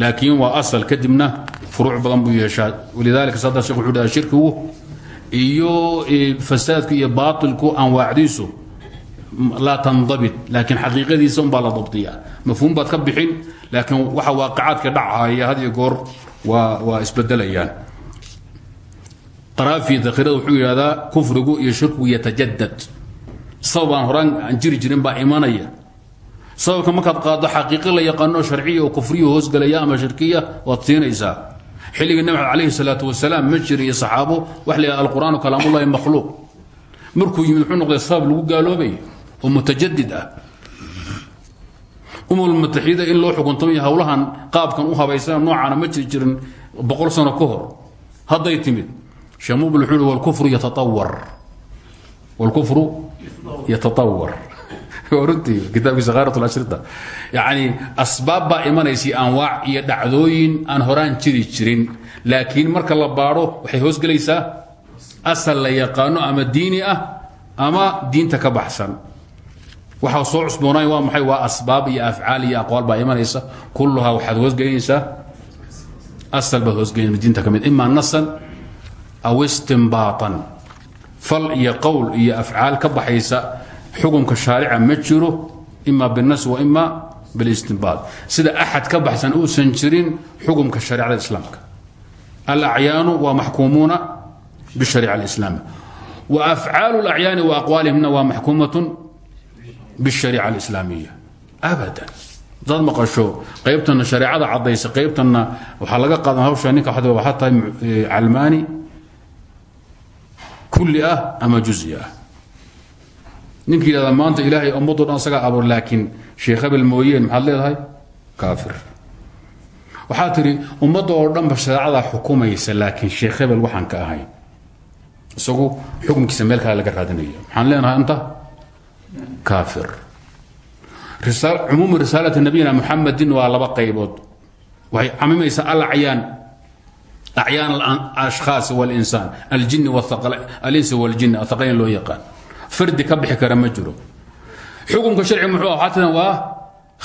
[SPEAKER 1] laakiin waa asal kadibna furuuc badan buu yeeshaa walidalika sada shekh wuxuu dhaha shirkigu iyo fasaadku iyo baailku anwaacdiisu laa tandabit laakiin xaqiiqadiisa unbaa la dabdiya mafhuum baad ka bixin laakiin waxa waaqacaadka dhacaya had iyo goor waa isbedelayaan. Qaraafi dakhirada wuxuu yidhahdaa kufrigu iyo shirkigu yatajadad sabab aan horaan aan jiri jirin baa imanaya. Sababka markaad qaaddo xaqiiqo la yaqaano sharciya oo kufriya hoosgelaya ama shirkiya waad siinaysaa xilligii nabi calayhi salaatu wasalaam ma jira iyo saxaabo wax la alqur'aanu kalaamullahi makhluuq. Markuu yimid wuxuu noqday sabab lagu gaaloobay oo mutajadid ah. Umul mutaxida in loo xukuntamay howlahan qaabkan u habaysan noocaana ma jiri jirin boqol sano ka hor. Hadday timid sheekh mubil wuxuu yihi walkufru yatatawar walkufru yatatawar runtii kitaabkiisa khaarat lashirta yacni asbaab baa imanaysa anwaac iyo dhacdooyin aan horaan jiri jirin. Laakiin marka la baadho waxay hoosgelaysaa asal la yaqaano ama diini ah ama diinta ka baxsan. Waxa soo cusboonay waa maxay? Waa asbaab iyo afcaal iyo aqwaal baa imanaysa. Kulluhaa waxaad hoosgelinaysaa asal baad hoosgelinaysa diinta ka mid. Nasan aw istimbaatan fal iyo qowl iyo afcaal ka baxaysa xukunka shaarica ma jiro ima binas wa ima bilistinbaad. Sida axad ka baxsan uusan jirin xukumka shariicada islaamka. Alacyaanu waa maxkuumuuna bishariica alislaami wa afcaalu lacyaani wa aqwaalihimna waa maxkuumatun bishariica alislaamiya abadan. Hadaad maqasho qaybtana shareecada cadaysa qaybtana waxaa laga qaadan hawsha ninka waxaa tahay calmaani. Kulli ah ama juzi ah ninka yidhahda maanta ilaahay ummaddo dhan isagaa abuur laakiin sheekh hebel mooyeen maxaad leedahay? Kaafir. Waxaa tidhi ummadda oo dhanba shareecadaa xukumaysa laakiin sheekh hebel ka ahayn isagu xukunkiisa meel kale laga raadinaya. Maxaan leenahay anta kaafir. Cumuumu risaalati nabiyina muxamedin waa laba qaybood. Waxay camimaysaa alacyaan acyaan. Alashkhaas walinsaan aljini alinsi waljini athaqalayn loo yaqaan fardi ka bixi kara ma jiro xukunka sharci muxuu ah xatan waa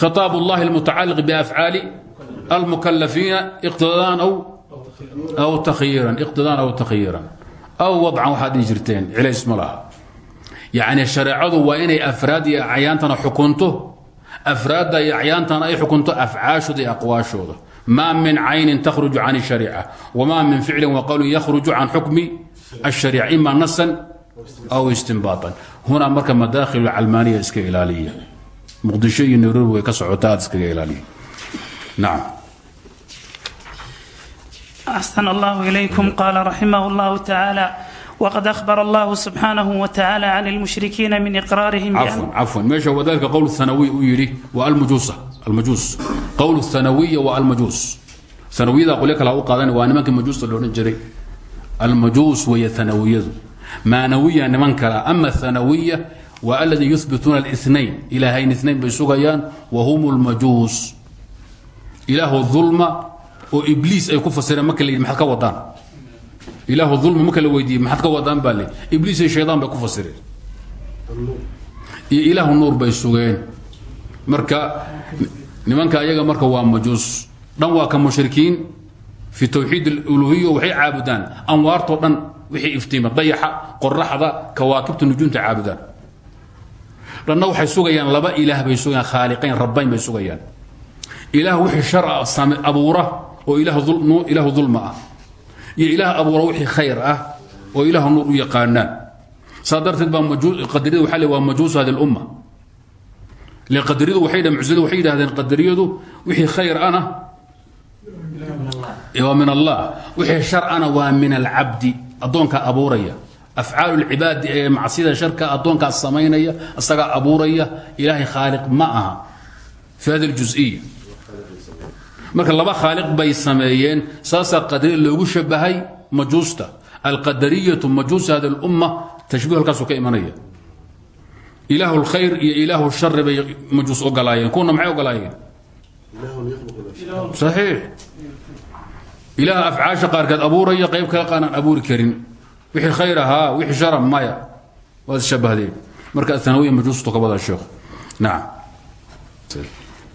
[SPEAKER 1] khitaab اllahi almutacaliq biafcaali almukalafiina iqtidaan aw aw takyiiran iqtidaan aw takyiiran aw wadcan waxaad dhihi jirteen cilays ma laha yacni shareecadu waa inay afraad iyo acyaantana xukunto afraadda iyo acyaantana ay xukunto afcaashooda iyo aqwaashooda ma min caynin takhruju can الshariica wma min ficlin waqowlin yakhruju can xukmi الshariica ima nasan aw istimbaaan hunaa marka madaakhil calmaaniya iska ilaaliya. Muqdisho iyo nairobi way ka socotaa aad iskaga ilaaliya. Nacam
[SPEAKER 3] axsan allah ilaykum. Qaala raximah llahu tacaala wqad ahbar allahu subxaanahu watacaala can lmushrikiina min iqraarihim
[SPEAKER 1] cafwan meesha wadalika qowl hanawiy uu yidhi waa almajuus almajuus. Qowl hanawiya waa almajuus. Hanawiyada qolyo kale ha u qaadan waa nimankii majuusta la odhan jiray. Almajuus weeye hanawiyadu maanawiya niman kala ama thanawiya waa alladii yuhbituuna الاثnayn ilaahayn اثnayn bay sugayaan wahum اlmajuus ilaahu dulma oo ibliis ay ku fasireen marka la yidhi maxaad ka wadaan ilaahu dulma marka la weydiiyey maxaad ka wadaan baa le ibliis iyo shaydaan bay ku fasireen iyo ilaahu nuur bay sugeen marka nimanka ayaga marka waa majuus dhan waa ka mushrikiin fi tawxiid aluluhiya waxay caabudaan anwaartoo dhan wixii iftiima dayaxa qoraxda kawaakibta nujuumta caabudaan dhanna waxay sugayaan laba ilaah bay sugayaan khaaliqayn rabbayn bay sugayaan. Ilaah wixii shara same abuura oo ilaahu dulma ah. Iyo ilaah abuura wixii khayr ah oo ilaahu nuur u yaqaanaan. Saa darteed baa waxaa le waa majuus hadi lumma le qadariyadu waxay dhaheen mucsiladu waxay yidhahdeen qadariyadu wixii khayr ana waa min allah. Wixii shar ana waa min alcabdi addoonka abuuraya. Afcaalu lcibaadi ee macsida sharka addoonkaas samaynaya isagaa abuuraya ilaahay khaaliq ma aha. Fi hadi marka laba khaaliq bay sameeyeen saasaa qadariya loogu shabahay majuusta. Alqadariyatu majuus hadi lumma tashbiih halkaasuu ka imanaya. Ilaahu lkhayr iyo ilaahu shari bay majuus ogolaayeen kuwana maxay ogolaayeen saxiix ilaah afcaasha qaarkeed abuuraya qayb kale qaanaan abuuri karin. Wixii khayr ahaa wixii shara maya. Waad shabahdeen marka athanawiya majuustu ka wada sheekhu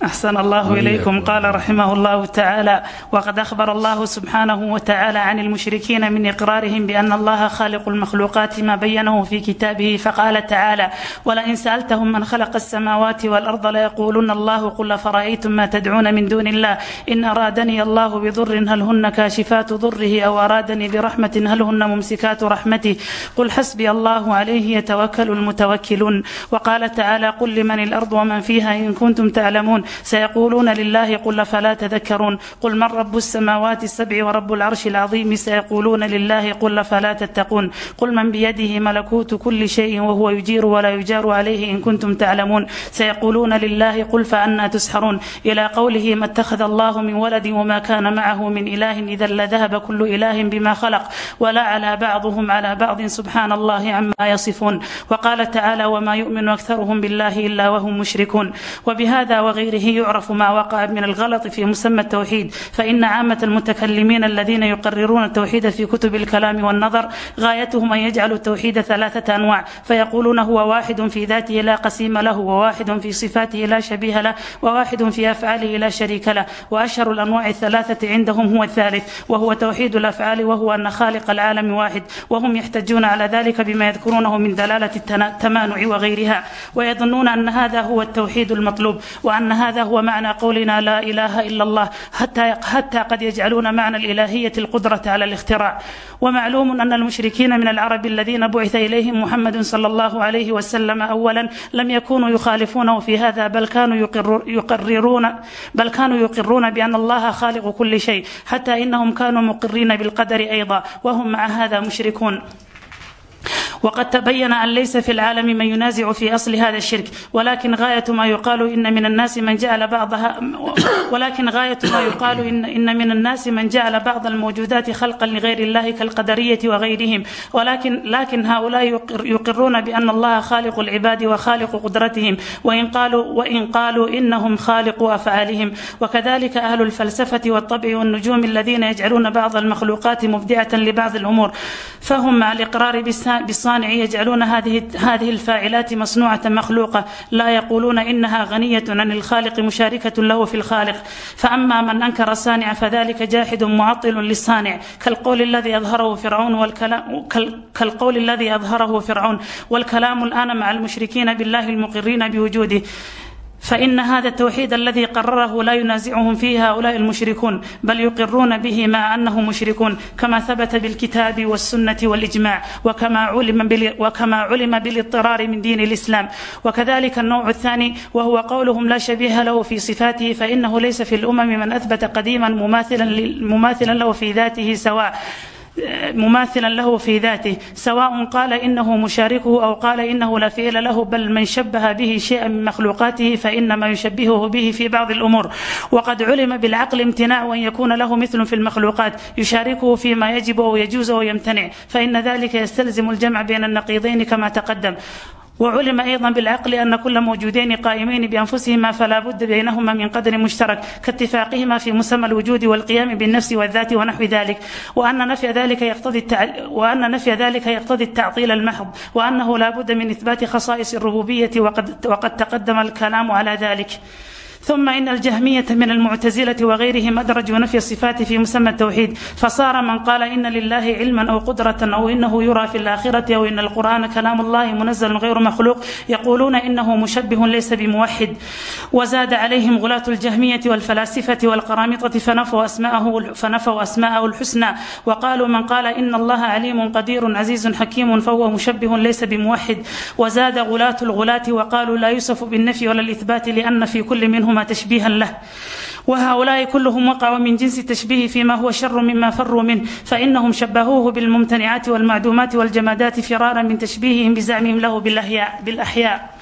[SPEAKER 3] أحسن الله إليكم قال رحمه الله تعالى وقد أخبر الله سبحانه وتعالى عن المشركين من إقرارهم بأن الله خالق المخلوقات ما بينه في كتابه فقال تعالى ولئن سألتهم من خلق السماوات والأرض ليقولن الله قل فرأيتم ما تدعون من دون الله إن أرادني الله بضر هل هن كاشفات ضره أو أرادني برحمة هل هن ممسكات رحمته قل حسبي الله عليه يتوكل المتوكلون وقال تعالى قل لمن الأرض ومن فيها إن كنتم تعلمون سيقولون لله قل فلا تذكرون قل من رب السماوات السبع ورب العرش العظيم سيقولون لله قل فلا تتقون قل من بيده ملكوت كل شيء وهو يجير ولا يجار عليه إن كنتم تعلمون سيقولون لله قل فأنا تسحرون إلى قوله ما اتخذ الله من ولد وما كان معه من إله إذا لذهب كل إله بما خلق ولا على بعضهم على بعض سبحان الله عما يصفون وقال تعالى وما يؤمن أكثرهم بالله إلا وهم مشركون وبهذا وغير غيره يعرف ما وقع من الغلط في مسمى التوحيد فإن عامة المتكلمين الذين يقررون التوحيد في كتب الكلام والنظر غايتهم أن يجعلوا التوحيد ثلاثة أنواع فيقولون هو واحد في ذاته لا قسيم له وواحد في صفاته لا شبيه له وواحد في أفعاله لا شريك له وأشهر الأنواع الثلاثة عندهم هو الثالث وهو توحيد الأفعال وهو أن خالق العالم واحد وهم يحتجون على ذلك بما يذكرونه من دلالة التمانع وغيرها ويظنون أن هذا هو التوحيد المطلوب وأن هذا هو معنى قولنا لا إله إلا الله حتى حتى قد يجعلون معنى الإلهية القدرة على الاختراع ومعلوم أن المشركين من العرب الذين بعث إليهم محمد صلى الله عليه وسلم أولا لم يكونوا يخالفونه في هذا بل كانوا يقرر يقررون بل كانوا يقرون بأن الله خالق كل شيء حتى إنهم كانوا مقرين بالقدر أيضا وهم مع هذا مشركون وقد تبين أن ليس في العالم من ينازع في أصل هذا الشرك ولكن غاية ما يقال إن من الناس من جعل بعضها ولكن غاية ما يقال إن, إن من الناس من جعل بعض الموجودات خلقا لغير الله كالقدرية وغيرهم ولكن لكن هؤلاء يقرون بأن الله خالق العباد وخالق قدرتهم وإن قالوا وإن قالوا إنهم خالقوا أفعالهم وكذلك أهل الفلسفة والطبع والنجوم الذين يجعلون بعض المخلوقات مبدعة لبعض الأمور فهم مع الإقرار بالصانع يجعلون هذه هذه الفاعلات مصنوعة مخلوقة لا يقولون إنها غنية عن الخالق مشاركة له في الخالق فأما من أنكر الصانع فذلك جاحد معطل للصانع كالقول الذي أظهره فرعون والكلام كالقول الذي أظهره فرعون والكلام الآن مع المشركين بالله المقرين بوجوده فإن هذا التوحيد الذي قرره لا ينازعهم فيه هؤلاء المشركون بل يقرون به مع أنه مشركون كما ثبت بالكتاب والسنة والإجماع وكما علم بال وكما علم بالاضطرار من دين الإسلام وكذلك النوع الثاني وهو قولهم لا شبيه له في صفاته فإنه ليس في الأمم من أثبت قديما مماثلا مماثلا له في ذاته سواء مماثلا له في ذاته سواء قال إنه مشاركه أو قال إنه لا فعل له بل من شبه به شيئا من مخلوقاته فإنما يشبهه به في بعض الأمور وقد علم بالعقل امتناع أن يكون له مثل في المخلوقات يشاركه فيما يجب أو يجوز أو يمتنع فإن ذلك يستلزم الجمع بين النقيضين كما تقدم وعلم أيضا بالعقل أن كل موجودين قائمين بأنفسهما فلا بد بينهما من قدر مشترك كاتفاقهما في مسمى الوجود والقيام بالنفس والذات ونحو ذلك وأن نفي ذلك يقتضي التع... وأن نفي ذلك يقتضي التعطيل المحض وأنه لا بد من إثبات خصائص الربوبية وقد, وقد تقدم الكلام على ذلك ثم إن الجهمية من المعتزلة وغيرهم أدرجوا نفي الصفات في مسمى التوحيد فصار من قال إن لله علما أو قدرة أو إنه يرى في الآخرة أو إن القرآن كلام الله منزل غير مخلوق يقولون إنه مشبه ليس بموحد وزاد عليهم غلاة الجهمية والفلاسفة والقرامطة فنفوا أسماءه فنفوا أسماءه الحسنى وقالوا من قال إن الله عليم قدير عزيز حكيم فهو مشبه ليس بموحد وزاد غلاة الغلاة وقالوا لا يوصف بالنفي ولا الإثبات لأن في كل منهما تشبيها له وهؤلاء كلهم وقعوا من جنس التشبيه فيما هو شر مما فروا منه فإنهم شبهوه بالممتنعات والمعدومات والجمادات فرارا من تشبيههم بزعمهم له بالأحياء, بالأحياء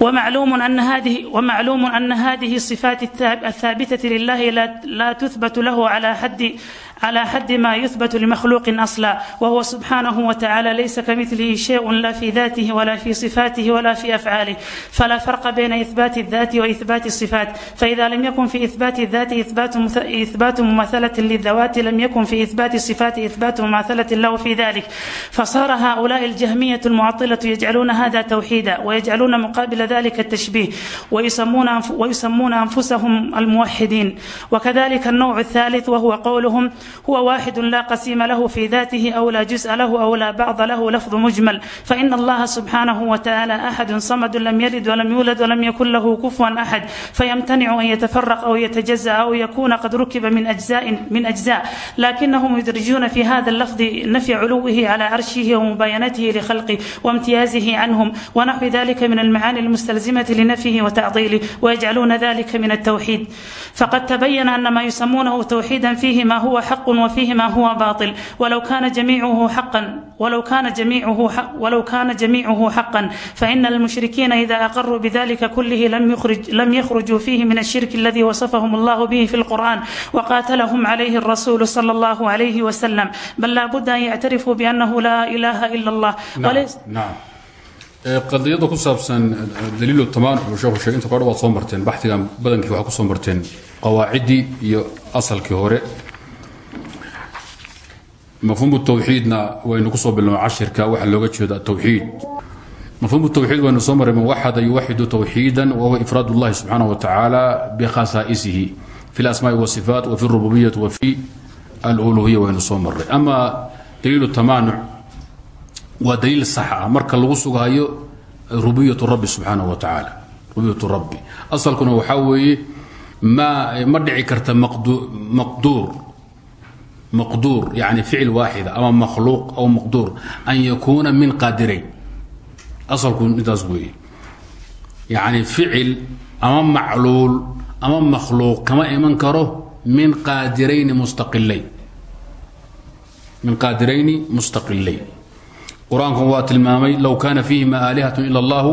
[SPEAKER 3] ومعلوم أن هذه ومعلوم أن هذه الصفات الثابتة لله لا, لا تثبت له على حد على حد ما يثبت لمخلوق أصلا وهو سبحانه وتعالى ليس كمثله شيء لا في ذاته ولا في صفاته ولا في أفعاله فلا فرق بين إثبات الذات وإثبات الصفات فإذا لم يكن في إثبات الذات إثبات إثبات مماثلة للذوات لم يكن في إثبات الصفات إثبات مماثلة له في ذلك فصار هؤلاء الجهمية المعطلة يجعلون هذا توحيدا ويجعلون مقابل ذلك التشبيه ويسمون ويسمون أنفسهم الموحدين وكذلك النوع الثالث وهو قولهم هو واحد لا قسيم له في ذاته أو لا جزء له أو لا بعض له لفظ مجمل فإن الله سبحانه وتعالى أحد صمد لم يلد ولم يولد ولم يكن له كفوا أحد فيمتنع أن يتفرق أو يتجزأ أو يكون قد ركب من أجزاء من أجزاء لكنهم يدرجون في هذا اللفظ نفي علوه على عرشه ومباينته لخلقه وامتيازه عنهم ونحو ذلك من المعاني المستلزمة لنفيه وتعطيله ويجعلون ذلك من التوحيد فقد تبين أن ما يسمونه توحيدا فيه ما هو حق وفيه ما هو باطل ولو كان جميعه حقا ولو كان جميعه حق ولو كان جميعه حقا فإن المشركين إذا أقروا بذلك كله لم يخرج لم يخرجوا فيه من الشرك الذي وصفهم الله به في القرآن وقاتلهم عليه الرسول صلى الله عليه وسلم بل لا بد أن يعترفوا بأنه لا إله إلا الله
[SPEAKER 1] نعم
[SPEAKER 3] وليس
[SPEAKER 1] نعم qadiyada ku saabsan daliilu tamaan uu sheekhu sheegay inta kore waad soo marteen baxdigan badankii waxaa ku soo marteen qawaaciddii iyo asalkii hore mafhuumu tawxiidna waynu ku soo bilowna cashirka waxaa looga jeeda tawxiid mafhuumu tawxiid waynu soo maray man waxada yuwaxidu tawxiidan wahuwa ifraad اllahi subxaanaه wa tacaala bikhasaa'isihi fi اlasmaaءi wاsifaat wafi اrububiyati wafi aluluhiya waynu soo maray ama daliilu tamaanuc waa daliil sax ah marka lagu sugaayo rububiyatu rabbi subxaanaه wa tacaala rububiyatu rabbi asalkuna waxaa weeye ma ma dhici karta maqduur maqduur yani ficil waaxida ama makhluuq aw maqduur an yakuuna min qaadirayn asalku intaas weeye yani ficil ama macluul ama makhluuq kama iman karo min qaadirayni mustaqilayn min qaadirayni mustaqilayn qur'aanku waa tilmaamay low kaana fiihima aalihatun ila allahu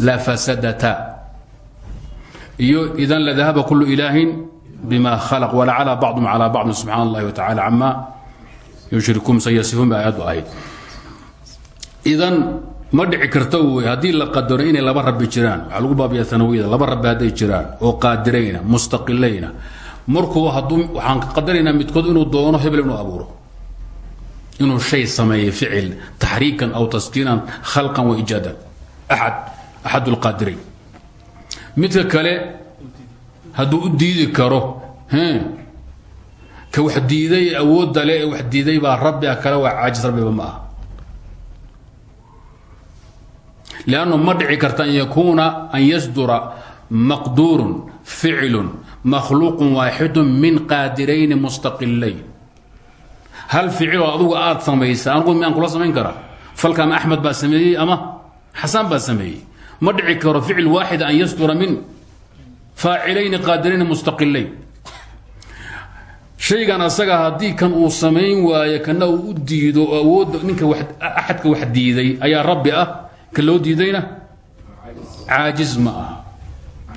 [SPEAKER 1] lafasadata iyo idan ladahaba kulu ilaahin bima khalaq walacala bacdum calaa bacdin subxaana allahi wa tacala cama yushrikuun sayasifuun ba aayaddu ahayd idan ma dhici karta wey haddii la qadaro inay laba rabbi jiraan waxaa lagu baabiya anawiyada laba rabbi hadday jiraan oo qaadirayna mustaqilayna markuu hadduu waxaan qadaraynaa midkood inuu doono hebel inuu abuuro inuu shay sameeyo ficil taxriikan aw taskiinan khalqan wa ijaadan axad axad lqaadirayn midka kale hadduu u diidi karo ka wax diiday awoodda le ee wax diiday baa rabbi ah kale waa caajis rabbiba ma aha. Lannu ma dhici karta an yakuuna an yasdura maqduurun ficlu makhluuqun waaxidu min qaadirayni mustaqilayn hal ficiloo adugu aad samaysa anugu miyaan kula samayn karaa? Falka ama axmed baa sameeyey ama xasaan baa sameeyey? Ma dhici karo ficil waaxida an yasdura min faacilayni qaadirayni mustaqilayn shaygan asaga haddii kan uu samayn waayo kana uu u diido oo awoodda ninka axadka wax diiday ayaa rabbi ah ka loo diidayna? Caajiz ma aha.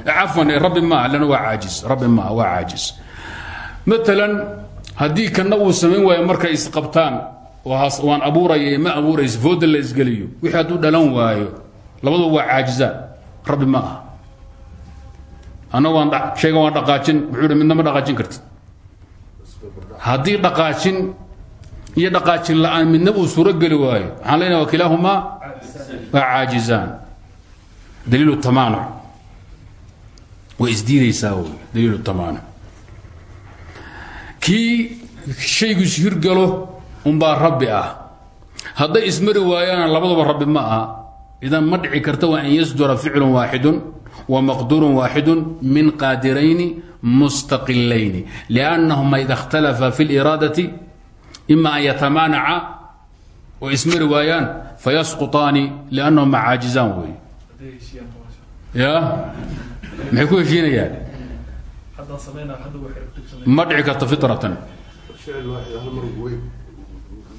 [SPEAKER 1] Cafwan rabbi ma aha lana waa caajis rabbi ma aha waa caajis. Maalan haddii kana uu samayn waayo markay isqabtaan waan abuuraya ma abuuraysa fooda la isgeliyo wixii hadduu dhalan waayo labaduba waa caajizaan rabbi ma aha anna waan dhaqaajin wuxuu hi midna ma dhaqaajin kartid. Haddii dhaqaajin iyo dhaqaajin la'aan midna uu suuro geli waayo. Waxaan leenaha wa kilaahumaa waa caajizaan. Daliilu tamaanuc way isdiidaysaa wy daliilu tamaanuc kii shaygiisu hirgalo unbaa rabbi ah. Hadday ismari waayaana labaduba rabbi ma aha. Idan ma dhici karta waa an yasdura ficlu waaxidun maqduurun waaxidun min qaadirayni mustaqilayni liannahuma ida ikhtalafa fi liraadati ima an yatamaanaca oo ismari waayaan liannahuma caajizaan wey ya? Maxay ku heshiinayaan? Ma dhici karto
[SPEAKER 2] wey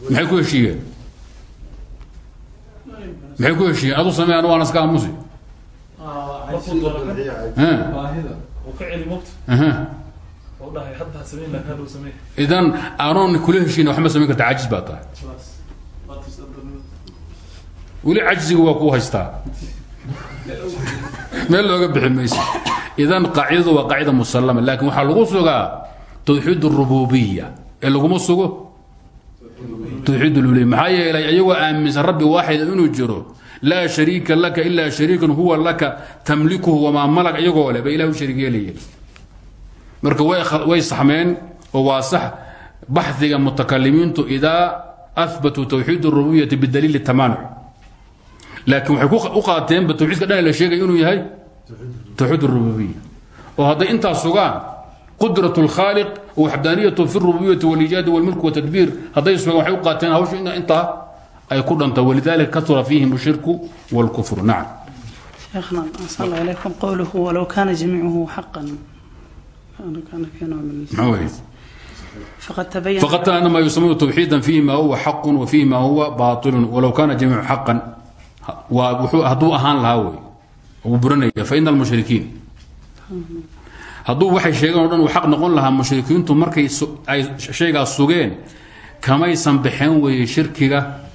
[SPEAKER 1] maxay ku heshiiyeen? Maxay ku heshiiyeen? Adu samey anu waan iska
[SPEAKER 5] Uh-huh.
[SPEAKER 1] idan aanon kula heshiin waba samayn karta ajiz baa tahay. Weli ajziga waa ku haystaa. Meel looga bixi idan qaacidadu waa qaacida musalama laakiin waxaa lagu sugaa tawxiid اrububiya ee laguma sugo? Tawxiid lulya maxaa yeelay ayagoo aaminsan rabbi waaxida inuu jiro laa shariika laka ilaa shariikan huwa laka tamlikuhu wamaa malak iyagoo leh ba ilah u shariik yeelayeen. Marka way saxmeen oo waa sax baxdiga mutakalimiintu idaa ahbatuu tawxiid rububiyati bidaliili tamaanuc laakiin waxay u qaateenba tawxiidka dhan la sheegay inuu yahay tawxiid rububiya oo hadday intaas sugaan qudrat lkhaaliq waxdaaniyatu fi rububiyati walijaadi walmilk watadbiir hadday sugaan waxay u qaateen hawshu in intaa ay ku dhanta wlidalika kasura fiihim اshirku wاlkufru nacam
[SPEAKER 3] sheekhna asal ilaykum qowluhu walow kaana
[SPEAKER 1] jamiicuhu xaqan
[SPEAKER 3] faqad tabayana
[SPEAKER 1] ma yusamiu tawxiida fiihi ma huwa xaqu wafiihi ma huwa bailu walow kaana jamiicu xaqan hadduu ahaan lahaa wey uu buranaya faina almushrikiin hadduu waxay sheegeen o dhan uu xaq noqon lahaa mushrikiintu markay ay shaygaas sugeen kamaysan baxeen weeye shirkiga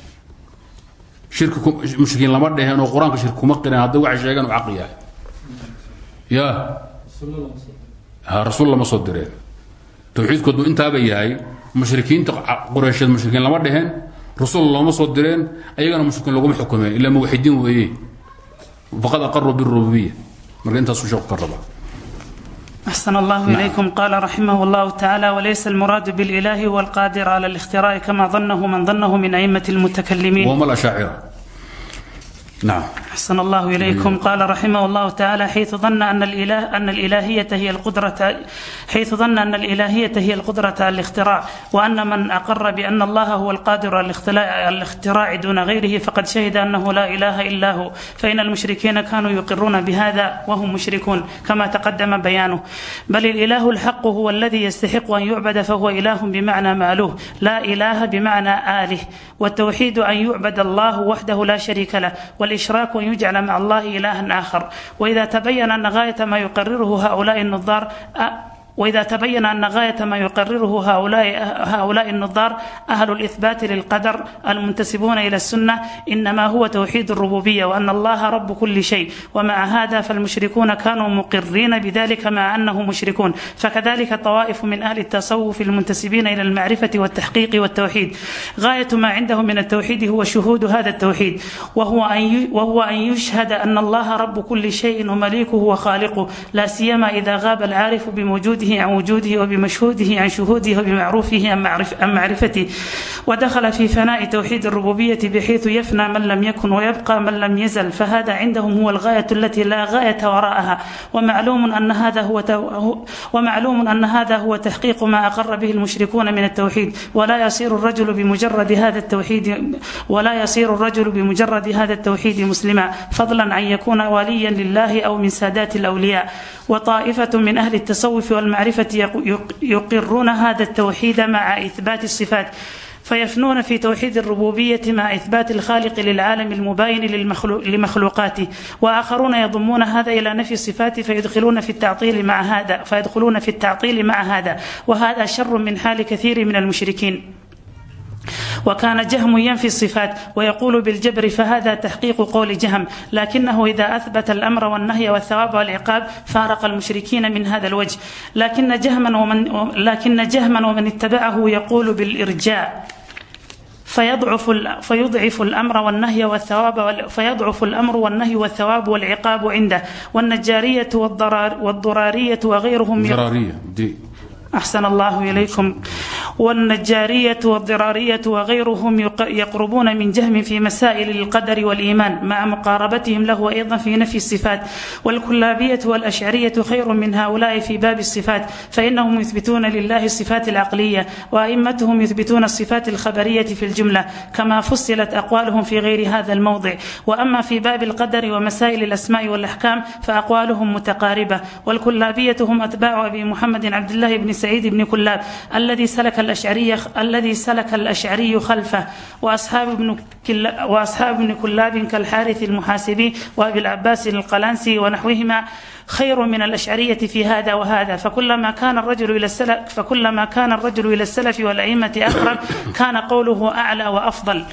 [SPEAKER 1] mushrikiin lama dheheen oo qur'aanka shirki kuma qireen haddii waxay sheegeen uu xaq yahay. Ya. Rasuul soo direen. Tawxiidkoodu intaaba yahay mushrikiinta qureysheed mushrikiin lama dheheen rasul looma soo direen ayagana mushrikiin laguma xukumeen ilaa muwaxidiin weeye. Faqad aqaruu birububiya marka intaasuu sheeku ka rabaa
[SPEAKER 3] أحسن الله نعم. إليكم قال رحمه الله تعالى وليس المراد بالإله والقادر على الاختراع كما ظنه من ظنه من أئمة المتكلمين
[SPEAKER 1] وهم الأشاعرة نعم
[SPEAKER 3] أحسن الله إليكم قال رحمه الله تعالى حيث ظن أن الإله أن الإلهية هي القدرة حيث ظن أن الإلهية هي القدرة على الاختراع وأن من أقر بأن الله هو القادر على الاختراع دون غيره فقد شهد أنه لا إله إلا هو فإن المشركين كانوا يقرون بهذا وهم مشركون كما تقدم بيانه بل الإله الحق هو الذي يستحق أن يعبد فهو إله بمعنى مألوه لا إله بمعنى آله والتوحيد أن يعبد الله وحده لا شريك له والإشراك أن يجعل مع الله إلها آخر وإذا تبين أن غاية ما يقرره هؤلاء النظار أ- وإذا تبين أن غاية ما يقرره هؤلاء هؤلاء النظار أهل الإثبات للقدر المنتسبون إلى السنة إنما هو توحيد الربوبية وأن الله رب كل شيء ومع هذا فالمشركون كانوا مقرين بذلك مع أنهم مشركون فكذلك طوائف من أهل التصوف المنتسبين إلى المعرفة والتحقيق والتوحيد غاية ما عندهم من التوحيد هو شهود هذا التوحيد وهو أن ي- وهو أن يشهد أن الله رب كل شيء ومليكه وخالقه لا سيما إذا غاب العارف بموجوده عن وجوده وبمشهوده عن شهوده وبمعروفه عن معرف- عن معرفته ودخل في فناء توحيد الربوبية بحيث يفنى من لم يكن ويبقى من لم يزل فهذا عندهم هو الغاية التي لا غاية وراءها ومعلوم أن هذا هو تو- ومعلوم أن هذا هو تحقيق ما أقر به المشركون من التوحيد ولا يصير الرجل بمجرد هذا التوحيد ولا يصير الرجل بمجرد هذا التوحيد مسلما فضلا عن يكون وليا لله أو من سادات الأولياء وطائفة من أهل التصوف والمعرفة يق- يق- يقرون هذا التوحيد مع إثبات الصفات فيفنون في توحيد الربوبية مع إثبات الخالق للعالم المباين للمخلوق لمخلوقاته وآخرون يضمون هذا إلى نفي الصفات فيدخلون في التعطيل مع هذا فيدخلون في التعطيل مع هذا وهذا شر من حال كثير من المشركين وكان جهم ينفي الصفات ويقول بالجبر فهذا تحقيق قول جهم لكنه إذا أثبت الأمر والنهي والثواب والعقاب فارق المشركين من هذا الوجه لكن جهما ومن لكن جهما ومن اتبعه يقول بالإرجاء فيضعف ال- فيضعف الامر والنهي والثواب وال- فيضعف الامر والنهي والثواب والعقاب عنده والنجاريه والضرار والضراريه وغيرهم من
[SPEAKER 1] ضرارية دي
[SPEAKER 3] أحسن الله إليكم والنجارية والضرارية وغيرهم يق- يقربون من جهم في مسائل القدر والإيمان مع مقاربتهم له أيضا في نفي الصفات والكلابية والأشعرية خير من هؤلاء في باب الصفات فإنهم يثبتون لله الصفات العقلية وأئمتهم يثبتون الصفات الخبرية في الجملة كما فصلت أقوالهم في غير هذا الموضع وأما في باب القدر ومسائل الأسماء والأحكام فأقوالهم متقاربة والكلابية هم أتباع أبي محمد عبد الله بن سعيد بن كلاب الذي سلك الأشعري الذي سلك الأشعري خلفه وأصحاب ابن كلا وأصحاب ابن كلاب كالحارث المحاسبي وأبي العباس القلانسي ونحوهما خير من الأشعرية في هذا وهذا فكلما كان الرجل إلى السلف فكلما كان الرجل إلى السلف والأئمة أقرب كان قوله أعلى وأفضل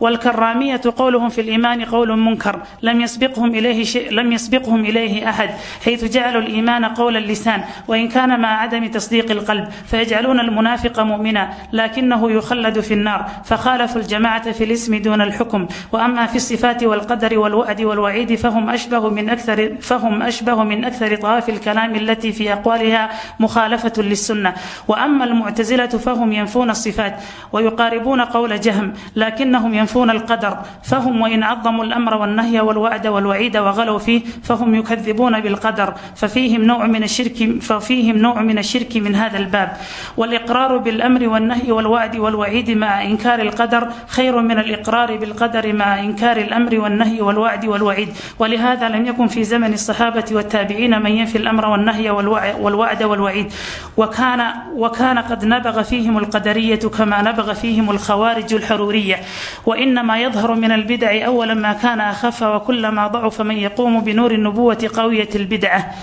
[SPEAKER 3] والكرامية قولهم في الإيمان قول منكر لم يسبقهم إليه شيء لم يسبقهم إليه أحد حيث جعلوا الإيمان قول اللسان وإن كان مع عدم تصديق القلب فيجعلون المنافق مؤمنا لكنه يخلد في النار فخالفوا الجماعة في الاسم دون الحكم وأما في الصفات والقدر والوعد والوعيد فهم أشبه من أكثر فهم أشبه من أكثر طواف الكلام التي في أقوالها مخالفة للسنة وأما المعتزلة فهم ينفون الصفات ويقاربون قول جهم لكنهم ينفون القدر فهم وإن عظموا الأمر والنهي والوعد والوعيد وغلوا فيه فهم يكذبون بالقدر ففيهم نوع من الشرك ففيهم نوع من الشرك من هذا الباب والإقرار بالأمر والنهي والوعد والوعيد مع إنكار القدر خير من الإقرار بالقدر مع إنكار الأمر والنهي والوعد والوعيد ولهذا لم يكن في زمن الصحابة والتابعين من ينفي الأمر والنهي والوع- والوعد والوعيد وكان وكان قد نبغ فيهم القدرية كما نبغ فيهم الخوارج الحرورية وإنما يظهر من البدع أولا ما كان أخف وكلما ضعف من يقوم بنور النبوة قوية البدعة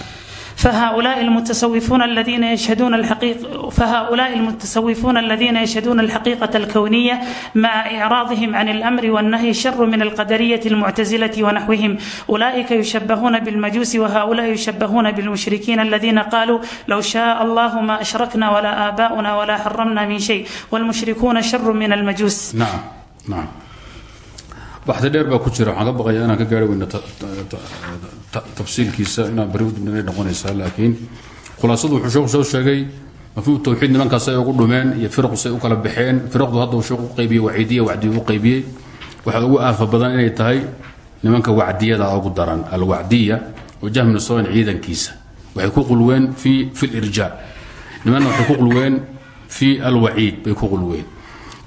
[SPEAKER 3] فهؤلاء المتصوفون الذين يشهدون الحقيقة فهؤلاء المتصوفون الذين يشهدون الحقيقة الكونية مع إعراضهم عن الأمر والنهي شر من القدرية المعتزلة ونحوهم أولئك يشبهون بالمجوس وهؤلاء يشبهون بالمشركين الذين قالوا لو شاء الله ما أشركنا ولا آباؤنا ولا حرمنا من شيء والمشركون شر من المجوس
[SPEAKER 1] nacam nacam baxda dheer baa ku jira waxaan ka baqayaa inaan ka gaari weyno ta- ta- ta- ta- tafsiilkiisa inaan bari udibnay noqonaysaa laakiin khulaasadu wuxuu sheekhu soo sheegay mafhuum tawxiid nimankaas ay ugu dhumeen iyo firqu say u kala baxeen firqdu hadda uu sheekhu u qaybiyey waciidiya wacdiyu u qaybiyey waxaa ugu aafa badan inay tahay nimanka wacdiyada ugu daran alwacdiya oo jahminu saban ciidankiisa. Waxay ku qulween fi fi lirjaa nimanna waxay ku qulween fi alwaciid bay ku qulween.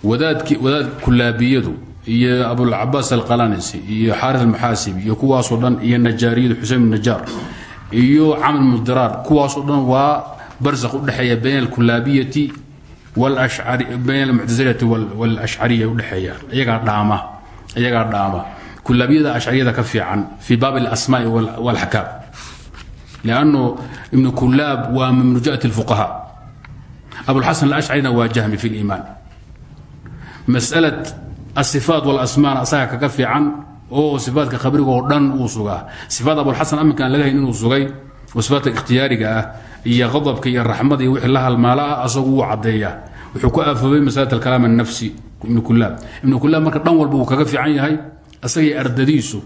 [SPEAKER 1] Wadaadki wadaad kulaabiyadu iyo abulcabaas alqalanisi iyo xaaris almaxaasibi iyo kuwaasoo dhan iyo najaariyadu xusein najaar iyo camr mudiraar kuwaasoo dhan waa barsakh udhexeeya bayn alkulaabiyati bayn almuctasilati walashcariya udhexeeyaan iyagaa dhaama iyagaa dhaama. Kulaabiyada ashcariyada ka fiican fi baab alasmaai walaxkaam liannu ibnu kulaab waa min nujaat lfuqaha abulxasan alashcarina waa jahmi fi liimaan. Masala asifaat walasmaan asaga kaga fiican oo sifaatka khabriga oo dhan uu sugaa. Sifaat abulxasan aminka aan laga hayn inuu sugay oo sifaatka ikhtiyaariga ah iyo qadabka iyo raxmada iyo wixii la halmaala ah asagu wuu caddeeya wuxuu ku aafoobay masalat alkalaam annafsi ibnu kulaab ibnu kulaab marka dhan walba wuu kaga fiican yahay asagii ardadiisu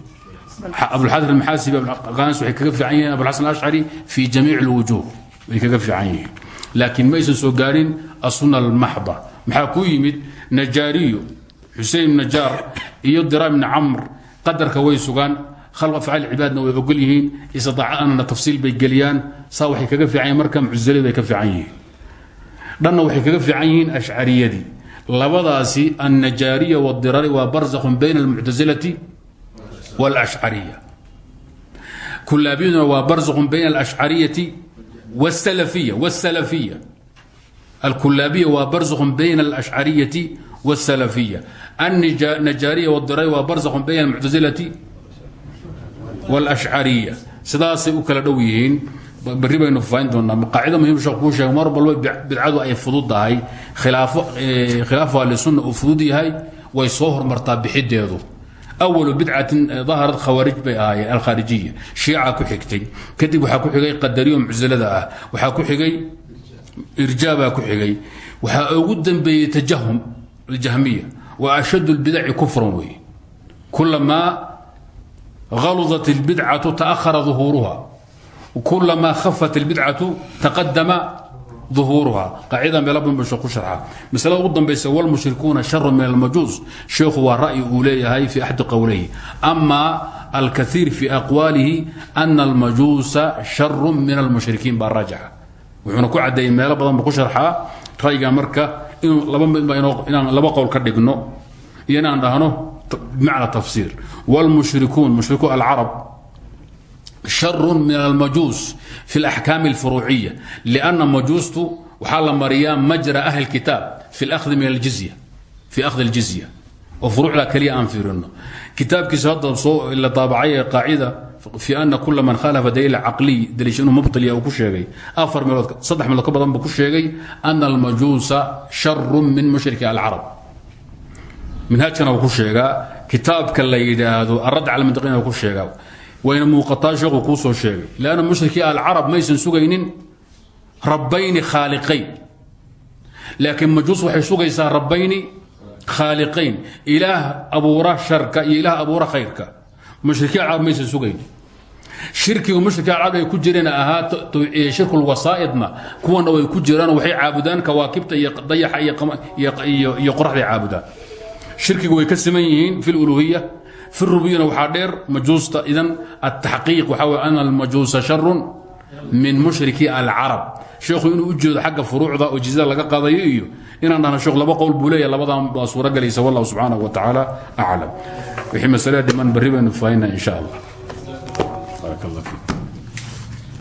[SPEAKER 1] abulxasan almaxaasibi abulqaanis waxay kaga fiican yihiin abulxasan alashcari fi jamiic alwujuh way kaga fiican yihiin. Laakiin maysan soo gaarin asuna almaxda maxaa ku yimid najaariyo xusein ibn najaar iyo dira ibni camr qadarka way sugaan khalq afcaal cibaadna way ogol yihiin istidaacanna tafsiil bay geliyaan saa waxay kaga fiican yihin marka muctasiladi bay ka fiican yihiin dhanna waxay kaga fiican yihiin ashcariyadii labadaasi annajaariya wadirari waa barzakhun bayna almuctasilati wاlashcariya kulaabiyaduna waa barzakhun bayna alashcariyati wاsalafiya wاsalafiya الكلابية وبرزخ بين الأشعرية والسلفية النجارية والضرية وبرزخ بين المعتزلة والأشعرية sidaasay u kala dhow yihiin bari baynu fayn doonaa qaacida muhim sheekh kuu sheegay mar walba bidcadu ay fudud tahay khilaafo khilaafu ahlisunna uu fudud yahay way soo hormartaa bixideedu awalu bidcatin daharad khawaarij bay ahaayeen alkhaarijiya shiica ku xigtay kadib waxaa ku xigay qadariyo mucsilada ah waxaa ku xigay irjaabaa ku xigay waxaa ugu dambeeyey tajahum aljahmiya wa ashad اlbidaci kufran weeye kulamaa غلظت البدعة تأخر ظهورها وكلما خفت البدعة تقدم ظهورها قاعدة بلبن بشق شرحها مسألة قدام بيس والمشركون شر من المجوس شيخ ورأي أوليه هاي في أحد قوليه أما الكثير في أقواله أن المجوس شر من المشركين بالرجعة وحنا كو عدي ميلا بدن بكو شرحا رأيغا مركا إن لبا إن لبا قول كدغنو إن دهنو بمعنى تفسير والمشركون مشركو العرب شر من المجوس في الأحكام الفروعية لأن مجوس وحال مريم مجرى أهل الكتاب في الأخذ من الجزية في أخذ الجزية وفروع لا كلية أنفرنا كتاب fi ana kula man khalafa daliil caqliy daliisha inuu mubtiliya ah uu ku sheegay. Afar meelood saddex meelood ka badan ku sheegay ana almajuusa sharun min mushriki alcarab minhaajkana uu ku sheegaa kitaabka la yidhaahdo aradd cala mantiqina uu ku sheegaa. Wayna muuqataa sheekhu kuu soo sheegay. Leanna mushrikii alcarab maysan sugaynin rabbayni khaaliqayn. Laakiin majuus waxay sugaysaa rabbayni khaaliqayn. Ilaah abuura sharka iyo ilaah abuura khayrka. Mushrikiin carab maysan shirkigu mushrikii alcarab ay ku jireen ahaa shirkul wasaa'idna. Kuwana way ku jiraan waxay caabudaan kawaakibta iyo dayaxa iyo qoraxday caabudaan. Shirkigu way ka siman yihiin fi luluhiya fi rububiyana waxaa dheer majuusta idan ataxqiiq waxaa wey ana almajuusa sharun min mushriki alcarab sheekhu inuu u jeedo xagga furuucda oo jizada laga qaadayo iyo inaan dhahno sheekh laba qowl buu labadan baa suuro galaysa wallahu subxaanahu wa tacaala aclam wixii masalada dhiman barri baynu fahaynaa in allah baarak allah fiik